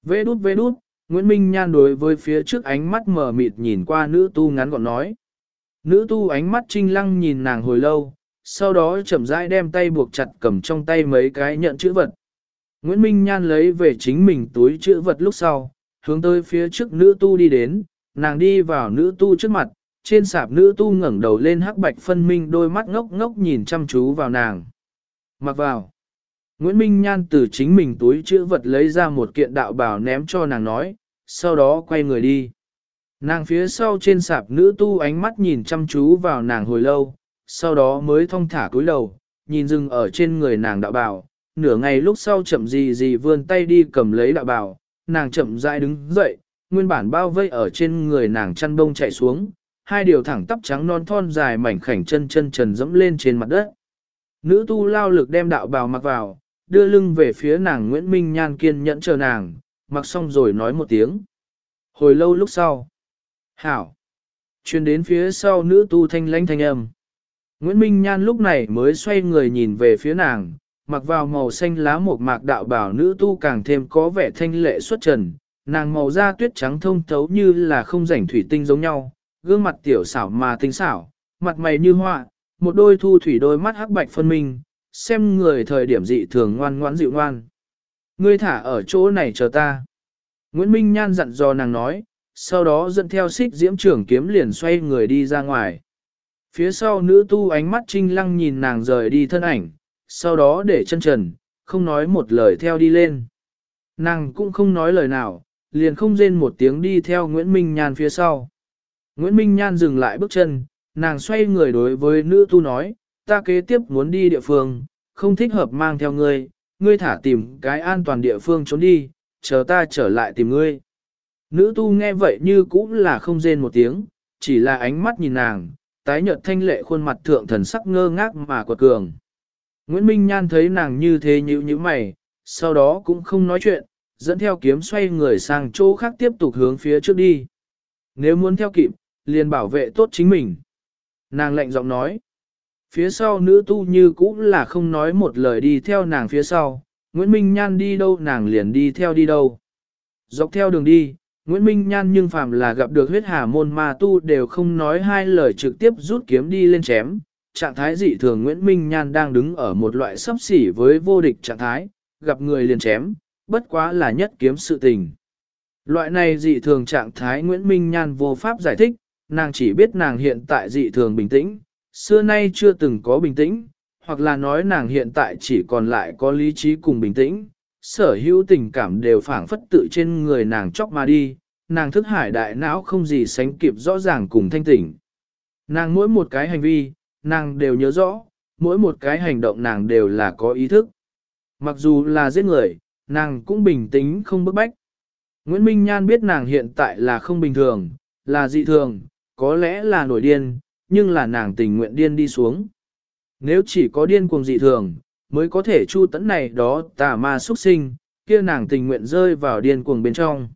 A: Vê đút vê đút, Nguyễn Minh Nhan đối với phía trước ánh mắt mở mịt nhìn qua nữ tu ngắn gọn nói. Nữ tu ánh mắt trinh lăng nhìn nàng hồi lâu, sau đó chậm rãi đem tay buộc chặt cầm trong tay mấy cái nhận chữ vật. Nguyễn Minh Nhan lấy về chính mình túi chữ vật lúc sau, hướng tới phía trước nữ tu đi đến, nàng đi vào nữ tu trước mặt, trên sạp nữ tu ngẩng đầu lên hắc bạch phân minh đôi mắt ngốc ngốc nhìn chăm chú vào nàng. Mặc vào. Nguyễn Minh Nhan từ chính mình túi chữ vật lấy ra một kiện đạo bảo ném cho nàng nói, sau đó quay người đi. Nàng phía sau trên sạp nữ tu ánh mắt nhìn chăm chú vào nàng hồi lâu, sau đó mới thong thả cúi đầu, nhìn dừng ở trên người nàng đạo bảo, nửa ngày lúc sau chậm gì gì vươn tay đi cầm lấy đạo bảo, nàng chậm rãi đứng dậy, nguyên bản bao vây ở trên người nàng chăn bông chạy xuống, hai điều thẳng tắp trắng non thon dài mảnh khảnh chân chân trần dẫm lên trên mặt đất. Nữ tu lao lực đem đạo bào mặc vào, đưa lưng về phía nàng Nguyễn Minh Nhan kiên nhẫn chờ nàng, mặc xong rồi nói một tiếng. Hồi lâu lúc sau. Hảo. Chuyên đến phía sau nữ tu thanh lãnh thanh âm. Nguyễn Minh Nhan lúc này mới xoay người nhìn về phía nàng, mặc vào màu xanh lá một mạc đạo bảo nữ tu càng thêm có vẻ thanh lệ xuất trần, nàng màu da tuyết trắng thông thấu như là không rảnh thủy tinh giống nhau, gương mặt tiểu xảo mà tinh xảo, mặt mày như họa, một đôi thu thủy đôi mắt hắc bạch phân minh, xem người thời điểm dị thường ngoan ngoãn dịu ngoan. Ngươi thả ở chỗ này chờ ta. Nguyễn Minh Nhan dặn dò nàng nói, sau đó dẫn theo xích diễm trưởng kiếm liền xoay người đi ra ngoài. Phía sau nữ tu ánh mắt trinh lăng nhìn nàng rời đi thân ảnh, sau đó để chân trần, không nói một lời theo đi lên. Nàng cũng không nói lời nào, liền không rên một tiếng đi theo Nguyễn Minh Nhan phía sau. Nguyễn Minh Nhan dừng lại bước chân, nàng xoay người đối với nữ tu nói, ta kế tiếp muốn đi địa phương, không thích hợp mang theo ngươi, ngươi thả tìm cái an toàn địa phương trốn đi, chờ ta trở lại tìm ngươi. Nữ tu nghe vậy như cũng là không rên một tiếng, chỉ là ánh mắt nhìn nàng, tái nhợt thanh lệ khuôn mặt thượng thần sắc ngơ ngác mà quật cường. Nguyễn Minh Nhan thấy nàng như thế nhíu nhíu mày, sau đó cũng không nói chuyện, dẫn theo kiếm xoay người sang chỗ khác tiếp tục hướng phía trước đi. Nếu muốn theo kịp, liền bảo vệ tốt chính mình. Nàng lạnh giọng nói. Phía sau nữ tu như cũng là không nói một lời đi theo nàng phía sau, Nguyễn Minh Nhan đi đâu nàng liền đi theo đi đâu. Dọc theo đường đi, Nguyễn Minh Nhan nhưng phàm là gặp được huyết hà môn ma tu đều không nói hai lời trực tiếp rút kiếm đi lên chém. Trạng thái dị thường Nguyễn Minh Nhan đang đứng ở một loại sấp xỉ với vô địch trạng thái, gặp người liền chém, bất quá là nhất kiếm sự tình. Loại này dị thường trạng thái Nguyễn Minh Nhan vô pháp giải thích, nàng chỉ biết nàng hiện tại dị thường bình tĩnh, xưa nay chưa từng có bình tĩnh, hoặc là nói nàng hiện tại chỉ còn lại có lý trí cùng bình tĩnh, sở hữu tình cảm đều phản phất tự trên người nàng chóc mà đi, nàng thức hải đại não không gì sánh kịp rõ ràng cùng thanh tỉnh. Nàng mỗi một cái hành vi, nàng đều nhớ rõ, mỗi một cái hành động nàng đều là có ý thức. Mặc dù là giết người, nàng cũng bình tĩnh không bức bách. Nguyễn Minh Nhan biết nàng hiện tại là không bình thường, là dị thường, có lẽ là nổi điên, nhưng là nàng tình nguyện điên đi xuống. Nếu chỉ có điên cuồng dị thường, mới có thể chu tấn này đó tà ma xuất sinh, kia nàng tình nguyện rơi vào điên cuồng bên trong.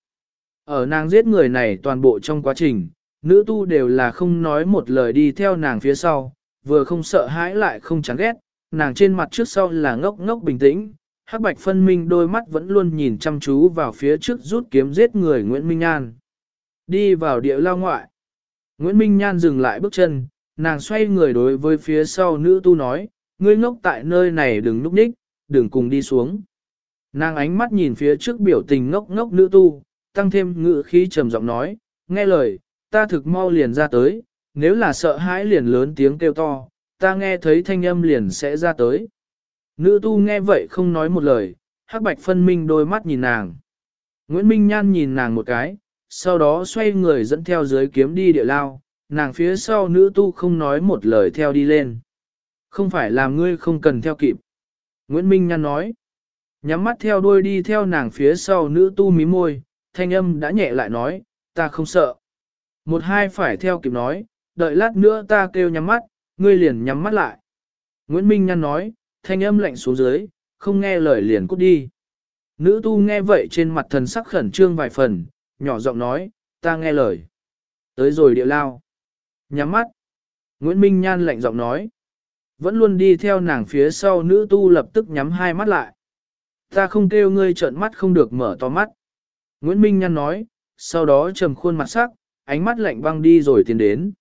A: Ở nàng giết người này toàn bộ trong quá trình, nữ tu đều là không nói một lời đi theo nàng phía sau, vừa không sợ hãi lại không chán ghét, nàng trên mặt trước sau là ngốc ngốc bình tĩnh, hắc bạch phân minh đôi mắt vẫn luôn nhìn chăm chú vào phía trước rút kiếm giết người Nguyễn Minh An. Đi vào địa lao ngoại. Nguyễn Minh Nhan dừng lại bước chân, nàng xoay người đối với phía sau nữ tu nói, ngươi ngốc tại nơi này đừng núp ních, đừng cùng đi xuống. Nàng ánh mắt nhìn phía trước biểu tình ngốc ngốc nữ tu, tăng thêm ngữ khí trầm giọng nói, nghe lời, ta thực mau liền ra tới, nếu là sợ hãi liền lớn tiếng kêu to, ta nghe thấy thanh âm liền sẽ ra tới. Nữ tu nghe vậy không nói một lời, hắc bạch phân minh đôi mắt nhìn nàng. Nguyễn Minh Nhan nhìn nàng một cái, sau đó xoay người dẫn theo dưới kiếm đi địa lao, nàng phía sau nữ tu không nói một lời theo đi lên. Không phải làm ngươi không cần theo kịp. Nguyễn Minh Nhan nói. Nhắm mắt theo đuôi đi theo nàng phía sau nữ tu mí môi, thanh âm đã nhẹ lại nói, ta không sợ. Một hai phải theo kịp nói, đợi lát nữa ta kêu nhắm mắt, ngươi liền nhắm mắt lại. Nguyễn Minh Nhan nói, thanh âm lạnh xuống dưới, không nghe lời liền cút đi. Nữ tu nghe vậy trên mặt thần sắc khẩn trương vài phần, nhỏ giọng nói, ta nghe lời. Tới rồi địa lao. Nhắm mắt. Nguyễn Minh Nhan lạnh giọng nói. Vẫn luôn đi theo nàng phía sau nữ tu lập tức nhắm hai mắt lại. Ta không kêu ngươi trợn mắt không được mở to mắt. Nguyễn Minh Nhan nói, sau đó trầm khuôn mặt sắc, ánh mắt lạnh băng đi rồi tiến đến.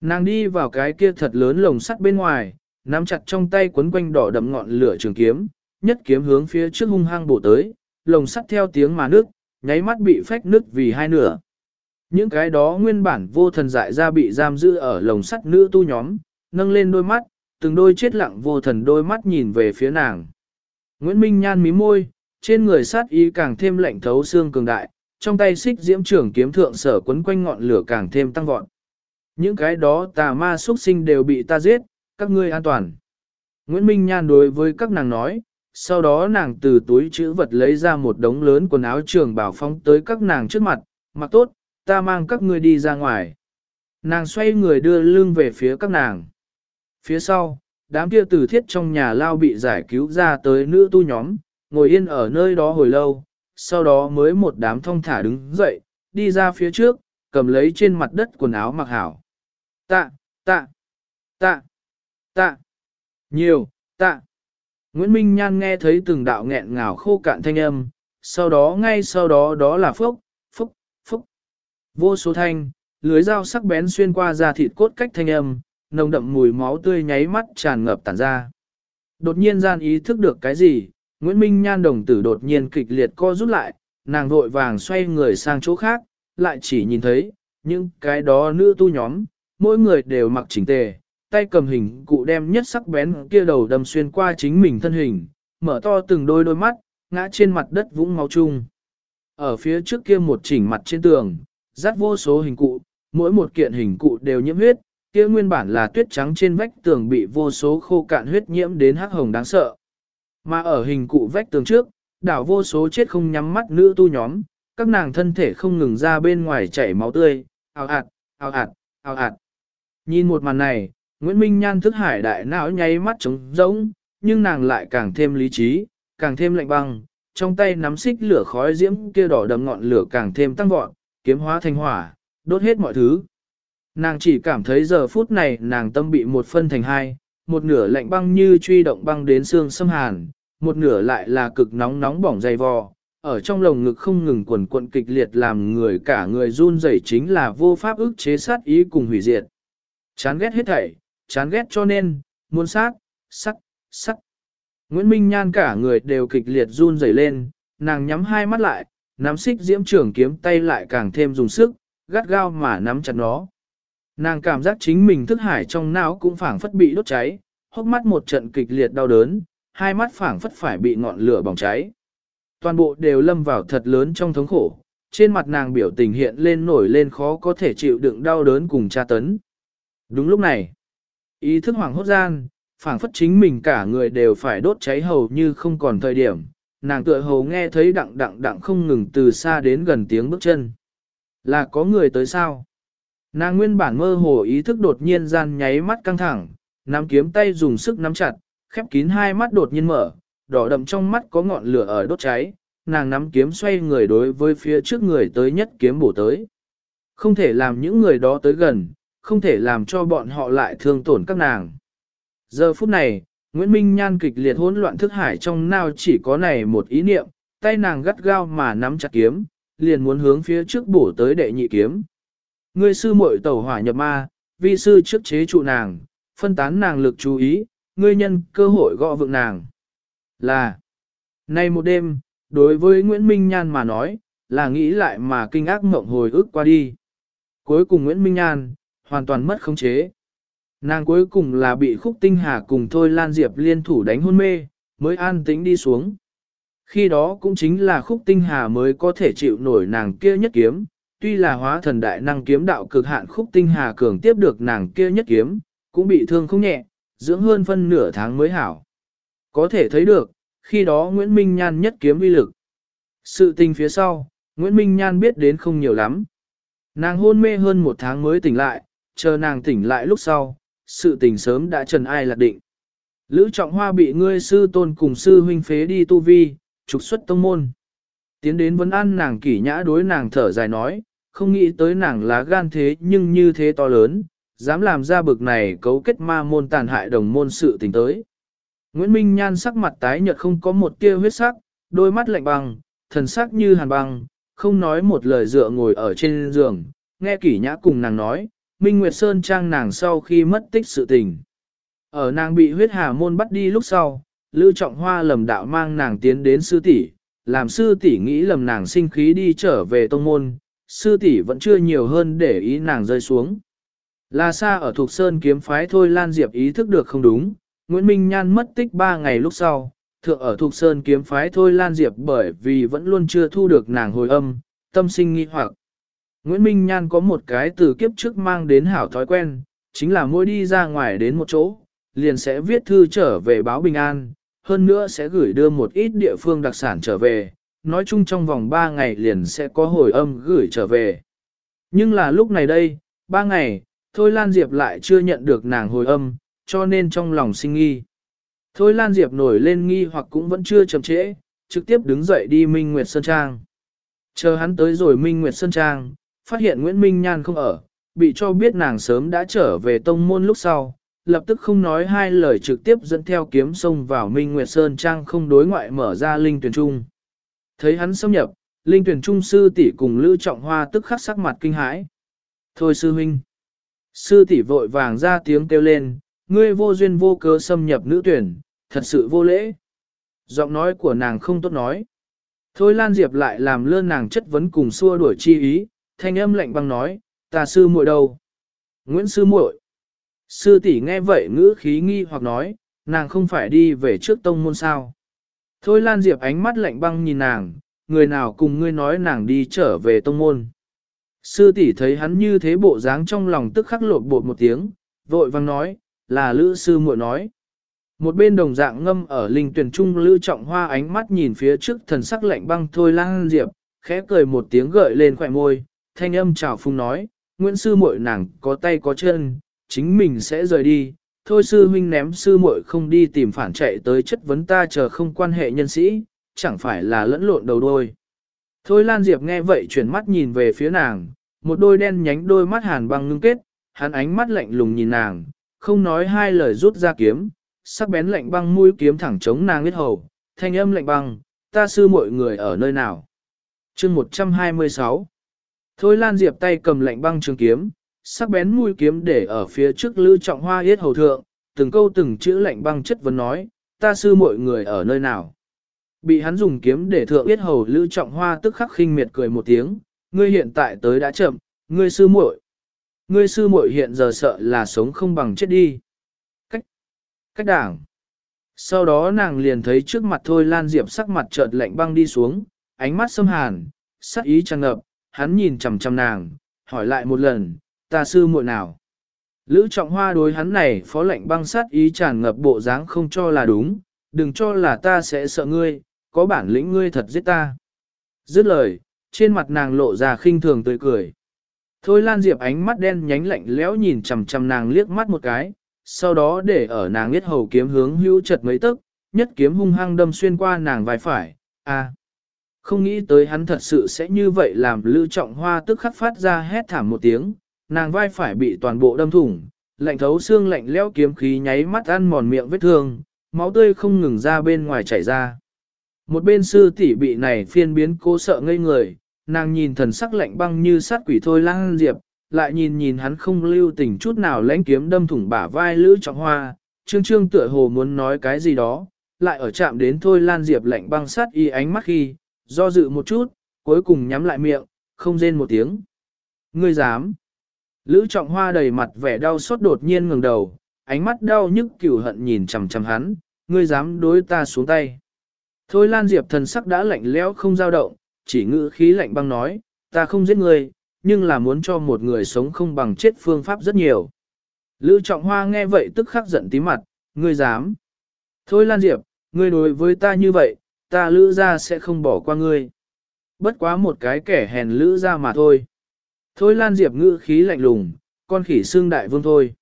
A: Nàng đi vào cái kia thật lớn lồng sắt bên ngoài, nắm chặt trong tay quấn quanh đỏ đậm ngọn lửa trường kiếm, nhất kiếm hướng phía trước hung hăng bổ tới, lồng sắt theo tiếng mà nước, nháy mắt bị phách nứt vì hai nửa. Những cái đó nguyên bản vô thần dại ra bị giam giữ ở lồng sắt nữ tu nhóm, nâng lên đôi mắt, từng đôi chết lặng vô thần đôi mắt nhìn về phía nàng. Nguyễn Minh nhan mí môi, trên người sát ý càng thêm lạnh thấu xương cường đại, trong tay xích diễm trưởng kiếm thượng sở quấn quanh ngọn lửa càng thêm tăng vọt. Những cái đó tà ma xuất sinh đều bị ta giết, các ngươi an toàn. Nguyễn Minh Nhan đối với các nàng nói, sau đó nàng từ túi chữ vật lấy ra một đống lớn quần áo trường bảo phóng tới các nàng trước mặt, mặc tốt, ta mang các ngươi đi ra ngoài. Nàng xoay người đưa lưng về phía các nàng. Phía sau, đám kia tử thiết trong nhà lao bị giải cứu ra tới nữ tu nhóm, ngồi yên ở nơi đó hồi lâu, sau đó mới một đám thông thả đứng dậy, đi ra phía trước, cầm lấy trên mặt đất quần áo mặc hảo. Tạ, tạ, tạ, tạ, nhiều, tạ. Nguyễn Minh Nhan nghe thấy từng đạo nghẹn ngào khô cạn thanh âm, sau đó ngay sau đó đó là phúc, phúc, phúc. Vô số thanh, lưới dao sắc bén xuyên qua da thịt cốt cách thanh âm, nồng đậm mùi máu tươi nháy mắt tràn ngập tản ra. Đột nhiên gian ý thức được cái gì, Nguyễn Minh Nhan đồng tử đột nhiên kịch liệt co rút lại, nàng vội vàng xoay người sang chỗ khác, lại chỉ nhìn thấy, những cái đó nữ tu nhóm, mỗi người đều mặc chỉnh tề, tay cầm hình cụ đem nhất sắc bén kia đầu đâm xuyên qua chính mình thân hình, mở to từng đôi đôi mắt, ngã trên mặt đất vũng máu chung. Ở phía trước kia một chỉnh mặt trên tường, rát vô số hình cụ, mỗi một kiện hình cụ đều nhiễm huyết, kia nguyên bản là tuyết trắng trên vách tường bị vô số khô cạn huyết nhiễm đến hắc hồng đáng sợ. Mà ở hình cụ vách tường trước, đảo vô số chết không nhắm mắt nữ tu nhóm, các nàng thân thể không ngừng ra bên ngoài chảy máu tươi, ào ạt, ào ạt, ào ạt. Nhìn một màn này, Nguyễn Minh Nhan thức hải đại não nháy mắt trống rỗng, nhưng nàng lại càng thêm lý trí, càng thêm lạnh băng, trong tay nắm xích lửa khói diễm kia đỏ đầm ngọn lửa càng thêm tăng vọt, kiếm hóa thành hỏa, đốt hết mọi thứ. Nàng chỉ cảm thấy giờ phút này nàng tâm bị một phân thành hai, một nửa lạnh băng như truy động băng đến xương xâm hàn, một nửa lại là cực nóng nóng bỏng dày vò, ở trong lồng ngực không ngừng quần cuộn kịch liệt làm người cả người run rẩy chính là vô pháp ức chế sát ý cùng hủy diệt. Chán ghét hết thảy, chán ghét cho nên, muốn sát, sắc, sắc. Nguyễn Minh Nhan cả người đều kịch liệt run rẩy lên, nàng nhắm hai mắt lại, nắm xích diễm trưởng kiếm tay lại càng thêm dùng sức, gắt gao mà nắm chặt nó. Nàng cảm giác chính mình thức hải trong não cũng phảng phất bị đốt cháy, hốc mắt một trận kịch liệt đau đớn, hai mắt phảng phất phải bị ngọn lửa bỏng cháy. Toàn bộ đều lâm vào thật lớn trong thống khổ, trên mặt nàng biểu tình hiện lên nổi lên khó có thể chịu đựng đau đớn cùng tra tấn. Đúng lúc này, ý thức hoàng hốt gian, phảng phất chính mình cả người đều phải đốt cháy hầu như không còn thời điểm, nàng tựa hầu nghe thấy đặng đặng đặng không ngừng từ xa đến gần tiếng bước chân. Là có người tới sao? Nàng nguyên bản mơ hồ ý thức đột nhiên gian nháy mắt căng thẳng, nắm kiếm tay dùng sức nắm chặt, khép kín hai mắt đột nhiên mở, đỏ đậm trong mắt có ngọn lửa ở đốt cháy, nàng nắm kiếm xoay người đối với phía trước người tới nhất kiếm bổ tới. Không thể làm những người đó tới gần, không thể làm cho bọn họ lại thương tổn các nàng. Giờ phút này, Nguyễn Minh Nhan kịch liệt hỗn loạn thức hải trong nào chỉ có này một ý niệm, tay nàng gắt gao mà nắm chặt kiếm, liền muốn hướng phía trước bổ tới đệ nhị kiếm. Ngươi sư muội tẩu hỏa nhập ma, vi sư trước chế trụ nàng, phân tán nàng lực chú ý, ngươi nhân cơ hội gõ vượng nàng. Là, nay một đêm, đối với Nguyễn Minh Nhan mà nói, là nghĩ lại mà kinh ác mộng hồi ức qua đi. Cuối cùng Nguyễn Minh Nhan, hoàn toàn mất khống chế. Nàng cuối cùng là bị khúc tinh hà cùng thôi Lan Diệp liên thủ đánh hôn mê, mới an tĩnh đi xuống. Khi đó cũng chính là khúc tinh hà mới có thể chịu nổi nàng kia nhất kiếm, tuy là hóa thần đại năng kiếm đạo cực hạn khúc tinh hà cường tiếp được nàng kia nhất kiếm, cũng bị thương không nhẹ, dưỡng hơn phân nửa tháng mới hảo. Có thể thấy được, khi đó Nguyễn Minh Nhan nhất kiếm uy lực. Sự tình phía sau, Nguyễn Minh Nhan biết đến không nhiều lắm. Nàng hôn mê hơn một tháng mới tỉnh lại, chờ nàng tỉnh lại lúc sau, sự tình sớm đã trần ai lạc định. Lữ trọng hoa bị ngươi sư tôn cùng sư huynh phế đi tu vi, trục xuất tông môn. Tiến đến vấn an nàng kỷ nhã đối nàng thở dài nói, không nghĩ tới nàng lá gan thế nhưng như thế to lớn, dám làm ra bực này cấu kết ma môn tàn hại đồng môn sự tình tới. Nguyễn Minh Nhan sắc mặt tái nhợt không có một tia huyết sắc, đôi mắt lạnh băng, thần sắc như hàn băng, không nói một lời dựa ngồi ở trên giường, nghe kỷ nhã cùng nàng nói, Minh Nguyệt Sơn trang nàng sau khi mất tích sự tình. Ở nàng bị huyết hà môn bắt đi lúc sau, Lữ Trọng Hoa lầm đạo mang nàng tiến đến sư tỷ, làm sư tỷ nghĩ lầm nàng sinh khí đi trở về tông môn, sư tỷ vẫn chưa nhiều hơn để ý nàng rơi xuống. Là xa ở thuộc sơn kiếm phái thôi Lan Diệp ý thức được không đúng, Nguyễn Minh Nhan mất tích 3 ngày lúc sau, thượng ở thuộc sơn kiếm phái thôi Lan Diệp bởi vì vẫn luôn chưa thu được nàng hồi âm, tâm sinh nghi hoặc. Nguyễn Minh Nhan có một cái từ kiếp trước mang đến hảo thói quen, chính là mỗi đi ra ngoài đến một chỗ, liền sẽ viết thư trở về báo bình an, hơn nữa sẽ gửi đưa một ít địa phương đặc sản trở về, nói chung trong vòng 3 ngày liền sẽ có hồi âm gửi trở về. Nhưng là lúc này đây, 3 ngày, Thôi Lan Diệp lại chưa nhận được nàng hồi âm, cho nên trong lòng sinh nghi. Thôi Lan Diệp nổi lên nghi hoặc cũng vẫn chưa chậm trễ, trực tiếp đứng dậy đi Minh Nguyệt Sơn Trang. Chờ hắn tới rồi Minh Nguyệt Sơn Trang, phát hiện Nguyễn Minh Nhan không ở, bị cho biết nàng sớm đã trở về tông môn lúc sau, lập tức không nói hai lời trực tiếp dẫn theo kiếm sông vào Minh Nguyệt Sơn Trang không đối ngoại mở ra linh tuyển trung. Thấy hắn xâm nhập, linh tuyển trung sư tỷ cùng Lữ Trọng Hoa tức khắc sắc mặt kinh hãi. Thôi sư huynh. Sư tỷ vội vàng ra tiếng kêu lên, ngươi vô duyên vô cớ xâm nhập nữ tuyển, thật sự vô lễ. Giọng nói của nàng không tốt nói. Thôi Lan Diệp lại làm lơ nàng chất vấn cùng xua đuổi chi ý, thanh âm lạnh băng nói, ta sư muội đâu? Nguyễn sư muội. Sư tỷ nghe vậy ngữ khí nghi hoặc nói, nàng không phải đi về trước tông môn sao. Thôi Lan Diệp ánh mắt lạnh băng nhìn nàng, người nào cùng ngươi nói nàng đi trở về tông môn. Sư tỷ thấy hắn như thế bộ dáng trong lòng tức khắc lột bột một tiếng, vội vang nói, là lữ sư muội nói. Một bên đồng dạng ngâm ở linh tuyển trung lữ trọng hoa ánh mắt nhìn phía trước thần sắc lạnh băng thôi Lan Diệp, khẽ cười một tiếng gợi lên khỏe môi, thanh âm chào phung nói, Nguyễn sư muội nàng có tay có chân, chính mình sẽ rời đi, thôi sư huynh ném sư muội không đi tìm phản chạy tới chất vấn ta chờ không quan hệ nhân sĩ, chẳng phải là lẫn lộn đầu đôi. Thôi Lan Diệp nghe vậy chuyển mắt nhìn về phía nàng, một đôi đen nhánh đôi mắt hàn băng ngưng kết, hắn ánh mắt lạnh lùng nhìn nàng, không nói hai lời rút ra kiếm, sắc bén lạnh băng mũi kiếm thẳng chống nàng huyết hầu, thanh âm lạnh băng, ta sư mọi người ở nơi nào. chương 126 Thôi Lan Diệp tay cầm lạnh băng trường kiếm, sắc bén mũi kiếm để ở phía trước lữ trọng hoa yết hầu thượng, từng câu từng chữ lạnh băng chất vấn nói, ta sư mọi người ở nơi nào. Bị hắn dùng kiếm để thượng yết hầu lữ trọng hoa tức khắc khinh miệt cười một tiếng, ngươi hiện tại tới đã chậm, ngươi sư muội, ngươi sư muội hiện giờ sợ là sống không bằng chết đi. Cách, cách đảng. Sau đó nàng liền thấy trước mặt thôi Lan Diệp sắc mặt chợt lạnh băng đi xuống, ánh mắt xâm hàn, sắc ý tràn ngập, hắn nhìn chằm chằm nàng, hỏi lại một lần, ta sư muội nào. Lữ trọng hoa đối hắn này phó lệnh băng sát ý tràn ngập bộ dáng không cho là đúng, đừng cho là ta sẽ sợ ngươi, có bản lĩnh ngươi thật giết ta. Dứt lời, trên mặt nàng lộ ra khinh thường tươi cười. Thôi Lan Diệp ánh mắt đen nhánh lạnh lẽo nhìn chằm chằm nàng liếc mắt một cái, sau đó để ở nàng biết hầu kiếm hướng hữu chật mấy tức, nhất kiếm hung hăng đâm xuyên qua nàng vai phải, a. Không nghĩ tới hắn thật sự sẽ như vậy làm Lữ Trọng Hoa tức khắc phát ra hét thảm một tiếng, nàng vai phải bị toàn bộ đâm thủng, lạnh thấu xương lạnh lẽo kiếm khí nháy mắt ăn mòn miệng vết thương, máu tươi không ngừng ra bên ngoài chảy ra. Một bên sư tỷ bị này phiên biến cố sợ ngây người, nàng nhìn thần sắc lạnh băng như sát quỷ thôi lang diệp, lại nhìn nhìn hắn không lưu tình chút nào lãnh kiếm đâm thủng bả vai lữ trọng hoa, trương trương tựa hồ muốn nói cái gì đó, lại ở chạm đến thôi lan diệp lạnh băng sát y ánh mắt khi, do dự một chút, cuối cùng nhắm lại miệng, không rên một tiếng. Ngươi dám. Lữ trọng hoa đầy mặt vẻ đau xót đột nhiên ngừng đầu, ánh mắt đau nhức cửu hận nhìn chằm chằm hắn, ngươi dám đối ta xuống tay. Thôi Lan Diệp thần sắc đã lạnh lẽo không dao động, chỉ ngữ khí lạnh băng nói, ta không giết ngươi, nhưng là muốn cho một người sống không bằng chết phương pháp rất nhiều. Lữ Trọng Hoa nghe vậy tức khắc giận tí mặt, ngươi dám. Thôi Lan Diệp, ngươi đối với ta như vậy, ta lữ ra sẽ không bỏ qua ngươi. Bất quá một cái kẻ hèn lữ ra mà thôi. Thôi Lan Diệp ngữ khí lạnh lùng, con khỉ xương đại vương thôi.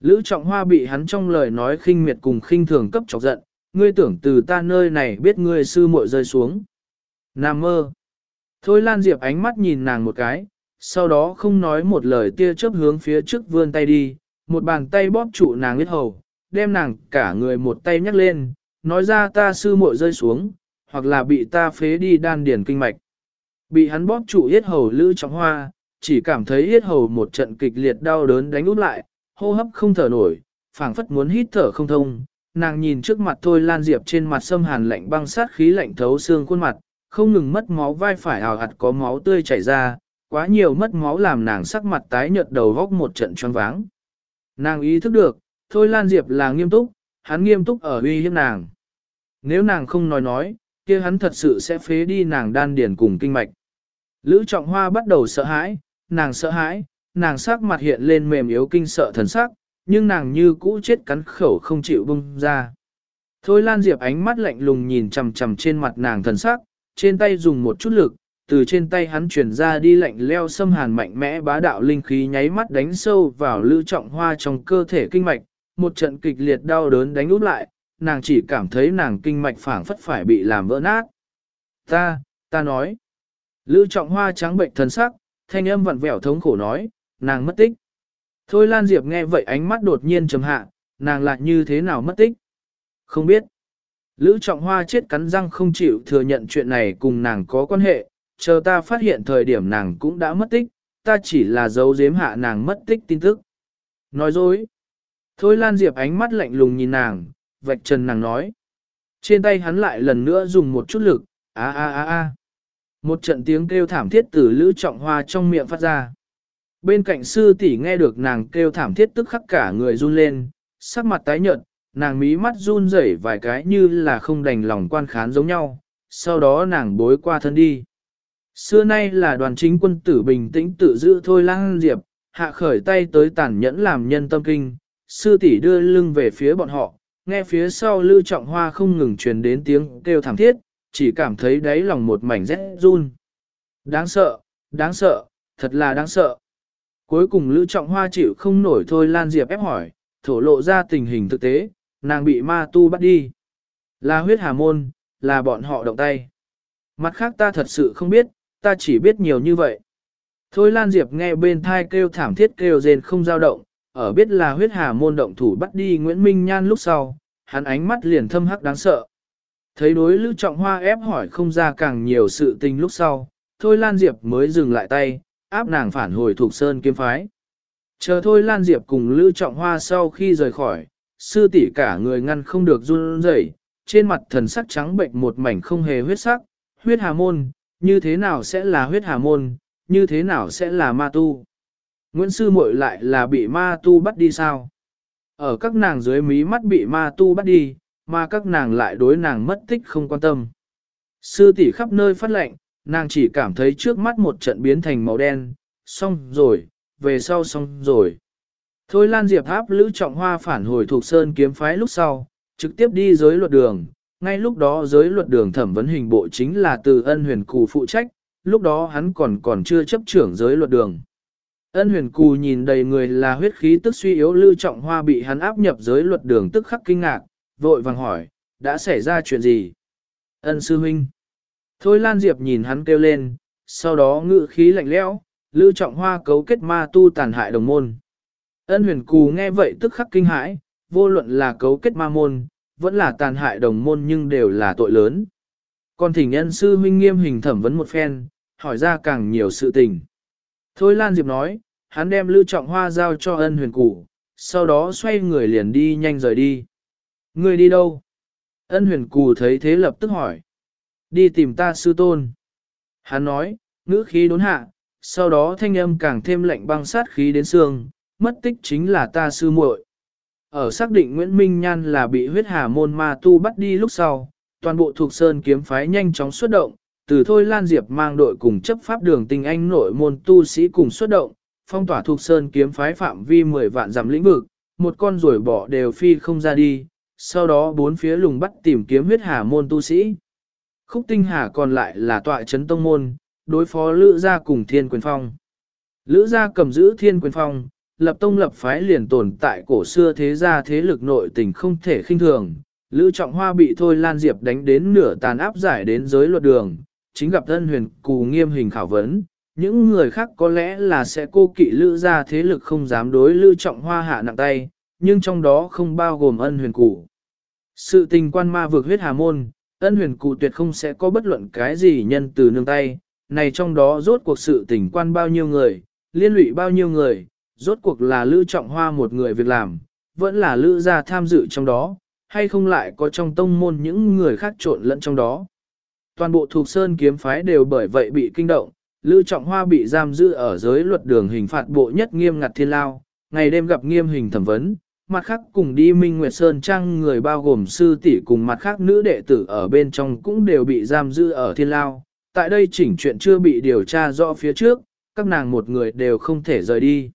A: Lữ Trọng Hoa bị hắn trong lời nói khinh miệt cùng khinh thường cấp chọc giận, ngươi tưởng từ ta nơi này biết ngươi sư muội rơi xuống. Nam mơ. Thôi Lan Diệp ánh mắt nhìn nàng một cái, sau đó không nói một lời tia chớp hướng phía trước vươn tay đi, một bàn tay bóp trụ nàng huyết hầu, đem nàng cả người một tay nhắc lên, nói ra ta sư muội rơi xuống, hoặc là bị ta phế đi đan điền kinh mạch. Bị hắn bóp trụ yết hầu lữ trọng hoa, chỉ cảm thấy yết hầu một trận kịch liệt đau đớn đánh út lại, hô hấp không thở nổi, phảng phất muốn hít thở không thông. Nàng nhìn trước mặt thôi Lan Diệp trên mặt sâm hàn lạnh băng sát khí lạnh thấu xương khuôn mặt, không ngừng mất máu vai phải hào hạt có máu tươi chảy ra, quá nhiều mất máu làm nàng sắc mặt tái nhợt đầu góc một trận choáng váng. Nàng ý thức được, thôi Lan Diệp là nghiêm túc, hắn nghiêm túc ở uy hiếp nàng. Nếu nàng không nói nói, kia hắn thật sự sẽ phế đi nàng đan điển cùng kinh mạch. Lữ trọng hoa bắt đầu sợ hãi, nàng sợ hãi, nàng sắc mặt hiện lên mềm yếu kinh sợ thần sắc, nhưng nàng như cũ chết cắn khẩu không chịu bung ra. Thôi Lan Diệp ánh mắt lạnh lùng nhìn chằm chằm trên mặt nàng thần sắc, trên tay dùng một chút lực, từ trên tay hắn chuyển ra đi lạnh leo xâm hàn mạnh mẽ bá đạo linh khí nháy mắt đánh sâu vào lữ trọng hoa trong cơ thể kinh mạch, một trận kịch liệt đau đớn đánh úp lại, nàng chỉ cảm thấy nàng kinh mạch phảng phất phải bị làm vỡ nát. Ta, ta nói. Lữ trọng hoa trắng bệnh thần sắc, thanh âm vặn vẹo thống khổ nói, nàng mất tích. Thôi Lan Diệp nghe vậy ánh mắt đột nhiên trầm hạ, nàng lại như thế nào mất tích? Không biết. Lữ trọng hoa chết cắn răng không chịu thừa nhận chuyện này cùng nàng có quan hệ, chờ ta phát hiện thời điểm nàng cũng đã mất tích, ta chỉ là giấu giếm hạ nàng mất tích tin tức. Nói dối. Thôi Lan Diệp ánh mắt lạnh lùng nhìn nàng, vạch trần nàng nói. Trên tay hắn lại lần nữa dùng một chút lực, a a a a. Một trận tiếng kêu thảm thiết từ Lữ Trọng Hoa trong miệng phát ra. Bên cạnh sư tỷ nghe được nàng kêu thảm thiết tức khắc cả người run lên, sắc mặt tái nhợt, nàng mí mắt run rẩy vài cái như là không đành lòng quan khán giống nhau, sau đó nàng bối qua thân đi. Xưa nay là đoàn chính quân tử bình tĩnh tự giữ thôi lang diệp, hạ khởi tay tới tàn nhẫn làm nhân tâm kinh, sư tỷ đưa lưng về phía bọn họ, nghe phía sau lưu trọng hoa không ngừng truyền đến tiếng kêu thảm thiết, chỉ cảm thấy đáy lòng một mảnh rét run. Đáng sợ, đáng sợ, thật là đáng sợ. Cuối cùng Lữ Trọng Hoa chịu không nổi thôi Lan Diệp ép hỏi, thổ lộ ra tình hình thực tế, nàng bị ma tu bắt đi. Là huyết hà môn, là bọn họ động tay. Mặt khác ta thật sự không biết, ta chỉ biết nhiều như vậy. Thôi Lan Diệp nghe bên thai kêu thảm thiết kêu rên không dao động, ở biết là huyết hà môn động thủ bắt đi Nguyễn Minh Nhan lúc sau, hắn ánh mắt liền thâm hắc đáng sợ. Thấy đối Lữ Trọng Hoa ép hỏi không ra càng nhiều sự tình lúc sau, Thôi Lan Diệp mới dừng lại tay, áp nàng phản hồi thuộc sơn kiếm phái. Chờ Thôi Lan Diệp cùng Lữ Trọng Hoa sau khi rời khỏi, sư tỷ cả người ngăn không được run rẩy, trên mặt thần sắc trắng bệnh một mảnh không hề huyết sắc, huyết hà môn, như thế nào sẽ là huyết hà môn, như thế nào sẽ là ma tu. Nguyễn Sư muội lại là bị ma tu bắt đi sao? Ở các nàng dưới mí mắt bị ma tu bắt đi, mà các nàng lại đối nàng mất tích không quan tâm. Sư tỷ khắp nơi phát lệnh, nàng chỉ cảm thấy trước mắt một trận biến thành màu đen, xong rồi, về sau xong rồi. Thôi Lan Diệp áp Lữ Trọng Hoa phản hồi thuộc Sơn kiếm phái lúc sau, trực tiếp đi giới luật đường. Ngay lúc đó giới luật đường thẩm vấn hình bộ chính là từ ân huyền cù phụ trách, lúc đó hắn còn còn chưa chấp trưởng giới luật đường. Ân huyền cù nhìn đầy người là huyết khí tức suy yếu Lưu Trọng Hoa bị hắn áp nhập giới luật đường tức khắc kinh ngạc, vội vàng hỏi, đã xảy ra chuyện gì? Ân sư huynh. Thôi Lan Diệp nhìn hắn kêu lên, sau đó ngự khí lạnh lẽo, Lưu Trọng Hoa cấu kết ma tu tàn hại đồng môn. Ân huyền cù nghe vậy tức khắc kinh hãi, vô luận là cấu kết ma môn, vẫn là tàn hại đồng môn nhưng đều là tội lớn. Còn thỉnh nhân sư huynh nghiêm hình thẩm vấn một phen, hỏi ra càng nhiều sự tình. Thôi Lan Diệp nói, hắn đem Lưu Trọng Hoa giao cho ân huyền củ, sau đó xoay người liền đi nhanh rời đi. Người đi đâu? Ân huyền cù thấy thế lập tức hỏi. Đi tìm ta sư tôn. Hắn nói, ngữ khí đốn hạ, sau đó thanh âm càng thêm lạnh băng sát khí đến xương, mất tích chính là ta sư muội. Ở xác định Nguyễn Minh Nhan là bị huyết hà môn ma tu bắt đi lúc sau, toàn bộ thuộc sơn kiếm phái nhanh chóng xuất động, từ thôi Lan Diệp mang đội cùng chấp pháp đường tinh anh nội môn tu sĩ cùng xuất động, phong tỏa thuộc sơn kiếm phái phạm vi 10 vạn dặm lĩnh vực, một con rồi bỏ đều phi không ra đi, sau đó bốn phía lùng bắt tìm kiếm huyết hà môn tu sĩ. Khúc tinh hà còn lại là tọa chấn tông môn, đối phó lữ gia cùng thiên quyền phong. Lữ gia cầm giữ thiên quyền phong, lập tông lập phái liền tồn tại cổ xưa thế gia thế lực nội tình không thể khinh thường. Lữ trọng hoa bị thôi Lan Diệp đánh đến nửa tàn áp giải đến giới luật đường, chính gặp thân huyền cù nghiêm hình khảo vấn. Những người khác có lẽ là sẽ cô kỵ lữ gia thế lực không dám đối lữ trọng hoa hạ nặng tay, nhưng trong đó không bao gồm ân huyền cụ. Sự tình quan ma vượt huyết hà môn, ân huyền cụ tuyệt không sẽ có bất luận cái gì nhân từ nương tay, này trong đó rốt cuộc sự tình quan bao nhiêu người, liên lụy bao nhiêu người, rốt cuộc là Lữ Trọng Hoa một người việc làm, vẫn là Lữ gia tham dự trong đó, hay không lại có trong tông môn những người khác trộn lẫn trong đó. Toàn bộ thuộc sơn kiếm phái đều bởi vậy bị kinh động, Lữ Trọng Hoa bị giam giữ ở giới luật đường hình phạt bộ nhất nghiêm ngặt thiên lao, ngày đêm gặp nghiêm hình thẩm vấn, mặt khác cùng đi Minh Nguyệt Sơn Trang người bao gồm sư tỷ cùng mặt khác nữ đệ tử ở bên trong cũng đều bị giam giữ ở thiên lao. Tại đây chỉnh chuyện chưa bị điều tra rõ phía trước, các nàng một người đều không thể rời đi.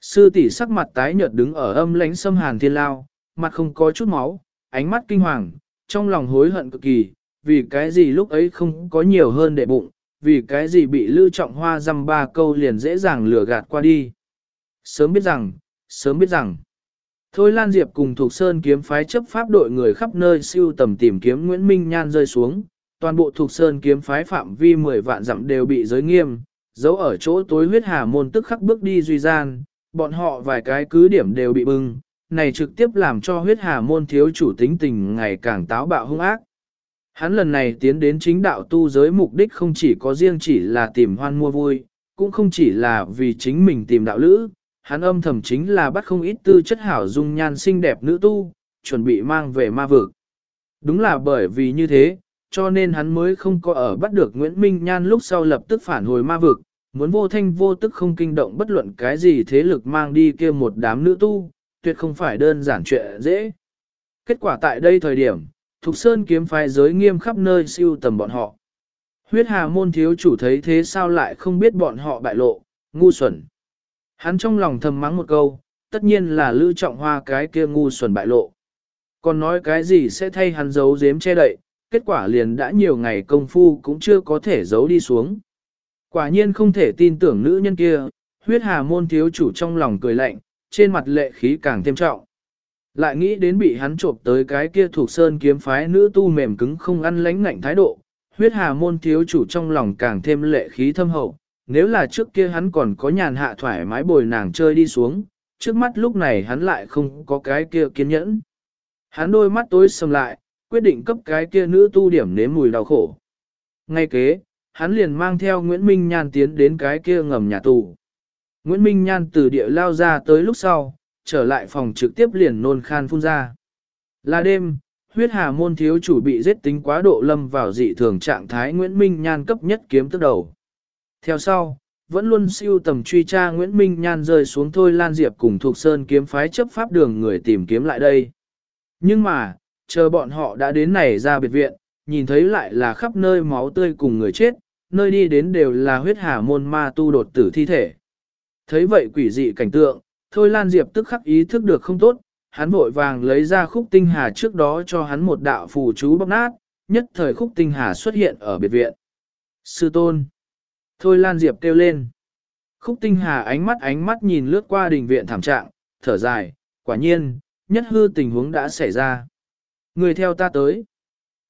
A: Sư tỷ sắc mặt tái nhợt đứng ở âm lãnh xâm hàn thiên lao, mặt không có chút máu, ánh mắt kinh hoàng, trong lòng hối hận cực kỳ, vì cái gì lúc ấy không có nhiều hơn để bụng, vì cái gì bị lưu trọng hoa dăm ba câu liền dễ dàng lừa gạt qua đi. Sớm biết rằng, sớm biết rằng, Thôi Lan Diệp cùng thuộc Sơn kiếm phái chấp pháp đội người khắp nơi siêu tầm tìm kiếm Nguyễn Minh Nhan rơi xuống, toàn bộ thuộc Sơn kiếm phái phạm vi 10 vạn dặm đều bị giới nghiêm, giấu ở chỗ tối huyết hà môn tức khắc bước đi duy gian, bọn họ vài cái cứ điểm đều bị bưng, này trực tiếp làm cho huyết hà môn thiếu chủ tính tình ngày càng táo bạo hung ác. Hắn lần này tiến đến chính đạo tu giới mục đích không chỉ có riêng chỉ là tìm hoan mua vui, cũng không chỉ là vì chính mình tìm đạo lữ, hắn âm thầm chính là bắt không ít tư chất hảo dung nhan xinh đẹp nữ tu, chuẩn bị mang về ma vực. Đúng là bởi vì như thế, cho nên hắn mới không có ở bắt được Nguyễn Minh Nhan lúc sau lập tức phản hồi ma vực, muốn vô thanh vô tức không kinh động bất luận cái gì thế lực mang đi kia một đám nữ tu, tuyệt không phải đơn giản chuyện dễ. Kết quả tại đây thời điểm, Thục Sơn kiếm phái giới nghiêm khắp nơi siêu tầm bọn họ. Huyết hà môn thiếu chủ thấy thế sao lại không biết bọn họ bại lộ, ngu xuẩn. Hắn trong lòng thầm mắng một câu, tất nhiên là Lữ Trọng Hoa cái kia ngu xuẩn bại lộ. Còn nói cái gì sẽ thay hắn giấu giếm che đậy, kết quả liền đã nhiều ngày công phu cũng chưa có thể giấu đi xuống. Quả nhiên không thể tin tưởng nữ nhân kia, huyết hà môn thiếu chủ trong lòng cười lạnh, trên mặt lệ khí càng thêm trọng. Lại nghĩ đến bị hắn trộm tới cái kia thuộc sơn kiếm phái nữ tu mềm cứng không ăn lánh ngạnh thái độ, huyết hà môn thiếu chủ trong lòng càng thêm lệ khí thâm hậu, nếu là trước kia hắn còn có nhàn hạ thoải mái bồi nàng chơi đi xuống, trước mắt lúc này hắn lại không có cái kia kiên nhẫn. Hắn đôi mắt tối sầm lại, quyết định cấp cái kia nữ tu điểm nếm mùi đau khổ. Ngay kế, hắn liền mang theo Nguyễn Minh Nhan tiến đến cái kia ngầm nhà tù. Nguyễn Minh Nhan từ địa lao ra tới lúc sau, trở lại phòng trực tiếp liền nôn khan phun ra. Là đêm, huyết hà môn thiếu chủ bị giết tính quá độ lâm vào dị thường trạng thái Nguyễn Minh Nhan cấp nhất kiếm tức đầu. Theo sau, vẫn luôn siêu tầm truy tra Nguyễn Minh Nhan rơi xuống thôi Lan Diệp cùng thuộc Sơn kiếm phái chấp pháp đường người tìm kiếm lại đây. Nhưng mà, chờ bọn họ đã đến này ra biệt viện, nhìn thấy lại là khắp nơi máu tươi cùng người chết, nơi đi đến đều là huyết hà môn ma tu đột tử thi thể. Thấy vậy quỷ dị cảnh tượng, thôi Lan Diệp tức khắc ý thức được không tốt, hắn vội vàng lấy ra khúc tinh hà trước đó cho hắn một đạo phù chú bóc nát, nhất thời khúc tinh hà xuất hiện ở biệt viện. Sư tôn. Thôi Lan Diệp kêu lên. Khúc tinh hà ánh mắt ánh mắt nhìn lướt qua đình viện thảm trạng, thở dài, quả nhiên, nhất hư tình huống đã xảy ra. Người theo ta tới.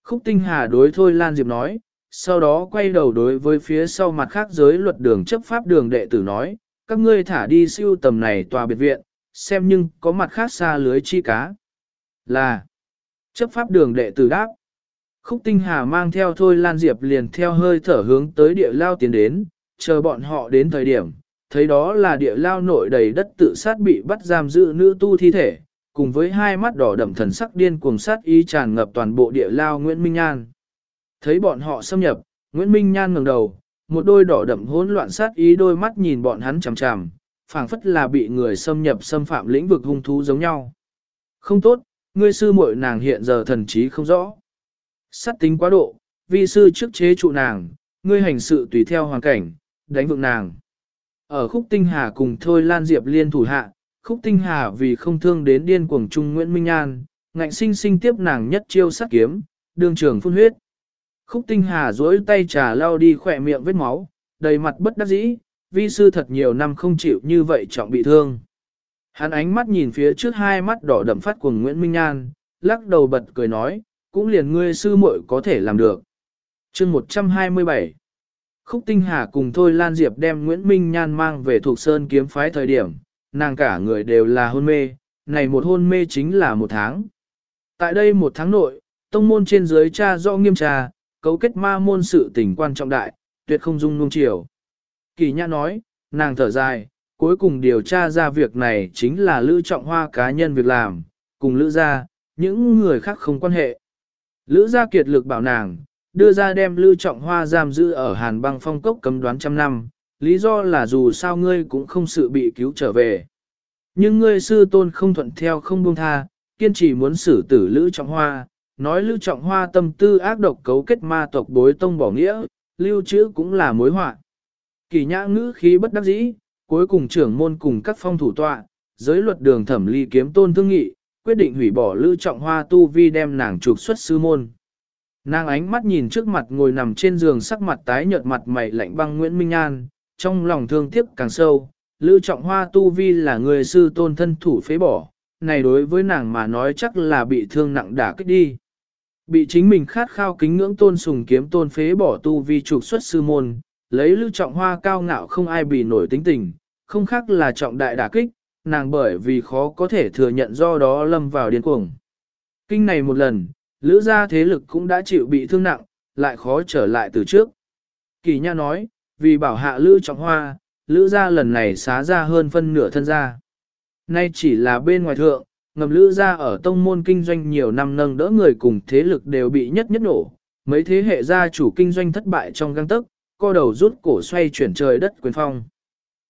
A: Khúc tinh hà đối Thôi Lan Diệp nói, sau đó quay đầu đối với phía sau mặt khác giới luật đường chấp pháp đường đệ tử nói, các ngươi thả đi siêu tầm này tòa biệt viện, xem nhưng có mặt khác xa lưới chi cá. Là, chấp pháp đường đệ tử đáp. Khúc tinh hà mang theo thôi Lan Diệp liền theo hơi thở hướng tới địa lao tiến đến, chờ bọn họ đến thời điểm, thấy đó là địa lao nội đầy đất tự sát bị bắt giam giữ nữ tu thi thể, cùng với hai mắt đỏ đậm thần sắc điên cuồng sát ý tràn ngập toàn bộ địa lao Nguyễn Minh Nhan. Thấy bọn họ xâm nhập, Nguyễn Minh Nhan ngẩng đầu, một đôi đỏ đậm hỗn loạn sát ý đôi mắt nhìn bọn hắn chằm chằm, phảng phất là bị người xâm nhập xâm phạm lĩnh vực hung thú giống nhau. Không tốt, ngươi sư muội nàng hiện giờ thần trí không rõ. Sát tính quá độ, vi sư trước chế trụ nàng, ngươi hành sự tùy theo hoàn cảnh, đánh vượng nàng. Ở khúc tinh hà cùng thôi Lan Diệp liên thủ hạ, khúc tinh hà vì không thương đến điên cuồng trung Nguyễn Minh An, ngạnh sinh sinh tiếp nàng nhất chiêu sát kiếm, đường trường phun huyết. Khúc tinh hà duỗi tay trà lau đi khỏe miệng vết máu, đầy mặt bất đắc dĩ, vi sư thật nhiều năm không chịu như vậy trọng bị thương. Hắn ánh mắt nhìn phía trước hai mắt đỏ đậm phát của Nguyễn Minh Nhan, lắc đầu bật cười nói, cũng liền ngươi sư muội có thể làm được. chương 127 Khúc Tinh Hà cùng Thôi Lan Diệp đem Nguyễn Minh Nhan mang về thuộc Sơn kiếm phái thời điểm, nàng cả người đều là hôn mê, này một hôn mê chính là một tháng. Tại đây một tháng nội, tông môn trên dưới cha do nghiêm trà, cấu kết ma môn sự tình quan trọng đại, tuyệt không dung nung chiều. Kỳ nhã nói, nàng thở dài, cuối cùng điều tra ra việc này chính là Lữ Trọng Hoa cá nhân việc làm, cùng Lữ gia, những người khác không quan hệ. Lữ gia kiệt lực bảo nàng, đưa ra đem Lữ Trọng Hoa giam giữ ở Hàn băng phong cốc cấm đoán trăm năm, lý do là dù sao ngươi cũng không sự bị cứu trở về. Nhưng ngươi sư tôn không thuận theo không buông tha, kiên trì muốn xử tử Lữ Trọng Hoa, nói lưu Trọng Hoa tâm tư ác độc cấu kết ma tộc bối tông bỏ nghĩa, lưu trữ cũng là mối họa. Kỳ nhã ngữ khí bất đắc dĩ, cuối cùng trưởng môn cùng các phong thủ tọa, giới luật đường thẩm ly kiếm tôn thương nghị, quyết định hủy bỏ lưu Trọng Hoa tu vi đem nàng trục xuất sư môn. Nàng ánh mắt nhìn trước mặt ngồi nằm trên giường sắc mặt tái nhợt mặt mày lạnh băng Nguyễn Minh An, trong lòng thương tiếc càng sâu, lưu Trọng Hoa tu vi là người sư tôn thân thủ phế bỏ, này đối với nàng mà nói chắc là bị thương nặng đả kích đi. Bị chính mình khát khao kính ngưỡng tôn sùng kiếm tôn phế bỏ tu vi trục xuất sư môn, lấy Lữ Trọng Hoa cao ngạo không ai bị nổi tính tình, không khác là trọng đại đả kích, nàng bởi vì khó có thể thừa nhận do đó lâm vào điên cuồng. Kinh này một lần, Lữ gia thế lực cũng đã chịu bị thương nặng, lại khó trở lại từ trước. Kỳ Nha nói, vì bảo hạ Lữ Trọng Hoa, Lữ gia lần này xá ra hơn phân nửa thân gia. Nay chỉ là bên ngoài thượng, ngầm Lữ gia ở tông môn kinh doanh nhiều năm nâng đỡ người cùng thế lực đều bị nhất nhất nổ. Mấy thế hệ gia chủ kinh doanh thất bại trong găng tức, co đầu rút cổ xoay chuyển trời đất quyền phong.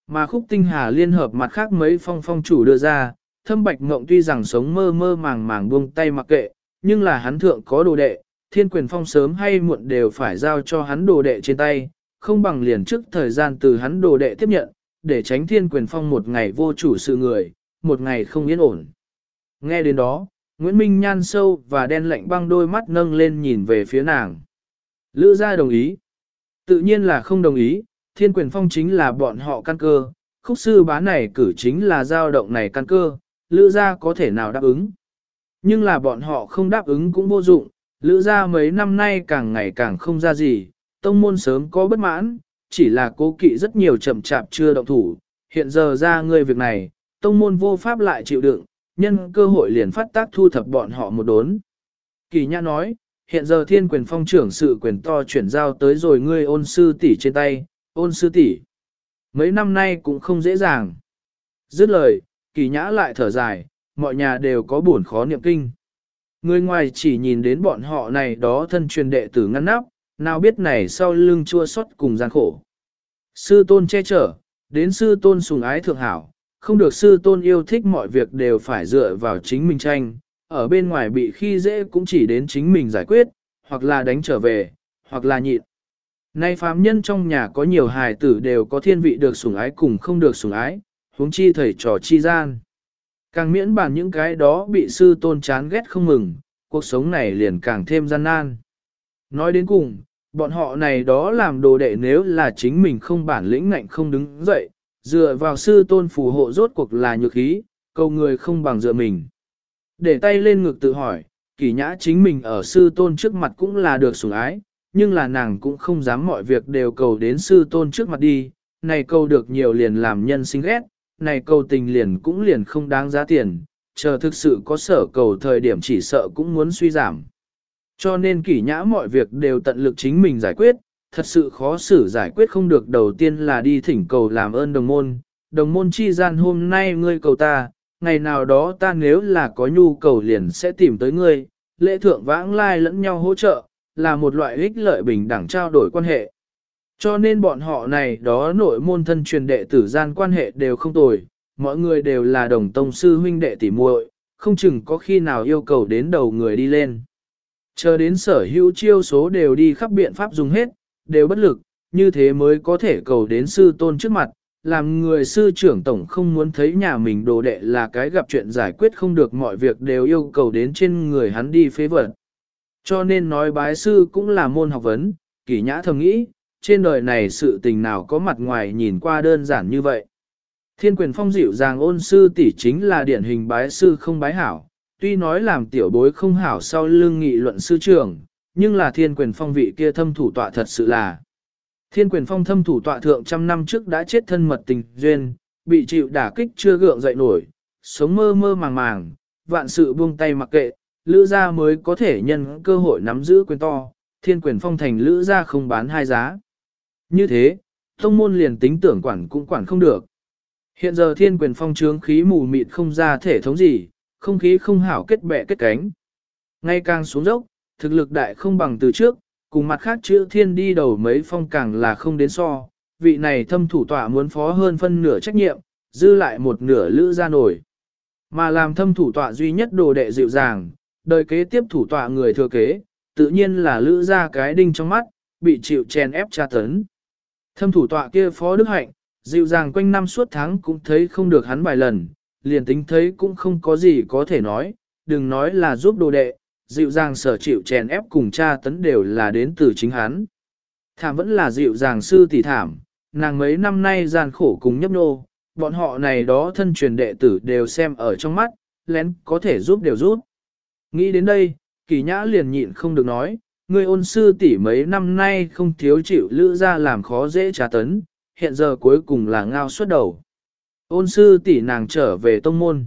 A: Mà khúc tinh hà liên hợp mặt khác mấy phong phong chủ đưa ra, thâm bạch ngộng tuy rằng sống mơ mơ màng màng buông tay mặc kệ, nhưng là hắn thượng có đồ đệ, thiên quyền phong sớm hay muộn đều phải giao cho hắn đồ đệ trên tay, không bằng liền trước thời gian từ hắn đồ đệ tiếp nhận, để tránh thiên quyền phong một ngày vô chủ sự người, một ngày không yên ổn. Nghe đến đó, Nguyễn Minh nhan sâu và đen lạnh băng đôi mắt nâng lên nhìn về phía nàng. Lữ gia đồng ý. Tự nhiên là không đồng ý, thiên quyền phong chính là bọn họ căn cơ, khúc sư bá này cử chính là dao động này căn cơ, lữ gia có thể nào đáp ứng. Nhưng là bọn họ không đáp ứng cũng vô dụng, lữ gia mấy năm nay càng ngày càng không ra gì, tông môn sớm có bất mãn, chỉ là cố kỵ rất nhiều chậm chạp chưa động thủ, hiện giờ ra người việc này, tông môn vô pháp lại chịu đựng, nhân cơ hội liền phát tác thu thập bọn họ một đốn. Kỳ Nhã nói, hiện giờ thiên quyền phong trưởng sự quyền to chuyển giao tới rồi ngươi ôn sư tỷ trên tay, ôn sư tỷ Mấy năm nay cũng không dễ dàng. Dứt lời, kỳ nhã lại thở dài, mọi nhà đều có buồn khó niệm kinh. Người ngoài chỉ nhìn đến bọn họ này đó thân truyền đệ tử ngăn nắp, nào biết này sau lưng chua xót cùng gian khổ. Sư tôn che chở, đến sư tôn sùng ái thượng hảo, không được sư tôn yêu thích mọi việc đều phải dựa vào chính mình tranh, ở bên ngoài bị khi dễ cũng chỉ đến chính mình giải quyết, hoặc là đánh trở về, hoặc là nhịn. Nay phàm nhân trong nhà có nhiều hài tử đều có thiên vị được sủng ái cùng không được sủng ái, huống chi thầy trò chi gian. Càng miễn bàn những cái đó bị sư tôn chán ghét không mừng, cuộc sống này liền càng thêm gian nan. Nói đến cùng, bọn họ này đó làm đồ đệ nếu là chính mình không bản lĩnh ngạnh không đứng dậy, dựa vào sư tôn phù hộ rốt cuộc là nhược khí, cầu người không bằng dựa mình. Để tay lên ngực tự hỏi, kỷ nhã chính mình ở sư tôn trước mặt cũng là được sủng ái, nhưng là nàng cũng không dám mọi việc đều cầu đến sư tôn trước mặt đi, này cầu được nhiều liền làm nhân sinh ghét, này cầu tình liền cũng liền không đáng giá tiền, chờ thực sự có sở cầu thời điểm chỉ sợ cũng muốn suy giảm. Cho nên kỷ nhã mọi việc đều tận lực chính mình giải quyết, thật sự khó xử giải quyết không được đầu tiên là đi thỉnh cầu làm ơn đồng môn, đồng môn chi gian hôm nay ngươi cầu ta, ngày nào đó ta nếu là có nhu cầu liền sẽ tìm tới ngươi, lễ thượng vãng lai lẫn nhau hỗ trợ, là một loại ích lợi bình đẳng trao đổi quan hệ. Cho nên bọn họ này đó nội môn thân truyền đệ tử gian quan hệ đều không tồi, mọi người đều là đồng tông sư huynh đệ tỉ muội, không chừng có khi nào yêu cầu đến đầu người đi lên. Chờ đến sở hữu chiêu số đều đi khắp biện pháp dùng hết, đều bất lực, như thế mới có thể cầu đến sư tôn trước mặt, làm người sư trưởng tổng không muốn thấy nhà mình đồ đệ là cái gặp chuyện giải quyết không được mọi việc đều yêu cầu đến trên người hắn đi phế vật. Cho nên nói bái sư cũng là môn học vấn, kỷ nhã thầm nghĩ, trên đời này sự tình nào có mặt ngoài nhìn qua đơn giản như vậy. Thiên quyền phong dịu dàng ôn sư tỷ chính là điển hình bái sư không bái hảo, tuy nói làm tiểu bối không hảo sau lưng nghị luận sư trưởng, nhưng là thiên quyền phong vị kia thâm thủ tọa thật sự là. Thiên quyền phong thâm thủ tọa thượng trăm năm trước đã chết thân mật tình duyên, bị chịu đả kích chưa gượng dậy nổi, sống mơ mơ màng màng, vạn sự buông tay mặc kệ, lữ gia mới có thể nhân cơ hội nắm giữ quyền to, thiên quyền phong thành lữ gia không bán hai giá. Như thế, thông môn liền tính tưởng quản cũng quản không được. Hiện giờ thiên quyền phong trướng khí mù mịt không ra thể thống gì, không khí không hảo kết bẹ kết cánh. Ngay càng xuống dốc, thực lực đại không bằng từ trước, cùng mặt khác chữ thiên đi đầu mấy phong càng là không đến so, vị này thâm thủ tọa muốn phó hơn phân nửa trách nhiệm, dư lại một nửa lữ ra nổi. Mà làm thâm thủ tọa duy nhất đồ đệ dịu dàng, đời kế tiếp thủ tọa người thừa kế, tự nhiên là lữ ra cái đinh trong mắt, bị chịu chèn ép tra tấn. Thâm thủ tọa kia phó đức hạnh, dịu dàng quanh năm suốt tháng cũng thấy không được hắn vài lần, liền tính thấy cũng không có gì có thể nói, đừng nói là giúp đồ đệ, dịu dàng sở chịu chèn ép cùng cha tấn đều là đến từ chính hắn. Thảm vẫn là dịu dàng sư tỷ thảm, nàng mấy năm nay gian khổ cùng nhấp nô, bọn họ này đó thân truyền đệ tử đều xem ở trong mắt, lén có thể giúp đều giúp. Nghĩ đến đây, kỳ nhã liền nhịn không được nói, người ôn sư tỷ mấy năm nay không thiếu chịu lữ ra làm khó dễ trà tấn, hiện giờ cuối cùng là ngao suốt đầu. Ôn sư tỷ nàng trở về tông môn.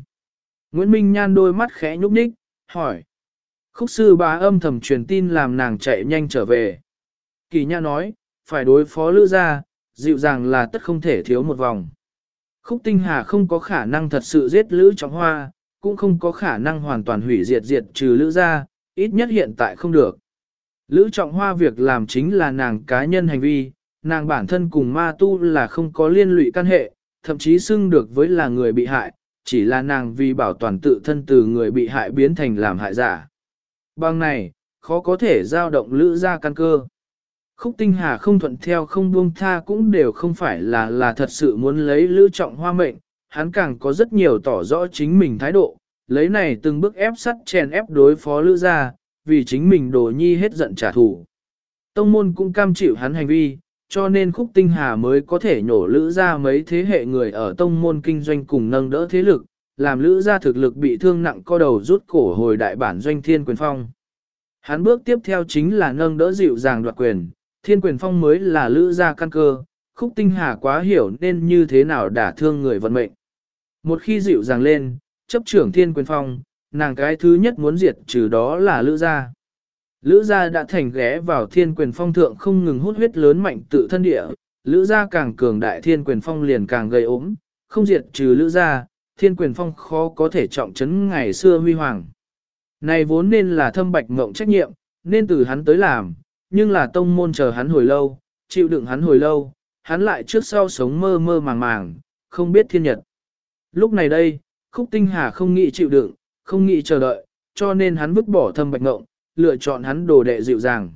A: Nguyễn Minh Nhan đôi mắt khẽ nhúc nhích, hỏi. Khúc sư bá âm thầm truyền tin làm nàng chạy nhanh trở về. Kỳ nha nói, phải đối phó lữ ra, dịu dàng là tất không thể thiếu một vòng. Khúc tinh hà không có khả năng thật sự giết lữ trọng hoa, cũng không có khả năng hoàn toàn hủy diệt diệt trừ lữ ra, ít nhất hiện tại không được. Lữ trọng hoa việc làm chính là nàng cá nhân hành vi, nàng bản thân cùng ma tu là không có liên lụy căn hệ, thậm chí xưng được với là người bị hại, chỉ là nàng vì bảo toàn tự thân từ người bị hại biến thành làm hại giả. Bằng này, khó có thể giao động lữ ra căn cơ. Khúc tinh hà không thuận theo không buông tha cũng đều không phải là là thật sự muốn lấy lữ trọng hoa mệnh, hắn càng có rất nhiều tỏ rõ chính mình thái độ, lấy này từng bước ép sắt chèn ép đối phó lữ ra, vì chính mình đồ nhi hết giận trả thù. Tông môn cũng cam chịu hắn hành vi, cho nên khúc tinh hà mới có thể nhổ lữ ra mấy thế hệ người ở tông môn kinh doanh cùng nâng đỡ thế lực, làm lữ gia thực lực bị thương nặng co đầu rút cổ hồi đại bản doanh thiên quyền phong. Hắn bước tiếp theo chính là nâng đỡ dịu dàng đoạt quyền, thiên quyền phong mới là lữ gia căn cơ, khúc tinh hà quá hiểu nên như thế nào đả thương người vận mệnh. Một khi dịu dàng lên, chấp trưởng thiên quyền phong, nàng cái thứ nhất muốn diệt trừ đó là lữ gia. Lữ gia đã thành ghé vào thiên quyền phong thượng không ngừng hút huyết lớn mạnh tự thân địa, lữ gia càng cường đại thiên quyền phong liền càng gây ốm, không diệt trừ lữ gia, thiên quyền phong khó có thể trọng trấn ngày xưa huy hoàng. Này vốn nên là thâm bạch mộng trách nhiệm, nên từ hắn tới làm, nhưng là tông môn chờ hắn hồi lâu, chịu đựng hắn hồi lâu, hắn lại trước sau sống mơ mơ màng màng, không biết thiên nhật. Lúc này đây, khúc tinh hà không nghĩ chịu đựng, không nghĩ chờ đợi, cho nên hắn vứt bỏ thâm bạch ngộng, lựa chọn hắn đồ đệ dịu dàng.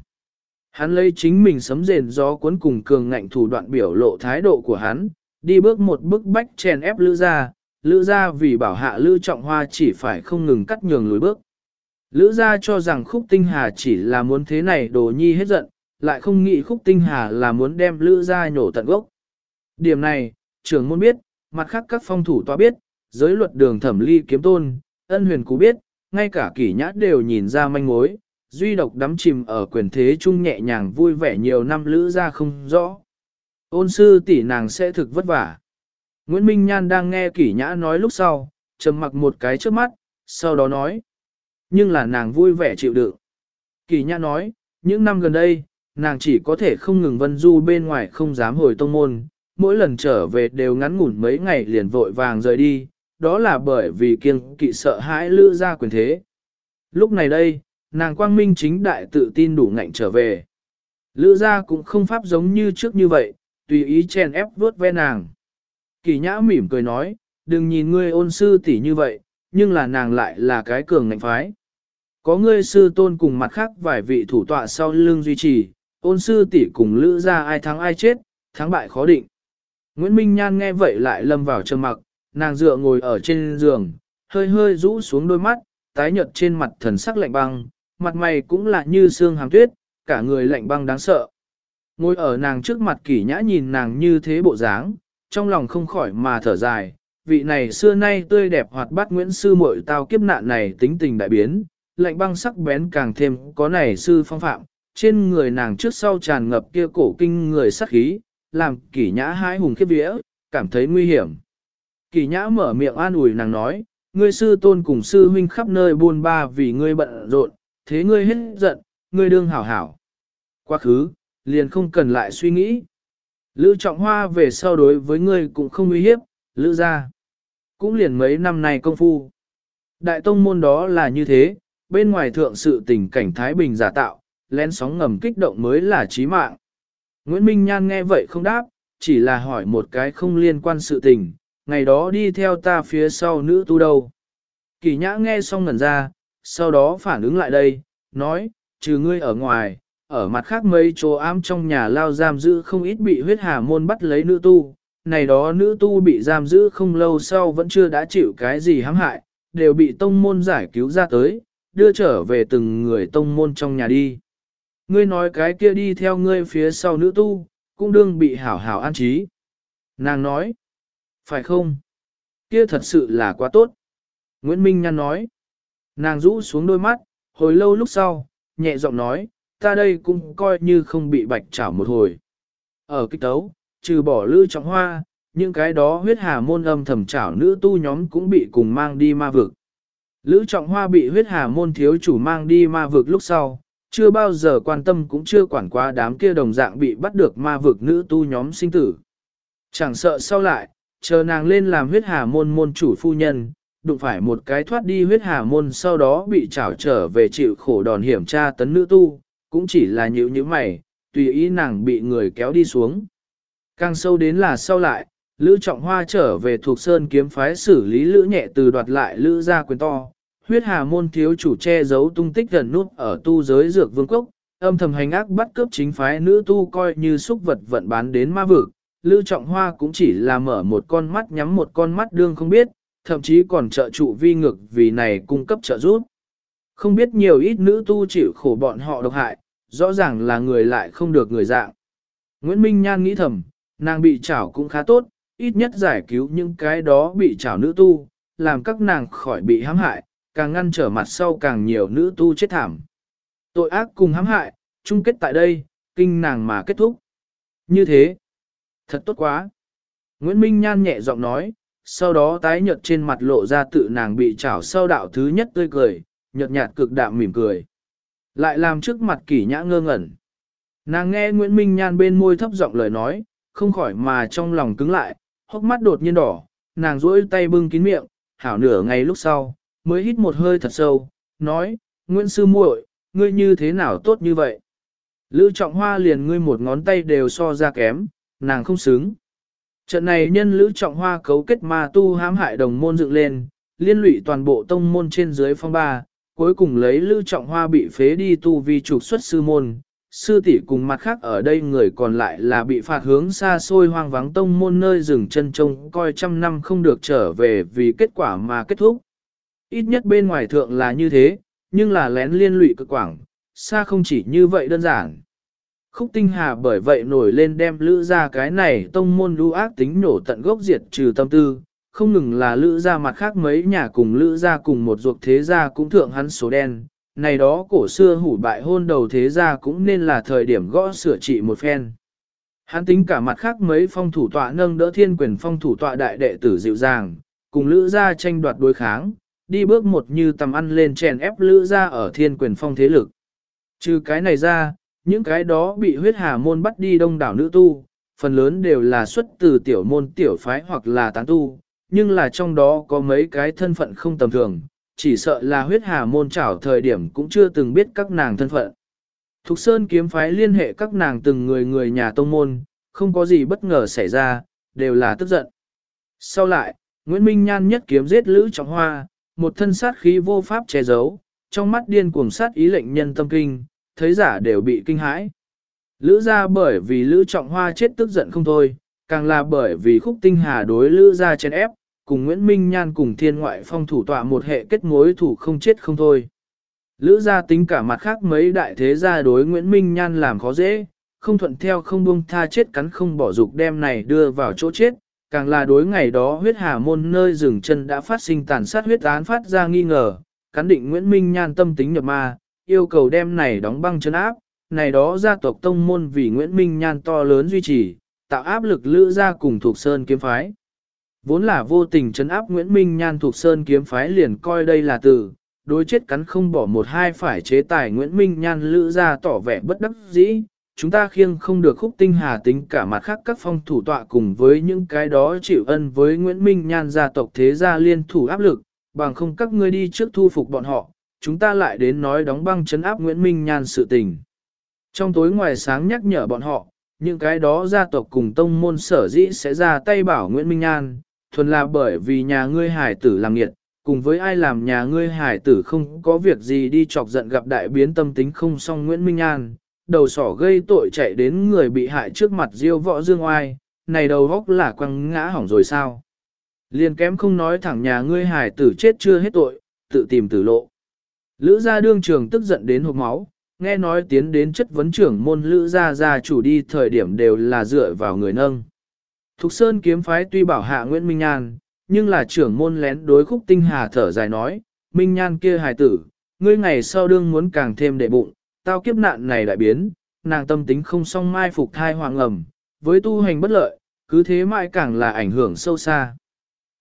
A: Hắn lấy chính mình sấm rền gió cuốn cùng cường ngạnh thủ đoạn biểu lộ thái độ của hắn, đi bước một bước bách chèn ép lữ ra, lữ gia vì bảo hạ lữ trọng hoa chỉ phải không ngừng cắt nhường lùi bước. Lữ gia cho rằng khúc tinh hà chỉ là muốn thế này đồ nhi hết giận, lại không nghĩ khúc tinh hà là muốn đem lữ gia nhổ tận gốc. Điểm này, trưởng môn biết, mặt khác các phong thủ tòa biết, giới luật đường thẩm ly kiếm tôn, ân huyền cú biết, ngay cả kỷ nhã đều nhìn ra manh mối, duy độc đắm chìm ở quyền thế chung nhẹ nhàng vui vẻ nhiều năm lữ ra không rõ. Ôn sư tỷ nàng sẽ thực vất vả. Nguyễn Minh Nhan đang nghe kỷ nhã nói lúc sau, trầm mặc một cái trước mắt, sau đó nói. Nhưng là nàng vui vẻ chịu đựng. Kỷ nhã nói, những năm gần đây, nàng chỉ có thể không ngừng vân du bên ngoài không dám hồi tông môn, mỗi lần trở về đều ngắn ngủn mấy ngày liền vội vàng rời đi, đó là bởi vì kiêng kỵ sợ hãi lữ ra quyền thế. Lúc này đây, nàng quang minh chính đại tự tin đủ ngạnh trở về. Lữ ra cũng không pháp giống như trước như vậy, tùy ý chèn ép vuốt ve nàng. Kỳ nhã mỉm cười nói, đừng nhìn ngươi ôn sư tỷ như vậy, nhưng là nàng lại là cái cường ngạnh phái. Có ngươi sư tôn cùng mặt khác vài vị thủ tọa sau lưng duy trì, ôn sư tỷ cùng lữ ra ai thắng ai chết, thắng bại khó định. Nguyễn Minh Nhan nghe vậy lại lâm vào trầm mặc, nàng dựa ngồi ở trên giường, hơi hơi rũ xuống đôi mắt, tái nhợt trên mặt thần sắc lạnh băng, mặt mày cũng là như xương hàm tuyết, cả người lạnh băng đáng sợ. Ngồi ở nàng trước mặt kỷ nhã nhìn nàng như thế bộ dáng, trong lòng không khỏi mà thở dài, vị này xưa nay tươi đẹp hoạt bát Nguyễn Sư muội tao kiếp nạn này tính tình đại biến, lạnh băng sắc bén càng thêm có này sư phong phạm, trên người nàng trước sau tràn ngập kia cổ kinh người sắc khí, làm kỷ nhã hai hùng khiếp vía, cảm thấy nguy hiểm. Kỷ nhã mở miệng an ủi nàng nói, ngươi sư tôn cùng sư huynh khắp nơi buôn ba vì ngươi bận rộn, thế ngươi hết giận, ngươi đương hảo hảo. Quá khứ, liền không cần lại suy nghĩ. Lữ trọng hoa về sau đối với ngươi cũng không uy hiếp, lữ ra. Cũng liền mấy năm nay công phu. Đại tông môn đó là như thế, bên ngoài thượng sự tình cảnh Thái Bình giả tạo, lén sóng ngầm kích động mới là chí mạng. Nguyễn Minh Nhan nghe vậy không đáp, chỉ là hỏi một cái không liên quan sự tình, ngày đó đi theo ta phía sau nữ tu đâu. Kỳ nhã nghe xong ngẩn ra, sau đó phản ứng lại đây, nói, trừ ngươi ở ngoài, ở mặt khác mấy chỗ ám trong nhà lao giam giữ không ít bị huyết hà môn bắt lấy nữ tu. Này đó nữ tu bị giam giữ không lâu sau vẫn chưa đã chịu cái gì hãm hại, đều bị tông môn giải cứu ra tới, đưa trở về từng người tông môn trong nhà đi. Ngươi nói cái kia đi theo ngươi phía sau nữ tu, cũng đương bị hảo hảo an trí. Nàng nói, phải không? Kia thật sự là quá tốt. Nguyễn Minh Nhan nói, nàng rũ xuống đôi mắt, hồi lâu lúc sau, nhẹ giọng nói, ta đây cũng coi như không bị bạch trảo một hồi. Ở kích tấu, trừ bỏ lư trọng hoa, những cái đó huyết hà môn âm thầm trảo nữ tu nhóm cũng bị cùng mang đi ma vực. Lữ trọng hoa bị huyết hà môn thiếu chủ mang đi ma vực lúc sau, chưa bao giờ quan tâm cũng chưa quản qua đám kia đồng dạng bị bắt được ma vực nữ tu nhóm sinh tử. Chẳng sợ sau lại, chờ nàng lên làm huyết hà môn môn chủ phu nhân, đụng phải một cái thoát đi huyết hà môn sau đó bị trảo trở về chịu khổ đòn hiểm tra tấn nữ tu, cũng chỉ là nhữ như mày, tùy ý nàng bị người kéo đi xuống. Càng sâu đến là sau lại, Lữ Trọng Hoa trở về thuộc sơn kiếm phái xử lý Lữ nhẹ từ đoạt lại Lữ ra quyền to, huyết hà môn thiếu chủ che giấu tung tích gần nút ở tu giới dược vương quốc, âm thầm hành ác bắt cướp chính phái nữ tu coi như xúc vật vận bán đến ma vực. Lữ Trọng Hoa cũng chỉ là mở một con mắt nhắm một con mắt đương không biết, thậm chí còn trợ trụ vi ngực vì này cung cấp trợ giúp. Không biết nhiều ít nữ tu chịu khổ bọn họ độc hại, rõ ràng là người lại không được người dạng. Nguyễn Minh Nhan nghĩ thầm, nàng bị chảo cũng khá tốt, ít nhất giải cứu những cái đó bị chảo nữ tu, làm các nàng khỏi bị hãm hại, càng ngăn trở mặt sau càng nhiều nữ tu chết thảm. Tội ác cùng hãm hại, chung kết tại đây, kinh nàng mà kết thúc. Như thế, thật tốt quá. Nguyễn Minh Nhan nhẹ giọng nói, sau đó tái nhợt trên mặt lộ ra tự nàng bị chảo sau đạo thứ nhất tươi cười, nhợt nhạt cực đạm mỉm cười. Lại làm trước mặt kỷ nhã ngơ ngẩn. Nàng nghe Nguyễn Minh Nhan bên môi thấp giọng lời nói, không khỏi mà trong lòng cứng lại, hốc mắt đột nhiên đỏ, nàng duỗi tay bưng kín miệng, hảo nửa ngày lúc sau, mới hít một hơi thật sâu, nói, Nguyễn Sư muội, ngươi như thế nào tốt như vậy? Lữ trọng hoa liền ngươi một ngón tay đều so ra kém, nàng không xứng. Trận này nhân lữ trọng hoa cấu kết ma tu hãm hại đồng môn dựng lên, liên lụy toàn bộ tông môn trên dưới phong ba, cuối cùng lấy lữ trọng hoa bị phế đi tu vi trục xuất sư môn. Sư tỷ cùng mặt khác ở đây người còn lại là bị phạt hướng xa xôi hoang vắng tông môn nơi rừng chân trông coi trăm năm không được trở về vì kết quả mà kết thúc. Ít nhất bên ngoài thượng là như thế, nhưng là lén liên lụy cực quảng, xa không chỉ như vậy đơn giản. Khúc tinh hà bởi vậy nổi lên đem lữ ra cái này tông môn lưu ác tính nổ tận gốc diệt trừ tâm tư, không ngừng là lữ ra mặt khác mấy nhà cùng lữ ra cùng một ruột thế gia cũng thượng hắn số đen, này đó cổ xưa hủ bại hôn đầu thế gia cũng nên là thời điểm gõ sửa trị một phen. Hắn tính cả mặt khác mấy phong thủ tọa nâng đỡ thiên quyền phong thủ tọa đại đệ tử dịu dàng, cùng lữ ra tranh đoạt đối kháng, đi bước một như tầm ăn lên chèn ép lữ ra ở thiên quyền phong thế lực. Trừ cái này ra, những cái đó bị huyết hà môn bắt đi đông đảo nữ tu, phần lớn đều là xuất từ tiểu môn tiểu phái hoặc là tán tu, nhưng là trong đó có mấy cái thân phận không tầm thường, chỉ sợ là huyết hà môn trảo thời điểm cũng chưa từng biết các nàng thân phận. Thục Sơn kiếm phái liên hệ các nàng từng người người nhà tông môn, không có gì bất ngờ xảy ra, đều là tức giận. Sau lại, Nguyễn Minh Nhan nhất kiếm giết Lữ Trọng Hoa, một thân sát khí vô pháp che giấu, trong mắt điên cuồng sát ý lệnh nhân tâm kinh, thấy giả đều bị kinh hãi. Lữ ra bởi vì Lữ Trọng Hoa chết tức giận không thôi, càng là bởi vì khúc tinh hà đối Lữ ra chèn ép, cùng Nguyễn Minh Nhan cùng thiên ngoại phong thủ tọa một hệ kết mối thủ không chết không thôi. Lữ gia tính cả mặt khác mấy đại thế gia đối Nguyễn Minh Nhan làm khó dễ, không thuận theo không buông tha chết cắn không bỏ dục đem này đưa vào chỗ chết, càng là đối ngày đó huyết hà môn nơi dừng chân đã phát sinh tàn sát huyết án phát ra nghi ngờ, cắn định Nguyễn Minh Nhan tâm tính nhập ma, yêu cầu đem này đóng băng chân áp, này đó gia tộc tông môn vì Nguyễn Minh Nhan to lớn duy trì, tạo áp lực lữ gia cùng thuộc sơn kiếm phái. Vốn là vô tình chấn áp Nguyễn Minh Nhan thuộc sơn kiếm phái liền coi đây là từ, đối chết cắn không bỏ một hai phải chế tài Nguyễn Minh Nhan lữ gia tỏ vẻ bất đắc dĩ, chúng ta khiêng không được khúc tinh hà tính cả mặt khác các phong thủ tọa cùng với những cái đó chịu ân với Nguyễn Minh Nhan gia tộc thế gia liên thủ áp lực, bằng không các ngươi đi trước thu phục bọn họ, chúng ta lại đến nói đóng băng chấn áp Nguyễn Minh Nhan sự tình. Trong tối ngoài sáng nhắc nhở bọn họ, những cái đó gia tộc cùng tông môn sở dĩ sẽ ra tay bảo Nguyễn Minh Nhan, thuần là bởi vì nhà ngươi hải tử làm nghiệt, cùng với ai làm nhà ngươi hải tử không có việc gì đi chọc giận gặp đại biến tâm tính không song Nguyễn Minh an đầu sỏ gây tội chạy đến người bị hại trước mặt diêu võ dương oai, này đầu góc là quăng ngã hỏng rồi sao. Liền kém không nói thẳng nhà ngươi hải tử chết chưa hết tội, tự tìm tử lộ. Lữ gia đương trường tức giận đến hộp máu, nghe nói tiến đến chất vấn trưởng môn lữ gia gia chủ đi thời điểm đều là dựa vào người nâng. Thục Sơn kiếm phái tuy bảo hạ Nguyễn Minh Nhan, nhưng là trưởng môn lén đối khúc tinh hà thở dài nói, Minh Nhan kia hài tử, ngươi ngày sau đương muốn càng thêm đệ bụng, tao kiếp nạn này đại biến, nàng tâm tính không song mai phục thai hoàng ẩm, với tu hành bất lợi, cứ thế mãi càng là ảnh hưởng sâu xa.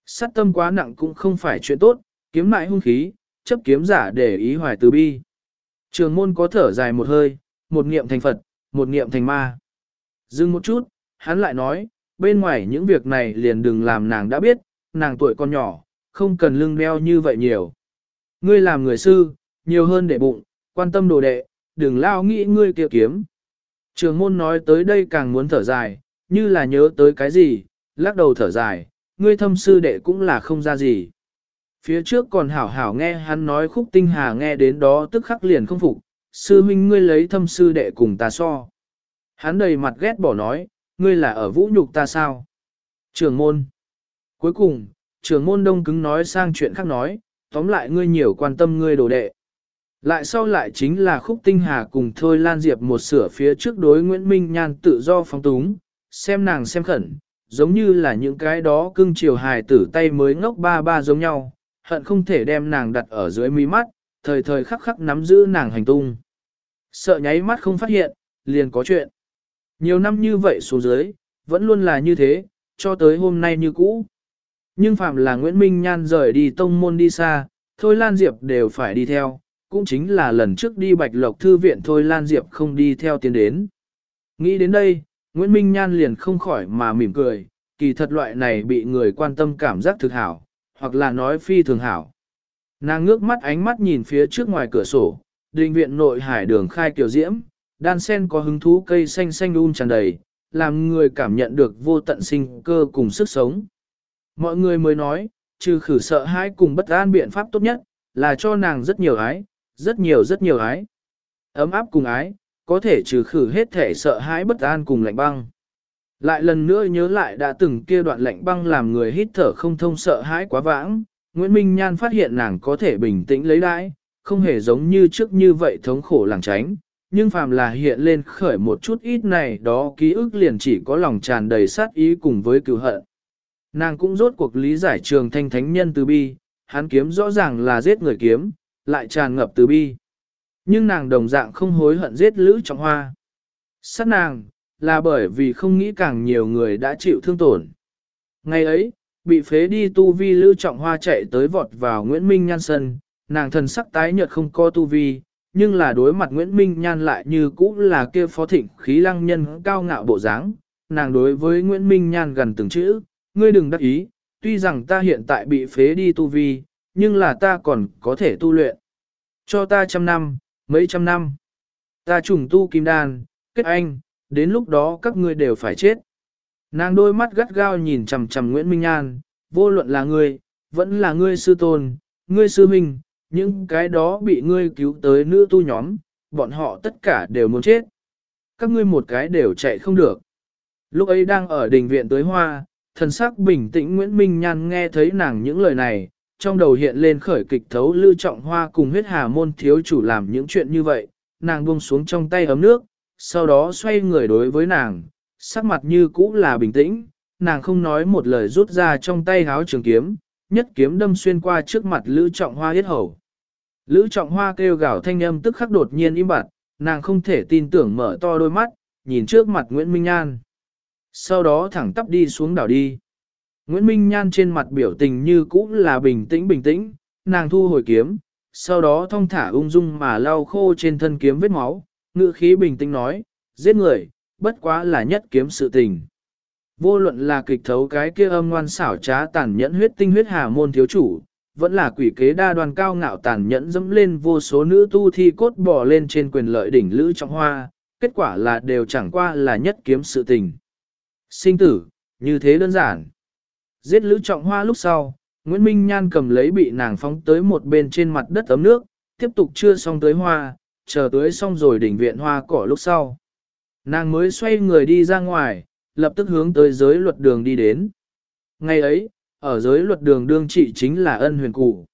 A: Sát tâm quá nặng cũng không phải chuyện tốt, kiếm mại hung khí, chấp kiếm giả để ý hoài từ bi. Trường môn có thở dài một hơi, một niệm thành Phật, một niệm thành ma. Dừng một chút, hắn lại nói, bên ngoài những việc này liền đừng làm nàng đã biết, nàng tuổi còn nhỏ, không cần lưng đeo như vậy nhiều. Ngươi làm người sư, nhiều hơn để bụng, quan tâm đồ đệ, đừng lao nghĩ ngươi kia kiếm. Trường môn nói tới đây càng muốn thở dài, như là nhớ tới cái gì, lắc đầu thở dài, ngươi thâm sư đệ cũng là không ra gì. Phía trước còn hảo hảo nghe hắn nói khúc tinh hà nghe đến đó tức khắc liền không phục, sư huynh ngươi lấy thâm sư đệ cùng ta so. Hắn đầy mặt ghét bỏ nói, ngươi là ở vũ nhục ta sao? Trường môn. Cuối cùng, trường môn đông cứng nói sang chuyện khác nói, tóm lại ngươi nhiều quan tâm ngươi đồ đệ. Lại sau lại chính là khúc tinh hà cùng Thôi Lan Diệp một sửa phía trước đối Nguyễn Minh Nhan tự do phóng túng, xem nàng xem khẩn, giống như là những cái đó cưng chiều hài tử tay mới ngốc ba ba giống nhau, hận không thể đem nàng đặt ở dưới mí mắt, thời thời khắc khắc nắm giữ nàng hành tung. Sợ nháy mắt không phát hiện, liền có chuyện. Nhiều năm như vậy xuống dưới, vẫn luôn là như thế, cho tới hôm nay như cũ. Nhưng phạm là Nguyễn Minh Nhan rời đi tông môn đi xa, Thôi Lan Diệp đều phải đi theo, cũng chính là lần trước đi Bạch Lộc Thư viện Thôi Lan Diệp không đi theo tiến đến. Nghĩ đến đây, Nguyễn Minh Nhan liền không khỏi mà mỉm cười, kỳ thật loại này bị người quan tâm cảm giác thực hảo, hoặc là nói phi thường hảo. Nàng ngước mắt ánh mắt nhìn phía trước ngoài cửa sổ, đình viện nội hải đường khai kiểu diễm, đan sen có hứng thú cây xanh xanh um tràn đầy, làm người cảm nhận được vô tận sinh cơ cùng sức sống. Mọi người mới nói, trừ khử sợ hãi cùng bất an biện pháp tốt nhất, là cho nàng rất nhiều ái, rất nhiều rất nhiều ái. Ấm áp cùng ái, có thể trừ khử hết thể sợ hãi bất an cùng lạnh băng. Lại lần nữa nhớ lại đã từng kia đoạn lạnh băng làm người hít thở không thông sợ hãi quá vãng, Nguyễn Minh Nhan phát hiện nàng có thể bình tĩnh lấy đãi, không hề giống như trước như vậy thống khổ làng tránh, nhưng phàm là hiện lên khởi một chút ít này đó ký ức liền chỉ có lòng tràn đầy sát ý cùng với cựu hận. Nàng cũng rốt cuộc lý giải trường thanh thánh nhân từ bi, hắn kiếm rõ ràng là giết người kiếm, lại tràn ngập từ bi. Nhưng nàng đồng dạng không hối hận giết Lữ Trọng Hoa. Sát nàng, là bởi vì không nghĩ càng nhiều người đã chịu thương tổn. Ngày ấy, bị phế đi tu vi Lữ Trọng Hoa chạy tới vọt vào Nguyễn Minh Nhan sân, nàng thần sắc tái nhợt không có tu vi, nhưng là đối mặt Nguyễn Minh Nhan lại như cũ là kia phó thịnh khí lăng nhân cao ngạo bộ dáng. Nàng đối với Nguyễn Minh Nhan gần từng chữ, ngươi đừng đắc ý, tuy rằng ta hiện tại bị phế đi tu vi, nhưng là ta còn có thể tu luyện. Cho ta trăm năm, mấy trăm năm. Ta trùng tu kim đan, kết anh, đến lúc đó các ngươi đều phải chết. Nàng đôi mắt gắt gao nhìn chằm chằm Nguyễn Minh Nhan, vô luận là ngươi, vẫn là ngươi sư tôn, ngươi sư minh, những cái đó bị ngươi cứu tới nữ tu nhóm, bọn họ tất cả đều muốn chết. Các ngươi một cái đều chạy không được. Lúc ấy đang ở đình viện tới hoa, thần sắc bình tĩnh Nguyễn Minh Nhan nghe thấy nàng những lời này, trong đầu hiện lên khởi kịch thấu lưu trọng hoa cùng huyết hà môn thiếu chủ làm những chuyện như vậy, nàng buông xuống trong tay ấm nước, sau đó xoay người đối với nàng, sắc mặt như cũ là bình tĩnh, nàng không nói một lời rút ra trong tay háo trường kiếm, nhất kiếm đâm xuyên qua trước mặt Lữ Trọng Hoa yết hầu. Lữ Trọng Hoa kêu gào thanh âm tức khắc đột nhiên im bặt, nàng không thể tin tưởng mở to đôi mắt, nhìn trước mặt Nguyễn Minh Nhan. Sau đó thẳng tắp đi xuống đảo đi. Nguyễn Minh Nhan trên mặt biểu tình như cũ là bình tĩnh bình tĩnh, nàng thu hồi kiếm, sau đó thong thả ung dung mà lau khô trên thân kiếm vết máu, ngữ khí bình tĩnh nói, giết người, bất quá là nhất kiếm sự tình. Vô luận là kịch thấu cái kia âm ngoan xảo trá tàn nhẫn huyết tinh huyết hà môn thiếu chủ, vẫn là quỷ kế đa đoàn cao ngạo tàn nhẫn dẫm lên vô số nữ tu thi cốt bò lên trên quyền lợi đỉnh lữ trọng hoa, kết quả là đều chẳng qua là nhất kiếm sự tình. Sinh tử, như thế đơn giản. Giết lữ trọng hoa lúc sau, Nguyễn Minh Nhan cầm lấy bị nàng phóng tới một bên trên mặt đất ấm nước, tiếp tục chưa xong tới hoa, chờ tới xong rồi đỉnh viện hoa cỏ lúc sau. Nàng mới xoay người đi ra ngoài, lập tức hướng tới giới luật đường đi đến. Ngày ấy, ở giới luật đường đương trị chính là ân huyền cụ.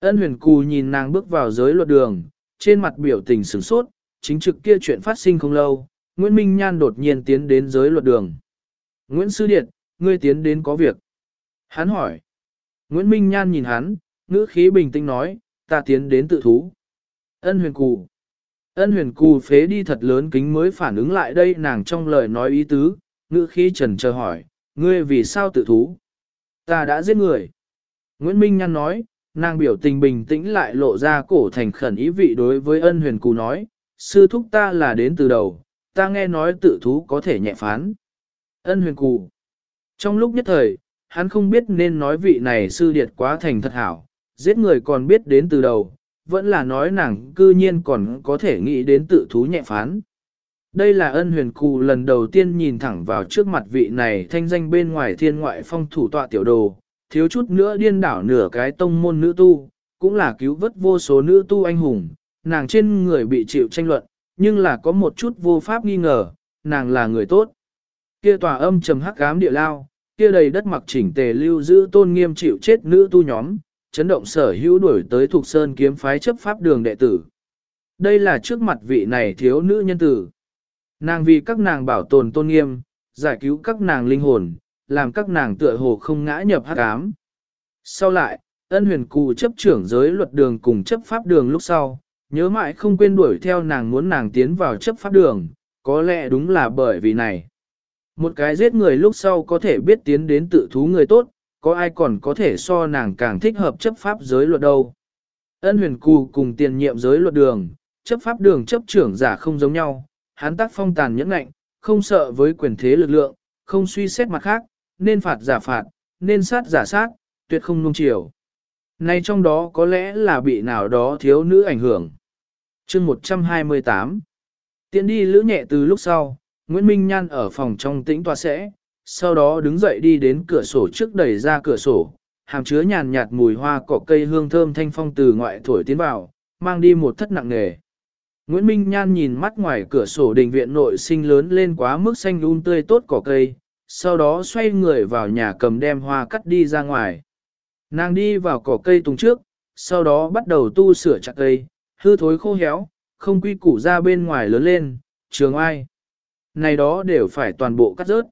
A: Ân huyền cụ nhìn nàng bước vào giới luật đường, trên mặt biểu tình sửng sốt, chính trực kia chuyện phát sinh không lâu, Nguyễn Minh Nhan đột nhiên tiến đến giới luật đường. Nguyễn Sư Điện, ngươi tiến đến có việc. Hắn hỏi. Nguyễn Minh Nhan nhìn hắn, ngữ khí bình tĩnh nói, ta tiến đến tự thú. Ân huyền cù. Ân huyền cù phế đi thật lớn kính mới phản ứng lại đây nàng trong lời nói ý tứ, ngữ khí trần chờ hỏi, ngươi vì sao tự thú? Ta đã giết người. Nguyễn Minh Nhan nói, nàng biểu tình bình tĩnh lại lộ ra cổ thành khẩn ý vị đối với ân huyền cù nói, sư thúc ta là đến từ đầu, ta nghe nói tự thú có thể nhẹ phán. Ân huyền cù. Trong lúc nhất thời, hắn không biết nên nói vị này sư điệt quá thành thật hảo, giết người còn biết đến từ đầu, vẫn là nói nàng cư nhiên còn có thể nghĩ đến tự thú nhẹ phán. Đây là ân huyền cụ lần đầu tiên nhìn thẳng vào trước mặt vị này thanh danh bên ngoài thiên ngoại phong thủ tọa tiểu đồ, thiếu chút nữa điên đảo nửa cái tông môn nữ tu, cũng là cứu vớt vô số nữ tu anh hùng, nàng trên người bị chịu tranh luận, nhưng là có một chút vô pháp nghi ngờ, nàng là người tốt. Kia tòa âm trầm hắc ám địa lao, kia đầy đất mặc chỉnh tề lưu giữ tôn nghiêm chịu chết nữ tu nhóm, chấn động sở hữu đuổi tới thuộc sơn kiếm phái chấp pháp đường đệ tử. Đây là trước mặt vị này thiếu nữ nhân tử. Nàng vì các nàng bảo tồn tôn nghiêm, giải cứu các nàng linh hồn, làm các nàng tựa hồ không ngã nhập hắc ám. Sau lại, ân huyền cụ chấp trưởng giới luật đường cùng chấp pháp đường lúc sau, nhớ mãi không quên đuổi theo nàng muốn nàng tiến vào chấp pháp đường, có lẽ đúng là bởi vì này. Một cái giết người lúc sau có thể biết tiến đến tự thú người tốt, có ai còn có thể so nàng càng thích hợp chấp pháp giới luật đâu. Ân huyền cù cùng tiền nhiệm giới luật đường, chấp pháp đường chấp trưởng giả không giống nhau, hắn tác phong tàn nhẫn ngạnh, không sợ với quyền thế lực lượng, không suy xét mặt khác, nên phạt giả phạt, nên sát giả sát, tuyệt không nung chiều. Nay trong đó có lẽ là bị nào đó thiếu nữ ảnh hưởng. chương 128 Tiến đi lữ nhẹ từ lúc sau, Nguyễn Minh Nhan ở phòng trong tĩnh tòa sẽ, sau đó đứng dậy đi đến cửa sổ trước đẩy ra cửa sổ, hàm chứa nhàn nhạt mùi hoa cỏ cây hương thơm thanh phong từ ngoại thổi tiến vào, mang đi một thất nặng nề. Nguyễn Minh Nhan nhìn mắt ngoài cửa sổ đình viện nội sinh lớn lên quá mức xanh un tươi tốt cỏ cây, sau đó xoay người vào nhà cầm đem hoa cắt đi ra ngoài. Nàng đi vào cỏ cây tùng trước, sau đó bắt đầu tu sửa chặt cây, hư thối khô héo, không quy củ ra bên ngoài lớn lên, trường ai. Này đó đều phải toàn bộ cắt rớt.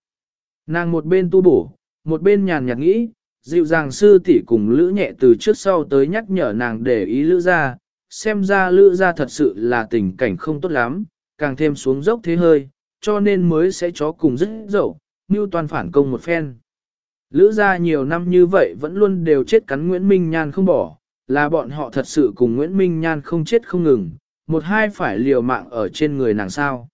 A: Nàng một bên tu bổ, một bên nhàn nhạt nghĩ, dịu dàng sư tỷ cùng lữ nhẹ từ trước sau tới nhắc nhở nàng để ý lữ ra, xem ra lữ ra thật sự là tình cảnh không tốt lắm, càng thêm xuống dốc thế hơi, cho nên mới sẽ chó cùng rất dậu, như toàn phản công một phen. Lữ ra nhiều năm như vậy vẫn luôn đều chết cắn Nguyễn Minh Nhan không bỏ, là bọn họ thật sự cùng Nguyễn Minh Nhan không chết không ngừng, một hai phải liều mạng ở trên người nàng sao.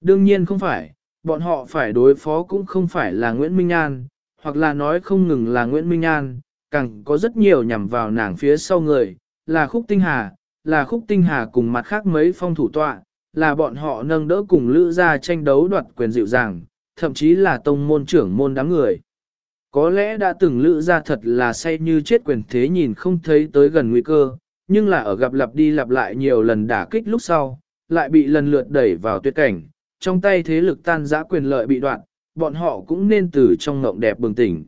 A: Đương nhiên không phải, bọn họ phải đối phó cũng không phải là Nguyễn Minh Nhan, hoặc là nói không ngừng là Nguyễn Minh Nhan, càng có rất nhiều nhằm vào nàng phía sau người, là Khúc Tinh Hà, là Khúc Tinh Hà cùng mặt khác mấy phong thủ tọa, là bọn họ nâng đỡ cùng lữ ra tranh đấu đoạt quyền dịu dàng, thậm chí là tông môn trưởng môn đám người. Có lẽ đã từng lữ ra thật là say như chết quyền thế nhìn không thấy tới gần nguy cơ, nhưng là ở gặp lặp đi lặp lại nhiều lần đả kích lúc sau, lại bị lần lượt đẩy vào tuyệt cảnh, trong tay thế lực tan giã quyền lợi bị đoạn, bọn họ cũng nên từ trong ngộng đẹp bừng tỉnh.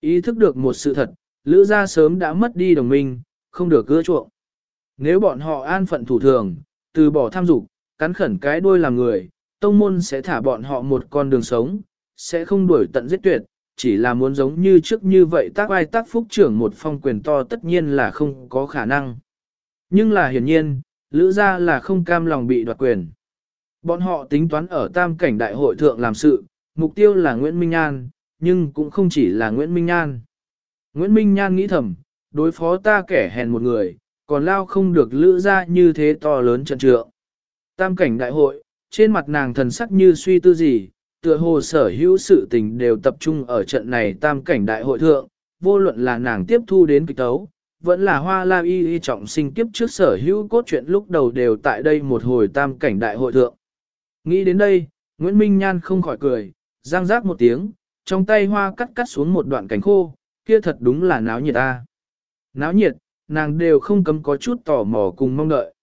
A: Ý thức được một sự thật, Lữ gia sớm đã mất đi đồng minh, không được cưa chuộng. Nếu bọn họ an phận thủ thường, từ bỏ tham dục, cắn khẩn cái đuôi làm người, tông môn sẽ thả bọn họ một con đường sống, sẽ không đuổi tận giết tuyệt, chỉ là muốn giống như trước như vậy tác ai tác phúc trưởng một phong quyền to tất nhiên là không có khả năng. Nhưng là hiển nhiên, lữ gia là không cam lòng bị đoạt quyền. Bọn họ tính toán ở tam cảnh đại hội thượng làm sự, mục tiêu là Nguyễn Minh An, nhưng cũng không chỉ là Nguyễn Minh An. Nguyễn Minh Nhan nghĩ thầm, đối phó ta kẻ hèn một người, còn lao không được lữ ra như thế to lớn trận trượng. Tam cảnh đại hội, trên mặt nàng thần sắc như suy tư gì, tựa hồ sở hữu sự tình đều tập trung ở trận này tam cảnh đại hội thượng, vô luận là nàng tiếp thu đến kịch tấu, vẫn là hoa la y y trọng sinh kiếp trước sở hữu cốt truyện lúc đầu đều tại đây một hồi tam cảnh đại hội thượng. Nghĩ đến đây, Nguyễn Minh Nhan không khỏi cười, giang giác một tiếng, trong tay hoa cắt cắt xuống một đoạn cánh khô, kia thật đúng là náo nhiệt ta. Náo nhiệt, nàng đều không cấm có chút tò mò cùng mong đợi.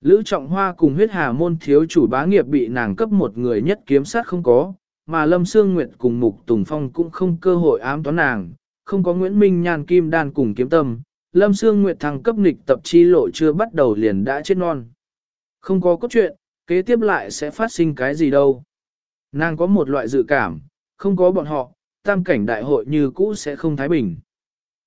A: Lữ trọng hoa cùng huyết hà môn thiếu chủ bá nghiệp bị nàng cấp một người nhất kiếm sát không có, mà Lâm Sương Nguyệt cùng Mục Tùng Phong cũng không cơ hội ám toán nàng, không có Nguyễn Minh Nhan Kim Đan cùng kiếm tâm, Lâm Sương Nguyệt thăng cấp nghịch tập chi lộ chưa bắt đầu liền đã chết non. Không có cốt truyện, kế tiếp lại sẽ phát sinh cái gì đâu. Nàng có một loại dự cảm, không có bọn họ, tam cảnh đại hội như cũ sẽ không thái bình.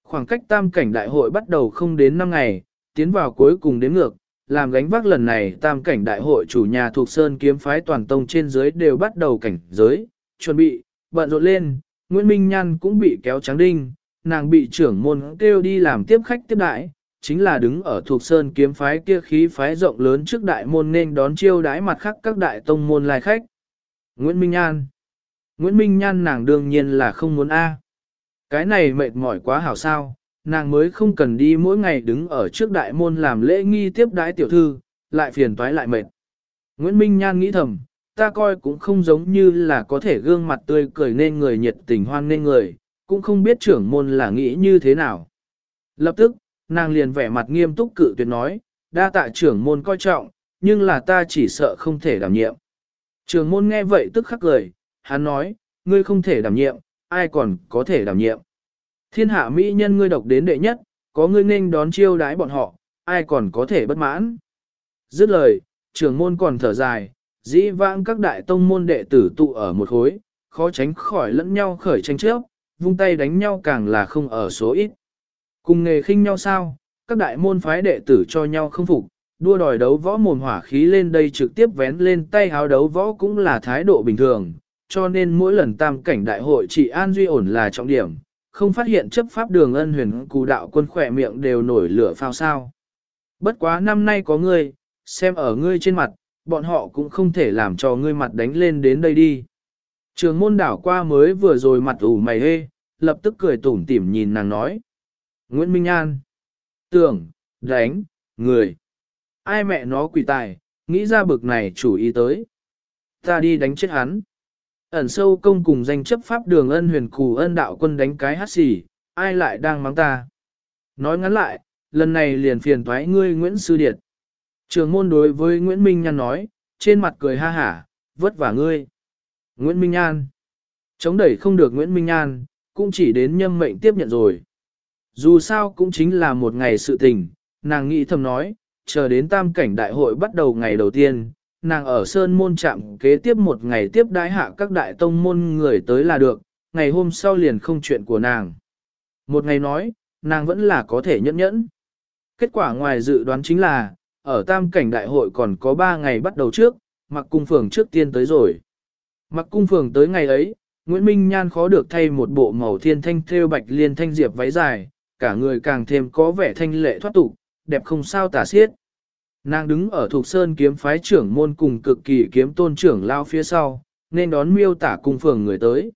A: Khoảng cách tam cảnh đại hội bắt đầu không đến 5 ngày, tiến vào cuối cùng đến ngược, làm gánh vác lần này tam cảnh đại hội chủ nhà thuộc Sơn kiếm phái toàn tông trên dưới đều bắt đầu cảnh giới, chuẩn bị, bận rộn lên, Nguyễn Minh Nhan cũng bị kéo trắng đinh, nàng bị trưởng môn kêu đi làm tiếp khách tiếp đại, chính là đứng ở thuộc Sơn kiếm phái kia khí phái rộng lớn trước đại môn nên đón chiêu đái mặt khác các đại tông môn lai khách. Nguyễn Minh Nhan Nguyễn Minh Nhan nàng đương nhiên là không muốn A. Cái này mệt mỏi quá hảo sao, nàng mới không cần đi mỗi ngày đứng ở trước đại môn làm lễ nghi tiếp đái tiểu thư, lại phiền toái lại mệt. Nguyễn Minh Nhan nghĩ thầm, ta coi cũng không giống như là có thể gương mặt tươi cười nên người nhiệt tình hoan nên người, cũng không biết trưởng môn là nghĩ như thế nào. Lập tức, nàng liền vẻ mặt nghiêm túc cự tuyệt nói, đa tạ trưởng môn coi trọng, nhưng là ta chỉ sợ không thể đảm nhiệm. Trưởng môn nghe vậy tức khắc cười, hắn nói, ngươi không thể đảm nhiệm, ai còn có thể đảm nhiệm. Thiên hạ mỹ nhân ngươi độc đến đệ nhất, có ngươi nên đón chiêu đái bọn họ, ai còn có thể bất mãn. Dứt lời, trưởng môn còn thở dài, dĩ vãng các đại tông môn đệ tử tụ ở một khối, khó tránh khỏi lẫn nhau khởi tranh trước, vung tay đánh nhau càng là không ở số ít. Cùng nghề khinh nhau sao, các đại môn phái đệ tử cho nhau không phục, đua đòi đấu võ mồm hỏa khí lên đây trực tiếp vén lên tay háo đấu võ cũng là thái độ bình thường, cho nên mỗi lần tam cảnh đại hội chỉ an duy ổn là trọng điểm, không phát hiện chấp pháp đường ân huyền cù đạo quân khỏe miệng đều nổi lửa phao sao. Bất quá năm nay có ngươi, xem ở ngươi trên mặt, bọn họ cũng không thể làm cho ngươi mặt đánh lên đến đây đi. Trường môn đảo qua mới vừa rồi mặt ủ mày hê, lập tức cười tủm tỉm nhìn nàng nói. Nguyễn Minh An. Tưởng, đánh, người. Ai mẹ nó quỷ tài, nghĩ ra bực này chủ ý tới. Ta đi đánh chết hắn. Ẩn sâu công cùng danh chấp pháp đường ân huyền cù ân đạo quân đánh cái hát xì, ai lại đang mắng ta. Nói ngắn lại, lần này liền phiền thoái ngươi Nguyễn Sư Điệt. Trường môn đối với Nguyễn Minh Nhan nói, trên mặt cười ha hả, vất vả ngươi. Nguyễn Minh Nhan. Chống đẩy không được Nguyễn Minh Nhan, cũng chỉ đến nhâm mệnh tiếp nhận rồi. Dù sao cũng chính là một ngày sự tình, nàng nghĩ thầm nói, chờ đến tam cảnh đại hội bắt đầu ngày đầu tiên, nàng ở Sơn Môn Trạm kế tiếp một ngày tiếp đái hạ các đại tông môn người tới là được, ngày hôm sau liền không chuyện của nàng. Một ngày nói, nàng vẫn là có thể nhẫn nhẫn. Kết quả ngoài dự đoán chính là, ở tam cảnh đại hội còn có 3 ngày bắt đầu trước, mặc cung phường trước tiên tới rồi. Mặc cung phường tới ngày ấy, Nguyễn Minh Nhan khó được thay một bộ màu thiên thanh thêu bạch liên thanh diệp váy dài, cả người càng thêm có vẻ thanh lệ thoát tục, đẹp không sao tả xiết. Nàng đứng ở thuộc sơn kiếm phái trưởng môn cùng cực kỳ kiếm tôn trưởng lao phía sau, nên đón miêu tả cung phường người tới.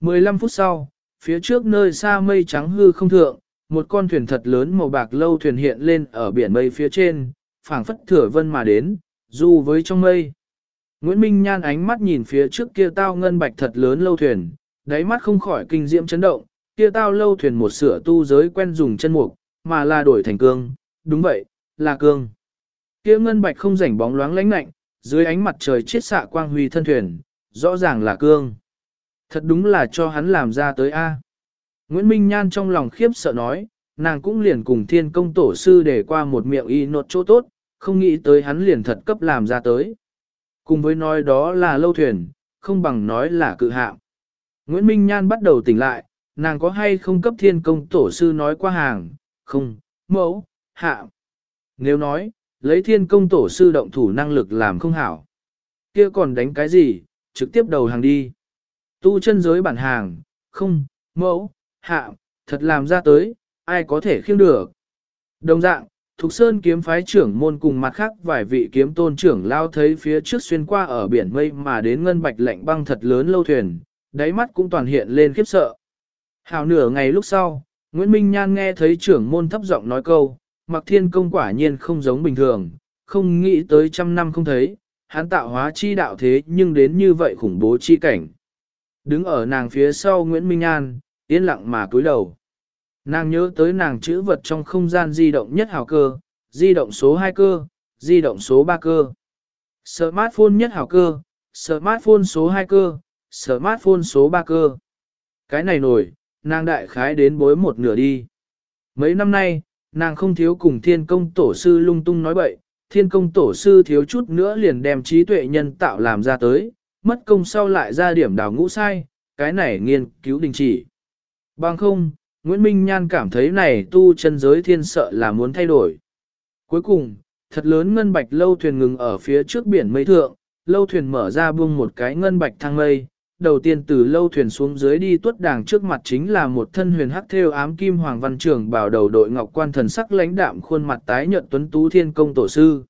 A: 15 phút sau, phía trước nơi xa mây trắng hư không thượng, một con thuyền thật lớn màu bạc lâu thuyền hiện lên ở biển mây phía trên, phảng phất thửa vân mà đến, dù với trong mây. Nguyễn Minh Nhan ánh mắt nhìn phía trước kia tao ngân bạch thật lớn lâu thuyền, đáy mắt không khỏi kinh diễm chấn động, kia tao lâu thuyền một sửa tu giới quen dùng chân mục, mà là đổi thành cương, đúng vậy, là cương. Kia ngân bạch không rảnh bóng loáng lánh lạnh, dưới ánh mặt trời chiết xạ quang huy thân thuyền, rõ ràng là cương. Thật đúng là cho hắn làm ra tới A. Nguyễn Minh Nhan trong lòng khiếp sợ nói, nàng cũng liền cùng thiên công tổ sư để qua một miệng y nột chỗ tốt, không nghĩ tới hắn liền thật cấp làm ra tới. Cùng với nói đó là lâu thuyền, không bằng nói là cự hạm. Nguyễn Minh Nhan bắt đầu tỉnh lại, nàng có hay không cấp thiên công tổ sư nói qua hàng, không, mẫu, hạ. Nếu nói, lấy thiên công tổ sư động thủ năng lực làm không hảo. kia còn đánh cái gì, trực tiếp đầu hàng đi. Tu chân giới bản hàng, không, mẫu, hạ, thật làm ra tới, ai có thể khiêng được. Đồng dạng, Thục Sơn kiếm phái trưởng môn cùng mặt khác vài vị kiếm tôn trưởng lao thấy phía trước xuyên qua ở biển mây mà đến ngân bạch lạnh băng thật lớn lâu thuyền, đáy mắt cũng toàn hiện lên khiếp sợ. Hào nửa ngày lúc sau, Nguyễn Minh Nhan nghe thấy trưởng môn thấp giọng nói câu, mặc thiên công quả nhiên không giống bình thường, không nghĩ tới trăm năm không thấy, hắn tạo hóa chi đạo thế nhưng đến như vậy khủng bố chi cảnh. Đứng ở nàng phía sau Nguyễn Minh An, yên lặng mà cúi đầu. Nàng nhớ tới nàng chữ vật trong không gian di động nhất hào cơ, di động số 2 cơ, di động số 3 cơ. Smartphone nhất hào cơ, smartphone số 2 cơ, smartphone số 3 cơ. Cái này nổi, nàng đại khái đến bối một nửa đi. Mấy năm nay, nàng không thiếu cùng thiên công tổ sư lung tung nói bậy, thiên công tổ sư thiếu chút nữa liền đem trí tuệ nhân tạo làm ra tới, mất công sau lại ra điểm đào ngũ sai, cái này nghiên cứu đình chỉ. Bằng không, Nguyễn Minh Nhan cảm thấy này tu chân giới thiên sợ là muốn thay đổi. Cuối cùng, thật lớn ngân bạch lâu thuyền ngừng ở phía trước biển mây thượng, lâu thuyền mở ra buông một cái ngân bạch thang mây, đầu tiên từ lâu thuyền xuống dưới đi tuất đàng trước mặt chính là một thân huyền hắc theo ám kim hoàng văn trưởng bảo đầu đội ngọc quan thần sắc lãnh đạm khuôn mặt tái nhợt tuấn tú thiên công tổ sư.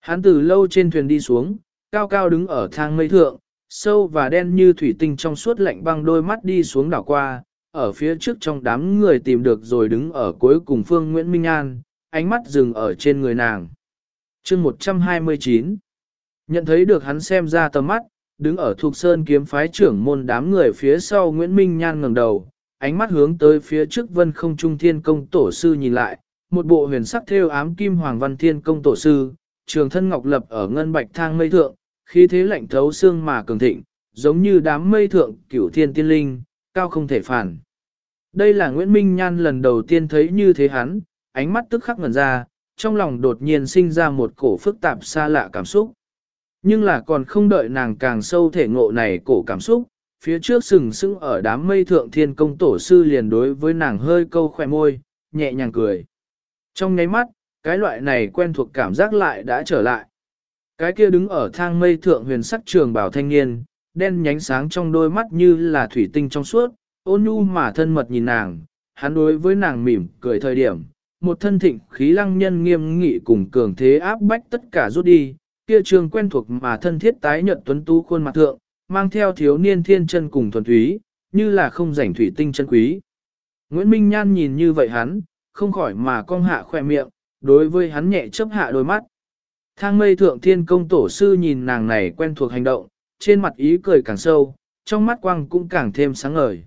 A: Hắn từ lâu trên thuyền đi xuống, cao cao đứng ở thang mây thượng, sâu và đen như thủy tinh trong suốt lạnh băng đôi mắt đi xuống đảo qua, ở phía trước trong đám người tìm được rồi đứng ở cuối cùng Phương Nguyễn Minh An, ánh mắt dừng ở trên người nàng. chương 129 Nhận thấy được hắn xem ra tầm mắt, đứng ở thuộc sơn kiếm phái trưởng môn đám người phía sau Nguyễn Minh Nhan ngẩng đầu, ánh mắt hướng tới phía trước vân không trung thiên công tổ sư nhìn lại, một bộ huyền sắc theo ám kim hoàng văn thiên công tổ sư, trường thân ngọc lập ở ngân bạch thang mây thượng, khí thế lạnh thấu xương mà cường thịnh, giống như đám mây thượng cửu thiên tiên linh, cao không thể phản. Đây là Nguyễn Minh Nhan lần đầu tiên thấy như thế hắn, ánh mắt tức khắc ngẩn ra, trong lòng đột nhiên sinh ra một cổ phức tạp xa lạ cảm xúc. Nhưng là còn không đợi nàng càng sâu thể ngộ này cổ cảm xúc, phía trước sừng sững ở đám mây thượng thiên công tổ sư liền đối với nàng hơi câu khoe môi, nhẹ nhàng cười. Trong nháy mắt, cái loại này quen thuộc cảm giác lại đã trở lại. Cái kia đứng ở thang mây thượng huyền sắc trường bảo thanh niên, đen nhánh sáng trong đôi mắt như là thủy tinh trong suốt, ôn nhu mà thân mật nhìn nàng, hắn đối với nàng mỉm cười thời điểm, một thân thịnh khí lăng nhân nghiêm nghị cùng cường thế áp bách tất cả rút đi, kia trường quen thuộc mà thân thiết tái nhận tuấn tú khuôn mặt thượng, mang theo thiếu niên thiên chân cùng thuần túy, như là không rảnh thủy tinh chân quý. Nguyễn Minh Nhan nhìn như vậy hắn, không khỏi mà cong hạ khoe miệng, đối với hắn nhẹ chấp hạ đôi mắt. Thang mây thượng thiên công tổ sư nhìn nàng này quen thuộc hành động, trên mặt ý cười càng sâu, trong mắt quang cũng càng thêm sáng ngời.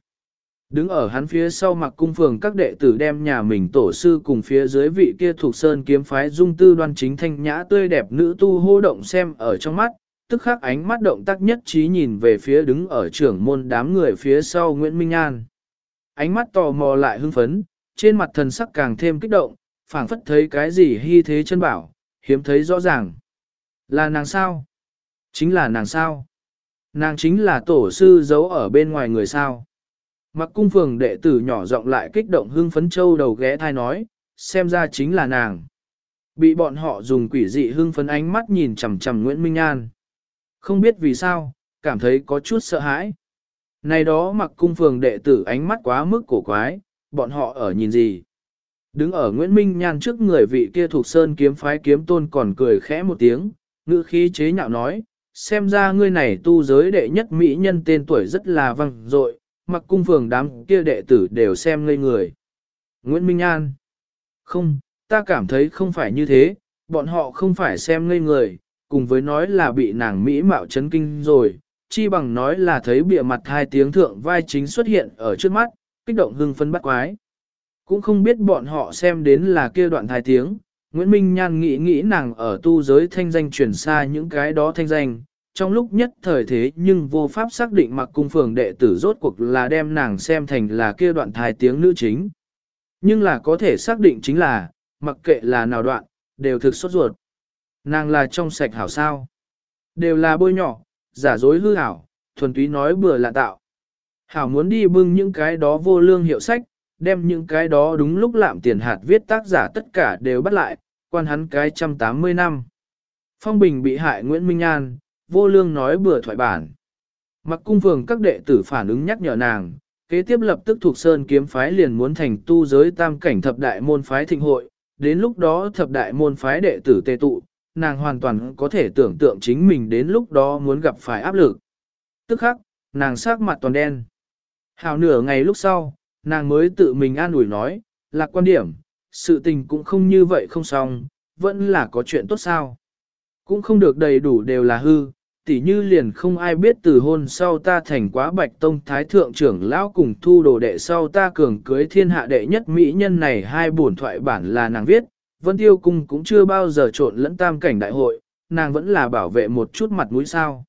A: Đứng ở hắn phía sau mặc cung phường các đệ tử đem nhà mình tổ sư cùng phía dưới vị kia thuộc sơn kiếm phái dung tư đoan chính thanh nhã tươi đẹp nữ tu hô động xem ở trong mắt, tức khắc ánh mắt động tác nhất trí nhìn về phía đứng ở trưởng môn đám người phía sau Nguyễn Minh An. Ánh mắt tò mò lại hưng phấn, trên mặt thần sắc càng thêm kích động, phảng phất thấy cái gì hy thế chân bảo, hiếm thấy rõ ràng. Là nàng sao? Chính là nàng sao? Nàng chính là tổ sư giấu ở bên ngoài người sao? Mặc cung phường đệ tử nhỏ giọng lại kích động hưng phấn châu đầu ghé thai nói, xem ra chính là nàng. Bị bọn họ dùng quỷ dị hưng phấn ánh mắt nhìn chằm chằm Nguyễn Minh An. Không biết vì sao, cảm thấy có chút sợ hãi. Này đó mặc cung phường đệ tử ánh mắt quá mức cổ quái, bọn họ ở nhìn gì? Đứng ở Nguyễn Minh Nhan trước người vị kia thuộc sơn kiếm phái kiếm tôn còn cười khẽ một tiếng, ngữ khí chế nhạo nói, xem ra ngươi này tu giới đệ nhất mỹ nhân tên tuổi rất là văng dội, mặc cung phường đám kia đệ tử đều xem ngây người. Nguyễn Minh An Không, ta cảm thấy không phải như thế, bọn họ không phải xem ngây người, cùng với nói là bị nàng Mỹ mạo chấn kinh rồi, chi bằng nói là thấy bịa mặt hai tiếng thượng vai chính xuất hiện ở trước mắt, kích động hưng phân bắt quái. Cũng không biết bọn họ xem đến là kia đoạn hai tiếng, Nguyễn Minh Nhan nghĩ nghĩ nàng ở tu giới thanh danh truyền xa những cái đó thanh danh, trong lúc nhất thời thế nhưng vô pháp xác định mặc cung phường đệ tử rốt cuộc là đem nàng xem thành là kia đoạn thai tiếng nữ chính. Nhưng là có thể xác định chính là, mặc kệ là nào đoạn, đều thực sốt ruột. Nàng là trong sạch hảo sao. Đều là bôi nhỏ, giả dối hư hảo, thuần túy nói bừa lạ tạo. Hảo muốn đi bưng những cái đó vô lương hiệu sách, đem những cái đó đúng lúc lạm tiền hạt viết tác giả tất cả đều bắt lại, quan hắn cái trăm tám mươi năm. Phong Bình bị hại Nguyễn Minh An, vô lương nói bừa thoại bản. Mặc cung phường các đệ tử phản ứng nhắc nhở nàng, kế tiếp lập tức thuộc sơn kiếm phái liền muốn thành tu giới tam cảnh thập đại môn phái thịnh hội, đến lúc đó thập đại môn phái đệ tử tề tụ, nàng hoàn toàn có thể tưởng tượng chính mình đến lúc đó muốn gặp phải áp lực. Tức khắc, nàng sắc mặt toàn đen. Hào nửa ngày lúc sau, nàng mới tự mình an ủi nói, lạc quan điểm, sự tình cũng không như vậy không xong, vẫn là có chuyện tốt sao. Cũng không được đầy đủ đều là hư, tỉ như liền không ai biết từ hôn sau ta thành quá bạch tông thái thượng trưởng lão cùng thu đồ đệ sau ta cường cưới thiên hạ đệ nhất mỹ nhân này hai bổn thoại bản là nàng viết, vân tiêu cung cũng chưa bao giờ trộn lẫn tam cảnh đại hội, nàng vẫn là bảo vệ một chút mặt mũi sao.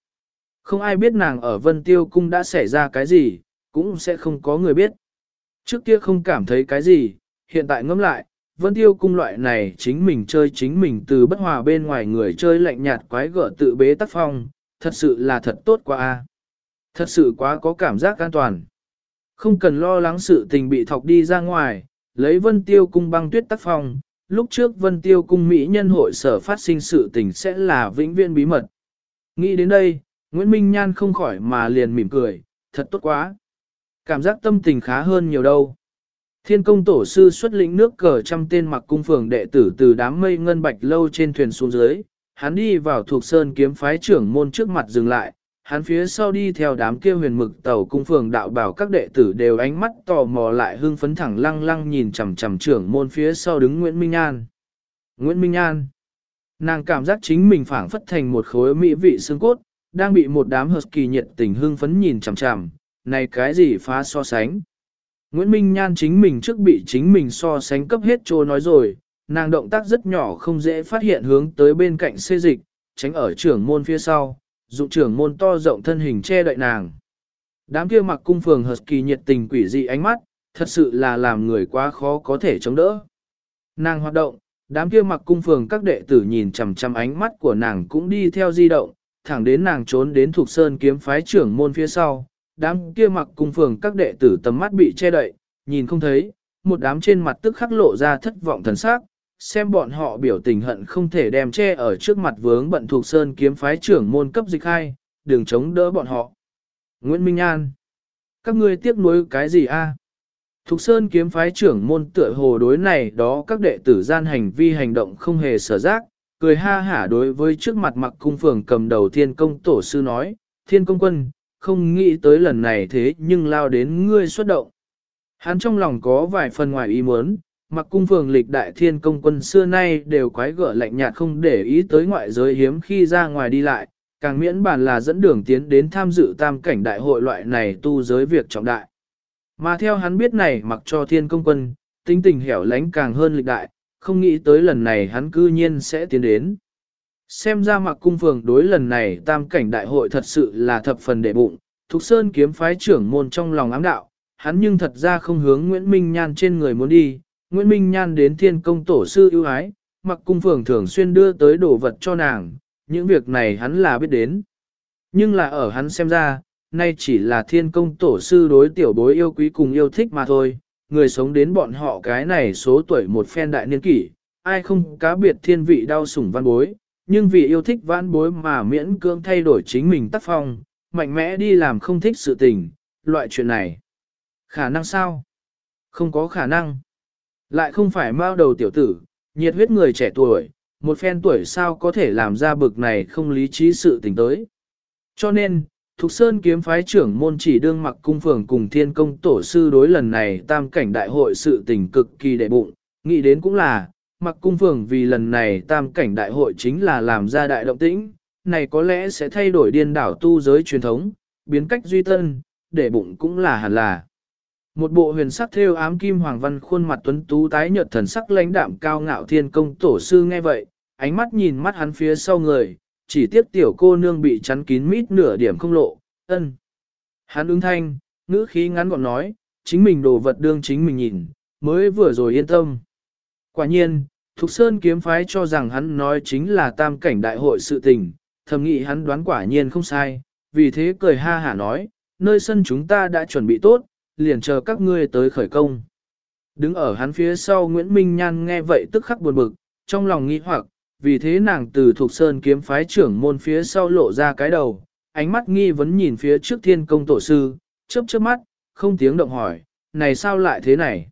A: Không ai biết nàng ở vân tiêu cung đã xảy ra cái gì, cũng sẽ không có người biết. Trước kia không cảm thấy cái gì, hiện tại ngẫm lại, vân tiêu cung loại này chính mình chơi chính mình từ bất hòa bên ngoài người chơi lạnh nhạt quái gở tự bế tắc phong, thật sự là thật tốt quá a, Thật sự quá có cảm giác an toàn. Không cần lo lắng sự tình bị thọc đi ra ngoài, lấy vân tiêu cung băng tuyết tác phong, lúc trước vân tiêu cung Mỹ nhân hội sở phát sinh sự tình sẽ là vĩnh viễn bí mật. Nghĩ đến đây, Nguyễn Minh Nhan không khỏi mà liền mỉm cười, thật tốt quá. Cảm giác tâm tình khá hơn nhiều đâu. Thiên công tổ sư xuất lĩnh nước cờ trăm tên mặc cung phường đệ tử từ đám mây ngân bạch lâu trên thuyền xuống dưới, hắn đi vào thuộc sơn kiếm phái trưởng môn trước mặt dừng lại, hắn phía sau đi theo đám kia huyền mực tàu cung phường đạo bảo các đệ tử đều ánh mắt tò mò lại hưng phấn thẳng lăng lăng nhìn chằm chằm trưởng môn phía sau đứng Nguyễn Minh An. Nguyễn Minh An. Nàng cảm giác chính mình phảng phất thành một khối mỹ vị xương cốt, đang bị một đám hợp kỳ nhiệt tình hưng phấn nhìn chằm chằm, này cái gì phá so sánh. Nguyễn Minh Nhan chính mình trước bị chính mình so sánh cấp hết trô nói rồi, nàng động tác rất nhỏ không dễ phát hiện hướng tới bên cạnh xê dịch, tránh ở trưởng môn phía sau, dụng trưởng môn to rộng thân hình che đậy nàng. Đám kia mặc cung phường hợp kỳ nhiệt tình quỷ dị ánh mắt, thật sự là làm người quá khó có thể chống đỡ. Nàng hoạt động, đám kia mặc cung phường các đệ tử nhìn chằm chằm ánh mắt của nàng cũng đi theo di động, thẳng đến nàng trốn đến thuộc sơn kiếm phái trưởng môn phía sau, đám kia mặc cung phường các đệ tử tầm mắt bị che đậy, nhìn không thấy, một đám trên mặt tức khắc lộ ra thất vọng thần sắc, xem bọn họ biểu tình hận không thể đem che ở trước mặt vướng bận thuộc sơn kiếm phái trưởng môn cấp dịch hai, đừng chống đỡ bọn họ. Nguyễn Minh An, các ngươi tiếc nuối cái gì a? À? Thục Sơn kiếm phái trưởng môn tựa hồ đối này đó các đệ tử gian hành vi hành động không hề sở giác, cười ha hả đối với trước mặt mặc cung phường cầm đầu thiên công tổ sư nói, thiên công quân, không nghĩ tới lần này thế nhưng lao đến ngươi xuất động. Hắn trong lòng có vài phần ngoài ý muốn, mặc cung phường lịch đại thiên công quân xưa nay đều quái gở lạnh nhạt không để ý tới ngoại giới hiếm khi ra ngoài đi lại, càng miễn bàn là dẫn đường tiến đến tham dự tam cảnh đại hội loại này tu giới việc trọng đại. Mà theo hắn biết này mặc cho thiên công quân, tinh tình hẻo lánh càng hơn lịch đại, không nghĩ tới lần này hắn cư nhiên sẽ tiến đến. Xem ra mặc cung phường đối lần này tam cảnh đại hội thật sự là thập phần đệ bụng, Thục Sơn kiếm phái trưởng môn trong lòng ám đạo, hắn nhưng thật ra không hướng Nguyễn Minh Nhan trên người muốn đi, Nguyễn Minh Nhan đến thiên công tổ sư ưu ái, mặc cung phường thường xuyên đưa tới đồ vật cho nàng, những việc này hắn là biết đến. Nhưng là ở hắn xem ra, nay chỉ là thiên công tổ sư đối tiểu bối yêu quý cùng yêu thích mà thôi, người sống đến bọn họ cái này số tuổi một phen đại niên kỷ, ai không cá biệt thiên vị đau sủng văn bối, nhưng vì yêu thích văn bối mà miễn cưỡng thay đổi chính mình tác phong, mạnh mẽ đi làm không thích sự tình, loại chuyện này. Khả năng sao? Không có khả năng. Lại không phải mao đầu tiểu tử, nhiệt huyết người trẻ tuổi, một phen tuổi sao có thể làm ra bực này không lý trí sự tình tới. Cho nên, Thục Sơn kiếm phái trưởng môn chỉ đương mặc cung phường cùng thiên công tổ sư đối lần này tam cảnh đại hội sự tình cực kỳ đệ bụng, nghĩ đến cũng là, mặc cung phường vì lần này tam cảnh đại hội chính là làm ra đại động tĩnh, này có lẽ sẽ thay đổi điên đảo tu giới truyền thống, biến cách duy tân, để bụng cũng là hẳn là. Một bộ huyền sắc thêu ám kim hoàng văn khuôn mặt tuấn tú tái nhợt thần sắc lãnh đạm cao ngạo thiên công tổ sư nghe vậy, ánh mắt nhìn mắt hắn phía sau người, chỉ tiếc tiểu cô nương bị chắn kín mít nửa điểm không lộ, ân. Hắn ứng thanh, ngữ khí ngắn gọn nói, chính mình đồ vật đương chính mình nhìn, mới vừa rồi yên tâm. Quả nhiên, Thục Sơn kiếm phái cho rằng hắn nói chính là tam cảnh đại hội sự tình, thầm nghĩ hắn đoán quả nhiên không sai, vì thế cười ha hả nói, nơi sân chúng ta đã chuẩn bị tốt, liền chờ các ngươi tới khởi công. Đứng ở hắn phía sau Nguyễn Minh Nhan nghe vậy tức khắc buồn bực, trong lòng nghĩ hoặc, vì thế nàng từ thuộc sơn kiếm phái trưởng môn phía sau lộ ra cái đầu, ánh mắt nghi vấn nhìn phía trước thiên công tổ sư, chớp chớp mắt, không tiếng động hỏi, này sao lại thế này?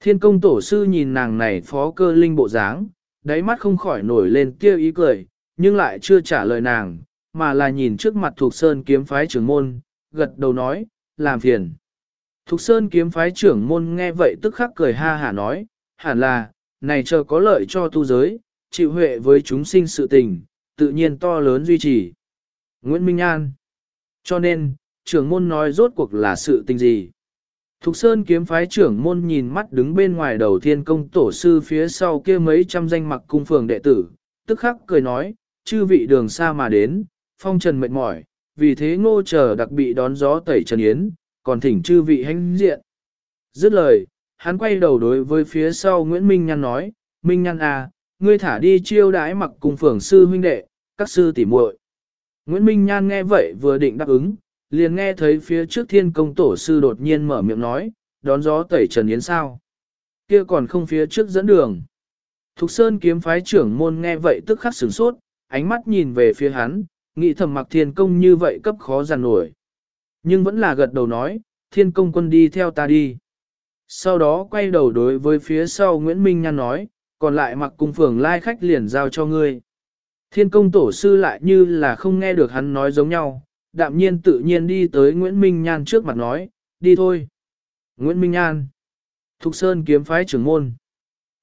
A: Thiên công tổ sư nhìn nàng này phó cơ linh bộ dáng, đáy mắt không khỏi nổi lên tia ý cười, nhưng lại chưa trả lời nàng, mà là nhìn trước mặt thuộc sơn kiếm phái trưởng môn, gật đầu nói, làm phiền. Thục Sơn kiếm phái trưởng môn nghe vậy tức khắc cười ha hả nói, hẳn là, này chờ có lợi cho tu giới, chịu huệ với chúng sinh sự tình, tự nhiên to lớn duy trì. Nguyễn Minh An Cho nên, trưởng môn nói rốt cuộc là sự tình gì? Thục Sơn kiếm phái trưởng môn nhìn mắt đứng bên ngoài đầu thiên công tổ sư phía sau kia mấy trăm danh mặc cung phường đệ tử, tức khắc cười nói, chư vị đường xa mà đến, phong trần mệt mỏi, vì thế ngô chờ đặc bị đón gió tẩy trần yến, còn thỉnh chư vị hãnh diện. Dứt lời, hắn quay đầu đối với phía sau Nguyễn Minh Nhan nói, Minh Nhan à, ngươi thả đi chiêu đãi mặc cùng phường sư huynh đệ, các sư tỉ muội. Nguyễn Minh Nhan nghe vậy vừa định đáp ứng, liền nghe thấy phía trước thiên công tổ sư đột nhiên mở miệng nói, đón gió tẩy trần yến sao. Kia còn không phía trước dẫn đường. Thục Sơn kiếm phái trưởng môn nghe vậy tức khắc sửng sốt, ánh mắt nhìn về phía hắn, nghĩ thầm mặc thiên công như vậy cấp khó giàn nổi. Nhưng vẫn là gật đầu nói, thiên công quân đi theo ta đi. Sau đó quay đầu đối với phía sau Nguyễn Minh Nhan nói, còn lại mặc cung phường lai khách liền giao cho ngươi. Thiên công tổ sư lại như là không nghe được hắn nói giống nhau, đạm nhiên tự nhiên đi tới Nguyễn Minh Nhan trước mặt nói, đi thôi. Nguyễn Minh Nhan Thục Sơn kiếm phái trưởng môn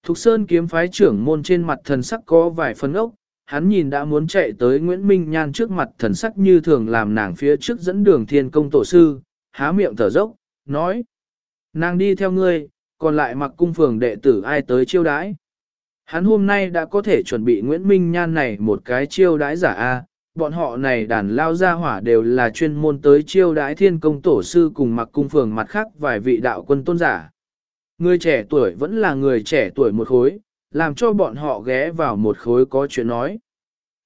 A: Thục Sơn kiếm phái trưởng môn trên mặt thần sắc có vài phần ốc, hắn nhìn đã muốn chạy tới Nguyễn Minh Nhan trước mặt thần sắc như thường làm nàng phía trước dẫn đường thiên công tổ sư, há miệng thở dốc, nói. Nàng đi theo ngươi, còn lại mặc cung phường đệ tử ai tới chiêu đãi. Hắn hôm nay đã có thể chuẩn bị Nguyễn Minh Nhan này một cái chiêu đãi giả A, bọn họ này đàn lao ra hỏa đều là chuyên môn tới chiêu đãi thiên công tổ sư cùng mặc cung phường mặt khác vài vị đạo quân tôn giả. Người trẻ tuổi vẫn là người trẻ tuổi một khối, làm cho bọn họ ghé vào một khối có chuyện nói.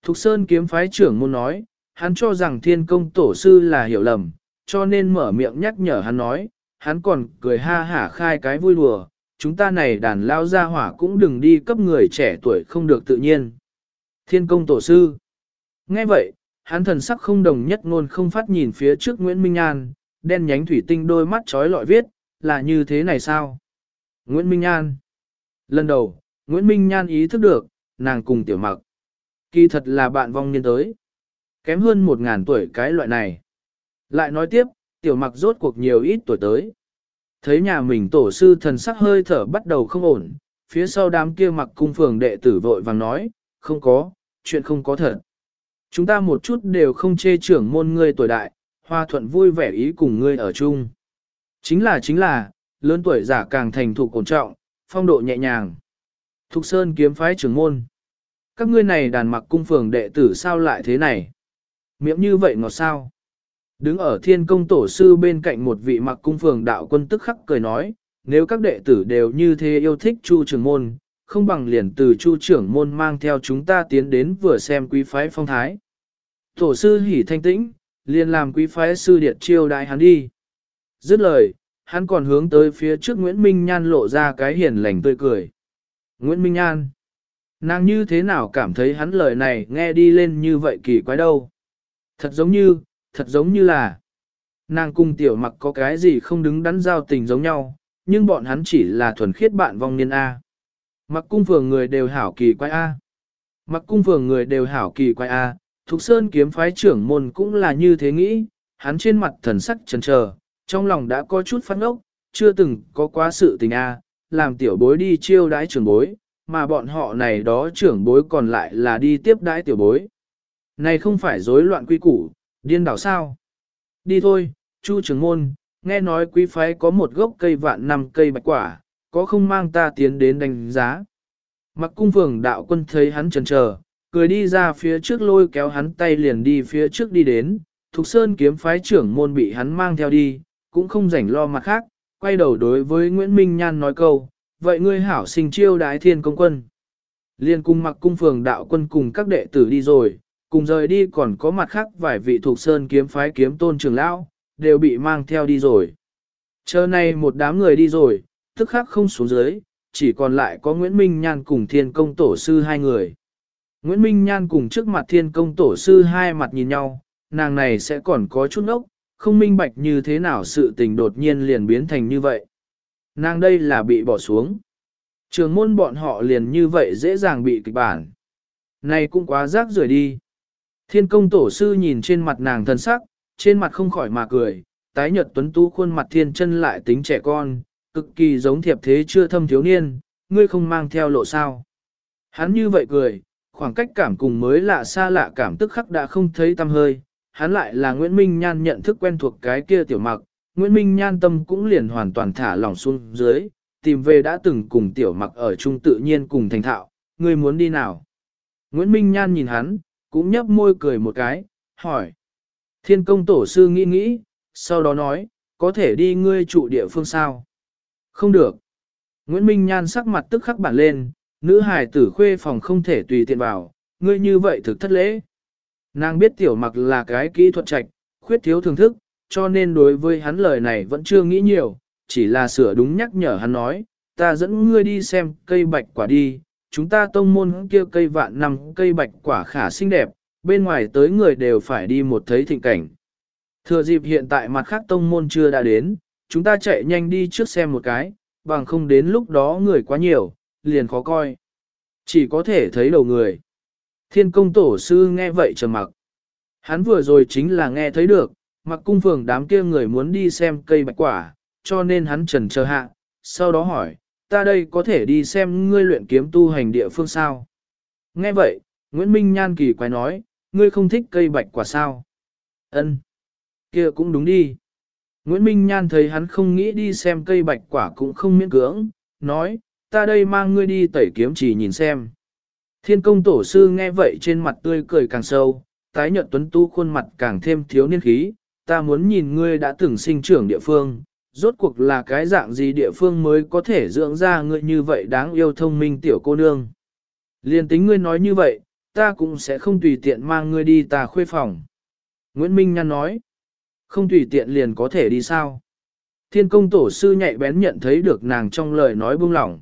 A: Thục Sơn kiếm phái trưởng môn nói, hắn cho rằng thiên công tổ sư là hiểu lầm, cho nên mở miệng nhắc nhở hắn nói, hắn còn cười ha hả khai cái vui đùa, chúng ta này đàn lao ra hỏa cũng đừng đi cấp người trẻ tuổi không được tự nhiên. Thiên công tổ sư. Nghe vậy, hắn thần sắc không đồng nhất ngôn không phát nhìn phía trước Nguyễn Minh An, đen nhánh thủy tinh đôi mắt trói lọi viết, là như thế này sao? Nguyễn Minh An. Lần đầu, Nguyễn Minh Nhan ý thức được, nàng cùng tiểu mặc. Kỳ thật là bạn vong niên tới. Kém hơn một ngàn tuổi cái loại này. Lại nói tiếp, tiểu mặc rốt cuộc nhiều ít tuổi tới. Thấy nhà mình tổ sư thần sắc hơi thở bắt đầu không ổn, phía sau đám kia mặc cung phường đệ tử vội vàng nói, không có, chuyện không có thật. Chúng ta một chút đều không chê trưởng môn ngươi tuổi đại, hoa thuận vui vẻ ý cùng ngươi ở chung. Chính là chính là, lớn tuổi giả càng thành thục ổn trọng, phong độ nhẹ nhàng. Thục Sơn kiếm phái trưởng môn. Các ngươi này đàn mặc cung phường đệ tử sao lại thế này? Miệng như vậy ngọt sao? Đứng ở thiên công tổ sư bên cạnh một vị mặc cung phường đạo quân tức khắc cười nói, nếu các đệ tử đều như thế yêu thích chu trưởng môn, không bằng liền từ chu trưởng môn mang theo chúng ta tiến đến vừa xem quý phái phong thái. Tổ sư hỉ thanh tĩnh, liền làm quý phái sư điệt chiêu đại hắn đi. Dứt lời, hắn còn hướng tới phía trước Nguyễn Minh Nhan lộ ra cái hiền lành tươi cười. Nguyễn Minh An. Nàng như thế nào cảm thấy hắn lời này nghe đi lên như vậy kỳ quái đâu. Thật giống như, thật giống như là. Nàng cùng tiểu mặc có cái gì không đứng đắn giao tình giống nhau, nhưng bọn hắn chỉ là thuần khiết bạn vong niên A. Mặc cung phường người đều hảo kỳ quái A. Mặc cung phường người đều hảo kỳ quái A. Thục Sơn kiếm phái trưởng môn cũng là như thế nghĩ, hắn trên mặt thần sắc chần chờ, trong lòng đã có chút phát ốc, chưa từng có quá sự tình A, làm tiểu bối đi chiêu đãi trưởng bối, mà bọn họ này đó trưởng bối còn lại là đi tiếp đãi tiểu bối. Này không phải rối loạn quy củ, điên đảo sao? Đi thôi, Chu trưởng môn, nghe nói quý phái có một gốc cây vạn năm cây bạch quả, có không mang ta tiến đến đánh giá. Mặc cung phường đạo quân thấy hắn chần chờ, cười đi ra phía trước lôi kéo hắn tay liền đi phía trước đi đến, Thục Sơn kiếm phái trưởng môn bị hắn mang theo đi, cũng không rảnh lo mặt khác, quay đầu đối với Nguyễn Minh Nhan nói câu, vậy ngươi hảo sinh chiêu đái thiên công quân. Liên cung mặc cung phường đạo quân cùng các đệ tử đi rồi, cùng rời đi còn có mặt khác vài vị thuộc sơn kiếm phái kiếm tôn trưởng lão, đều bị mang theo đi rồi. Chờ này một đám người đi rồi, tức khắc không xuống dưới, chỉ còn lại có Nguyễn Minh Nhan cùng thiên công tổ sư hai người. Nguyễn Minh Nhan cùng trước mặt thiên công tổ sư hai mặt nhìn nhau, nàng này sẽ còn có chút ốc, không minh bạch như thế nào sự tình đột nhiên liền biến thành như vậy. Nàng đây là bị bỏ xuống. Trường môn bọn họ liền như vậy dễ dàng bị kịch bản. Này cũng quá rác rưởi đi. Thiên công tổ sư nhìn trên mặt nàng thân sắc, trên mặt không khỏi mà cười, tái Nhật tuấn tú khuôn mặt thiên chân lại tính trẻ con, cực kỳ giống thiệp thế chưa thâm thiếu niên, ngươi không mang theo lộ sao. Hắn như vậy cười, khoảng cách cảm cùng mới lạ xa lạ cảm tức khắc đã không thấy tâm hơi, hắn lại là Nguyễn Minh Nhan nhận thức quen thuộc cái kia tiểu mặc, Nguyễn Minh Nhan tâm cũng liền hoàn toàn thả lỏng xuống dưới, tìm về đã từng cùng tiểu mặc ở chung tự nhiên cùng thành thạo, ngươi muốn đi nào? Nguyễn Minh Nhan nhìn hắn, cũng nhấp môi cười một cái, hỏi. Thiên công tổ sư nghĩ nghĩ, sau đó nói, có thể đi ngươi trụ địa phương sao? Không được. Nguyễn Minh Nhan sắc mặt tức khắc bản lên, nữ hài tử khuê phòng không thể tùy tiện vào, ngươi như vậy thực thất lễ. Nàng biết tiểu mặc là cái kỹ thuật trạch, khuyết thiếu thưởng thức, cho nên đối với hắn lời này vẫn chưa nghĩ nhiều, chỉ là sửa đúng nhắc nhở hắn nói, ta dẫn ngươi đi xem cây bạch quả đi, chúng ta tông môn kia cây vạn năm cây bạch quả khả xinh đẹp, bên ngoài tới người đều phải đi một thấy thịnh cảnh. Thừa dịp hiện tại mặt khác tông môn chưa đã đến, chúng ta chạy nhanh đi trước xem một cái, bằng không đến lúc đó người quá nhiều, liền khó coi. Chỉ có thể thấy đầu người. Thiên công tổ sư nghe vậy trầm mặc. Hắn vừa rồi chính là nghe thấy được, mặc cung phường đám kia người muốn đi xem cây bạch quả, cho nên hắn trần chờ hạ, sau đó hỏi, ta đây có thể đi xem ngươi luyện kiếm tu hành địa phương sao? Nghe vậy, Nguyễn Minh Nhan kỳ quái nói, ngươi không thích cây bạch quả sao? Ân, kia cũng đúng đi. Nguyễn Minh Nhan thấy hắn không nghĩ đi xem cây bạch quả cũng không miễn cưỡng, nói, ta đây mang ngươi đi tẩy kiếm chỉ nhìn xem. Thiên công tổ sư nghe vậy trên mặt tươi cười càng sâu, tái nhợt tuấn tu khuôn mặt càng thêm thiếu niên khí, ta muốn nhìn ngươi đã từng sinh trưởng địa phương, rốt cuộc là cái dạng gì địa phương mới có thể dưỡng ra ngươi như vậy đáng yêu thông minh tiểu cô nương. Liên tính ngươi nói như vậy, ta cũng sẽ không tùy tiện mang ngươi đi ta khuê phòng. Nguyễn Minh Nhan nói, không tùy tiện liền có thể đi sao. Thiên công tổ sư nhạy bén nhận thấy được nàng trong lời nói buông lỏng.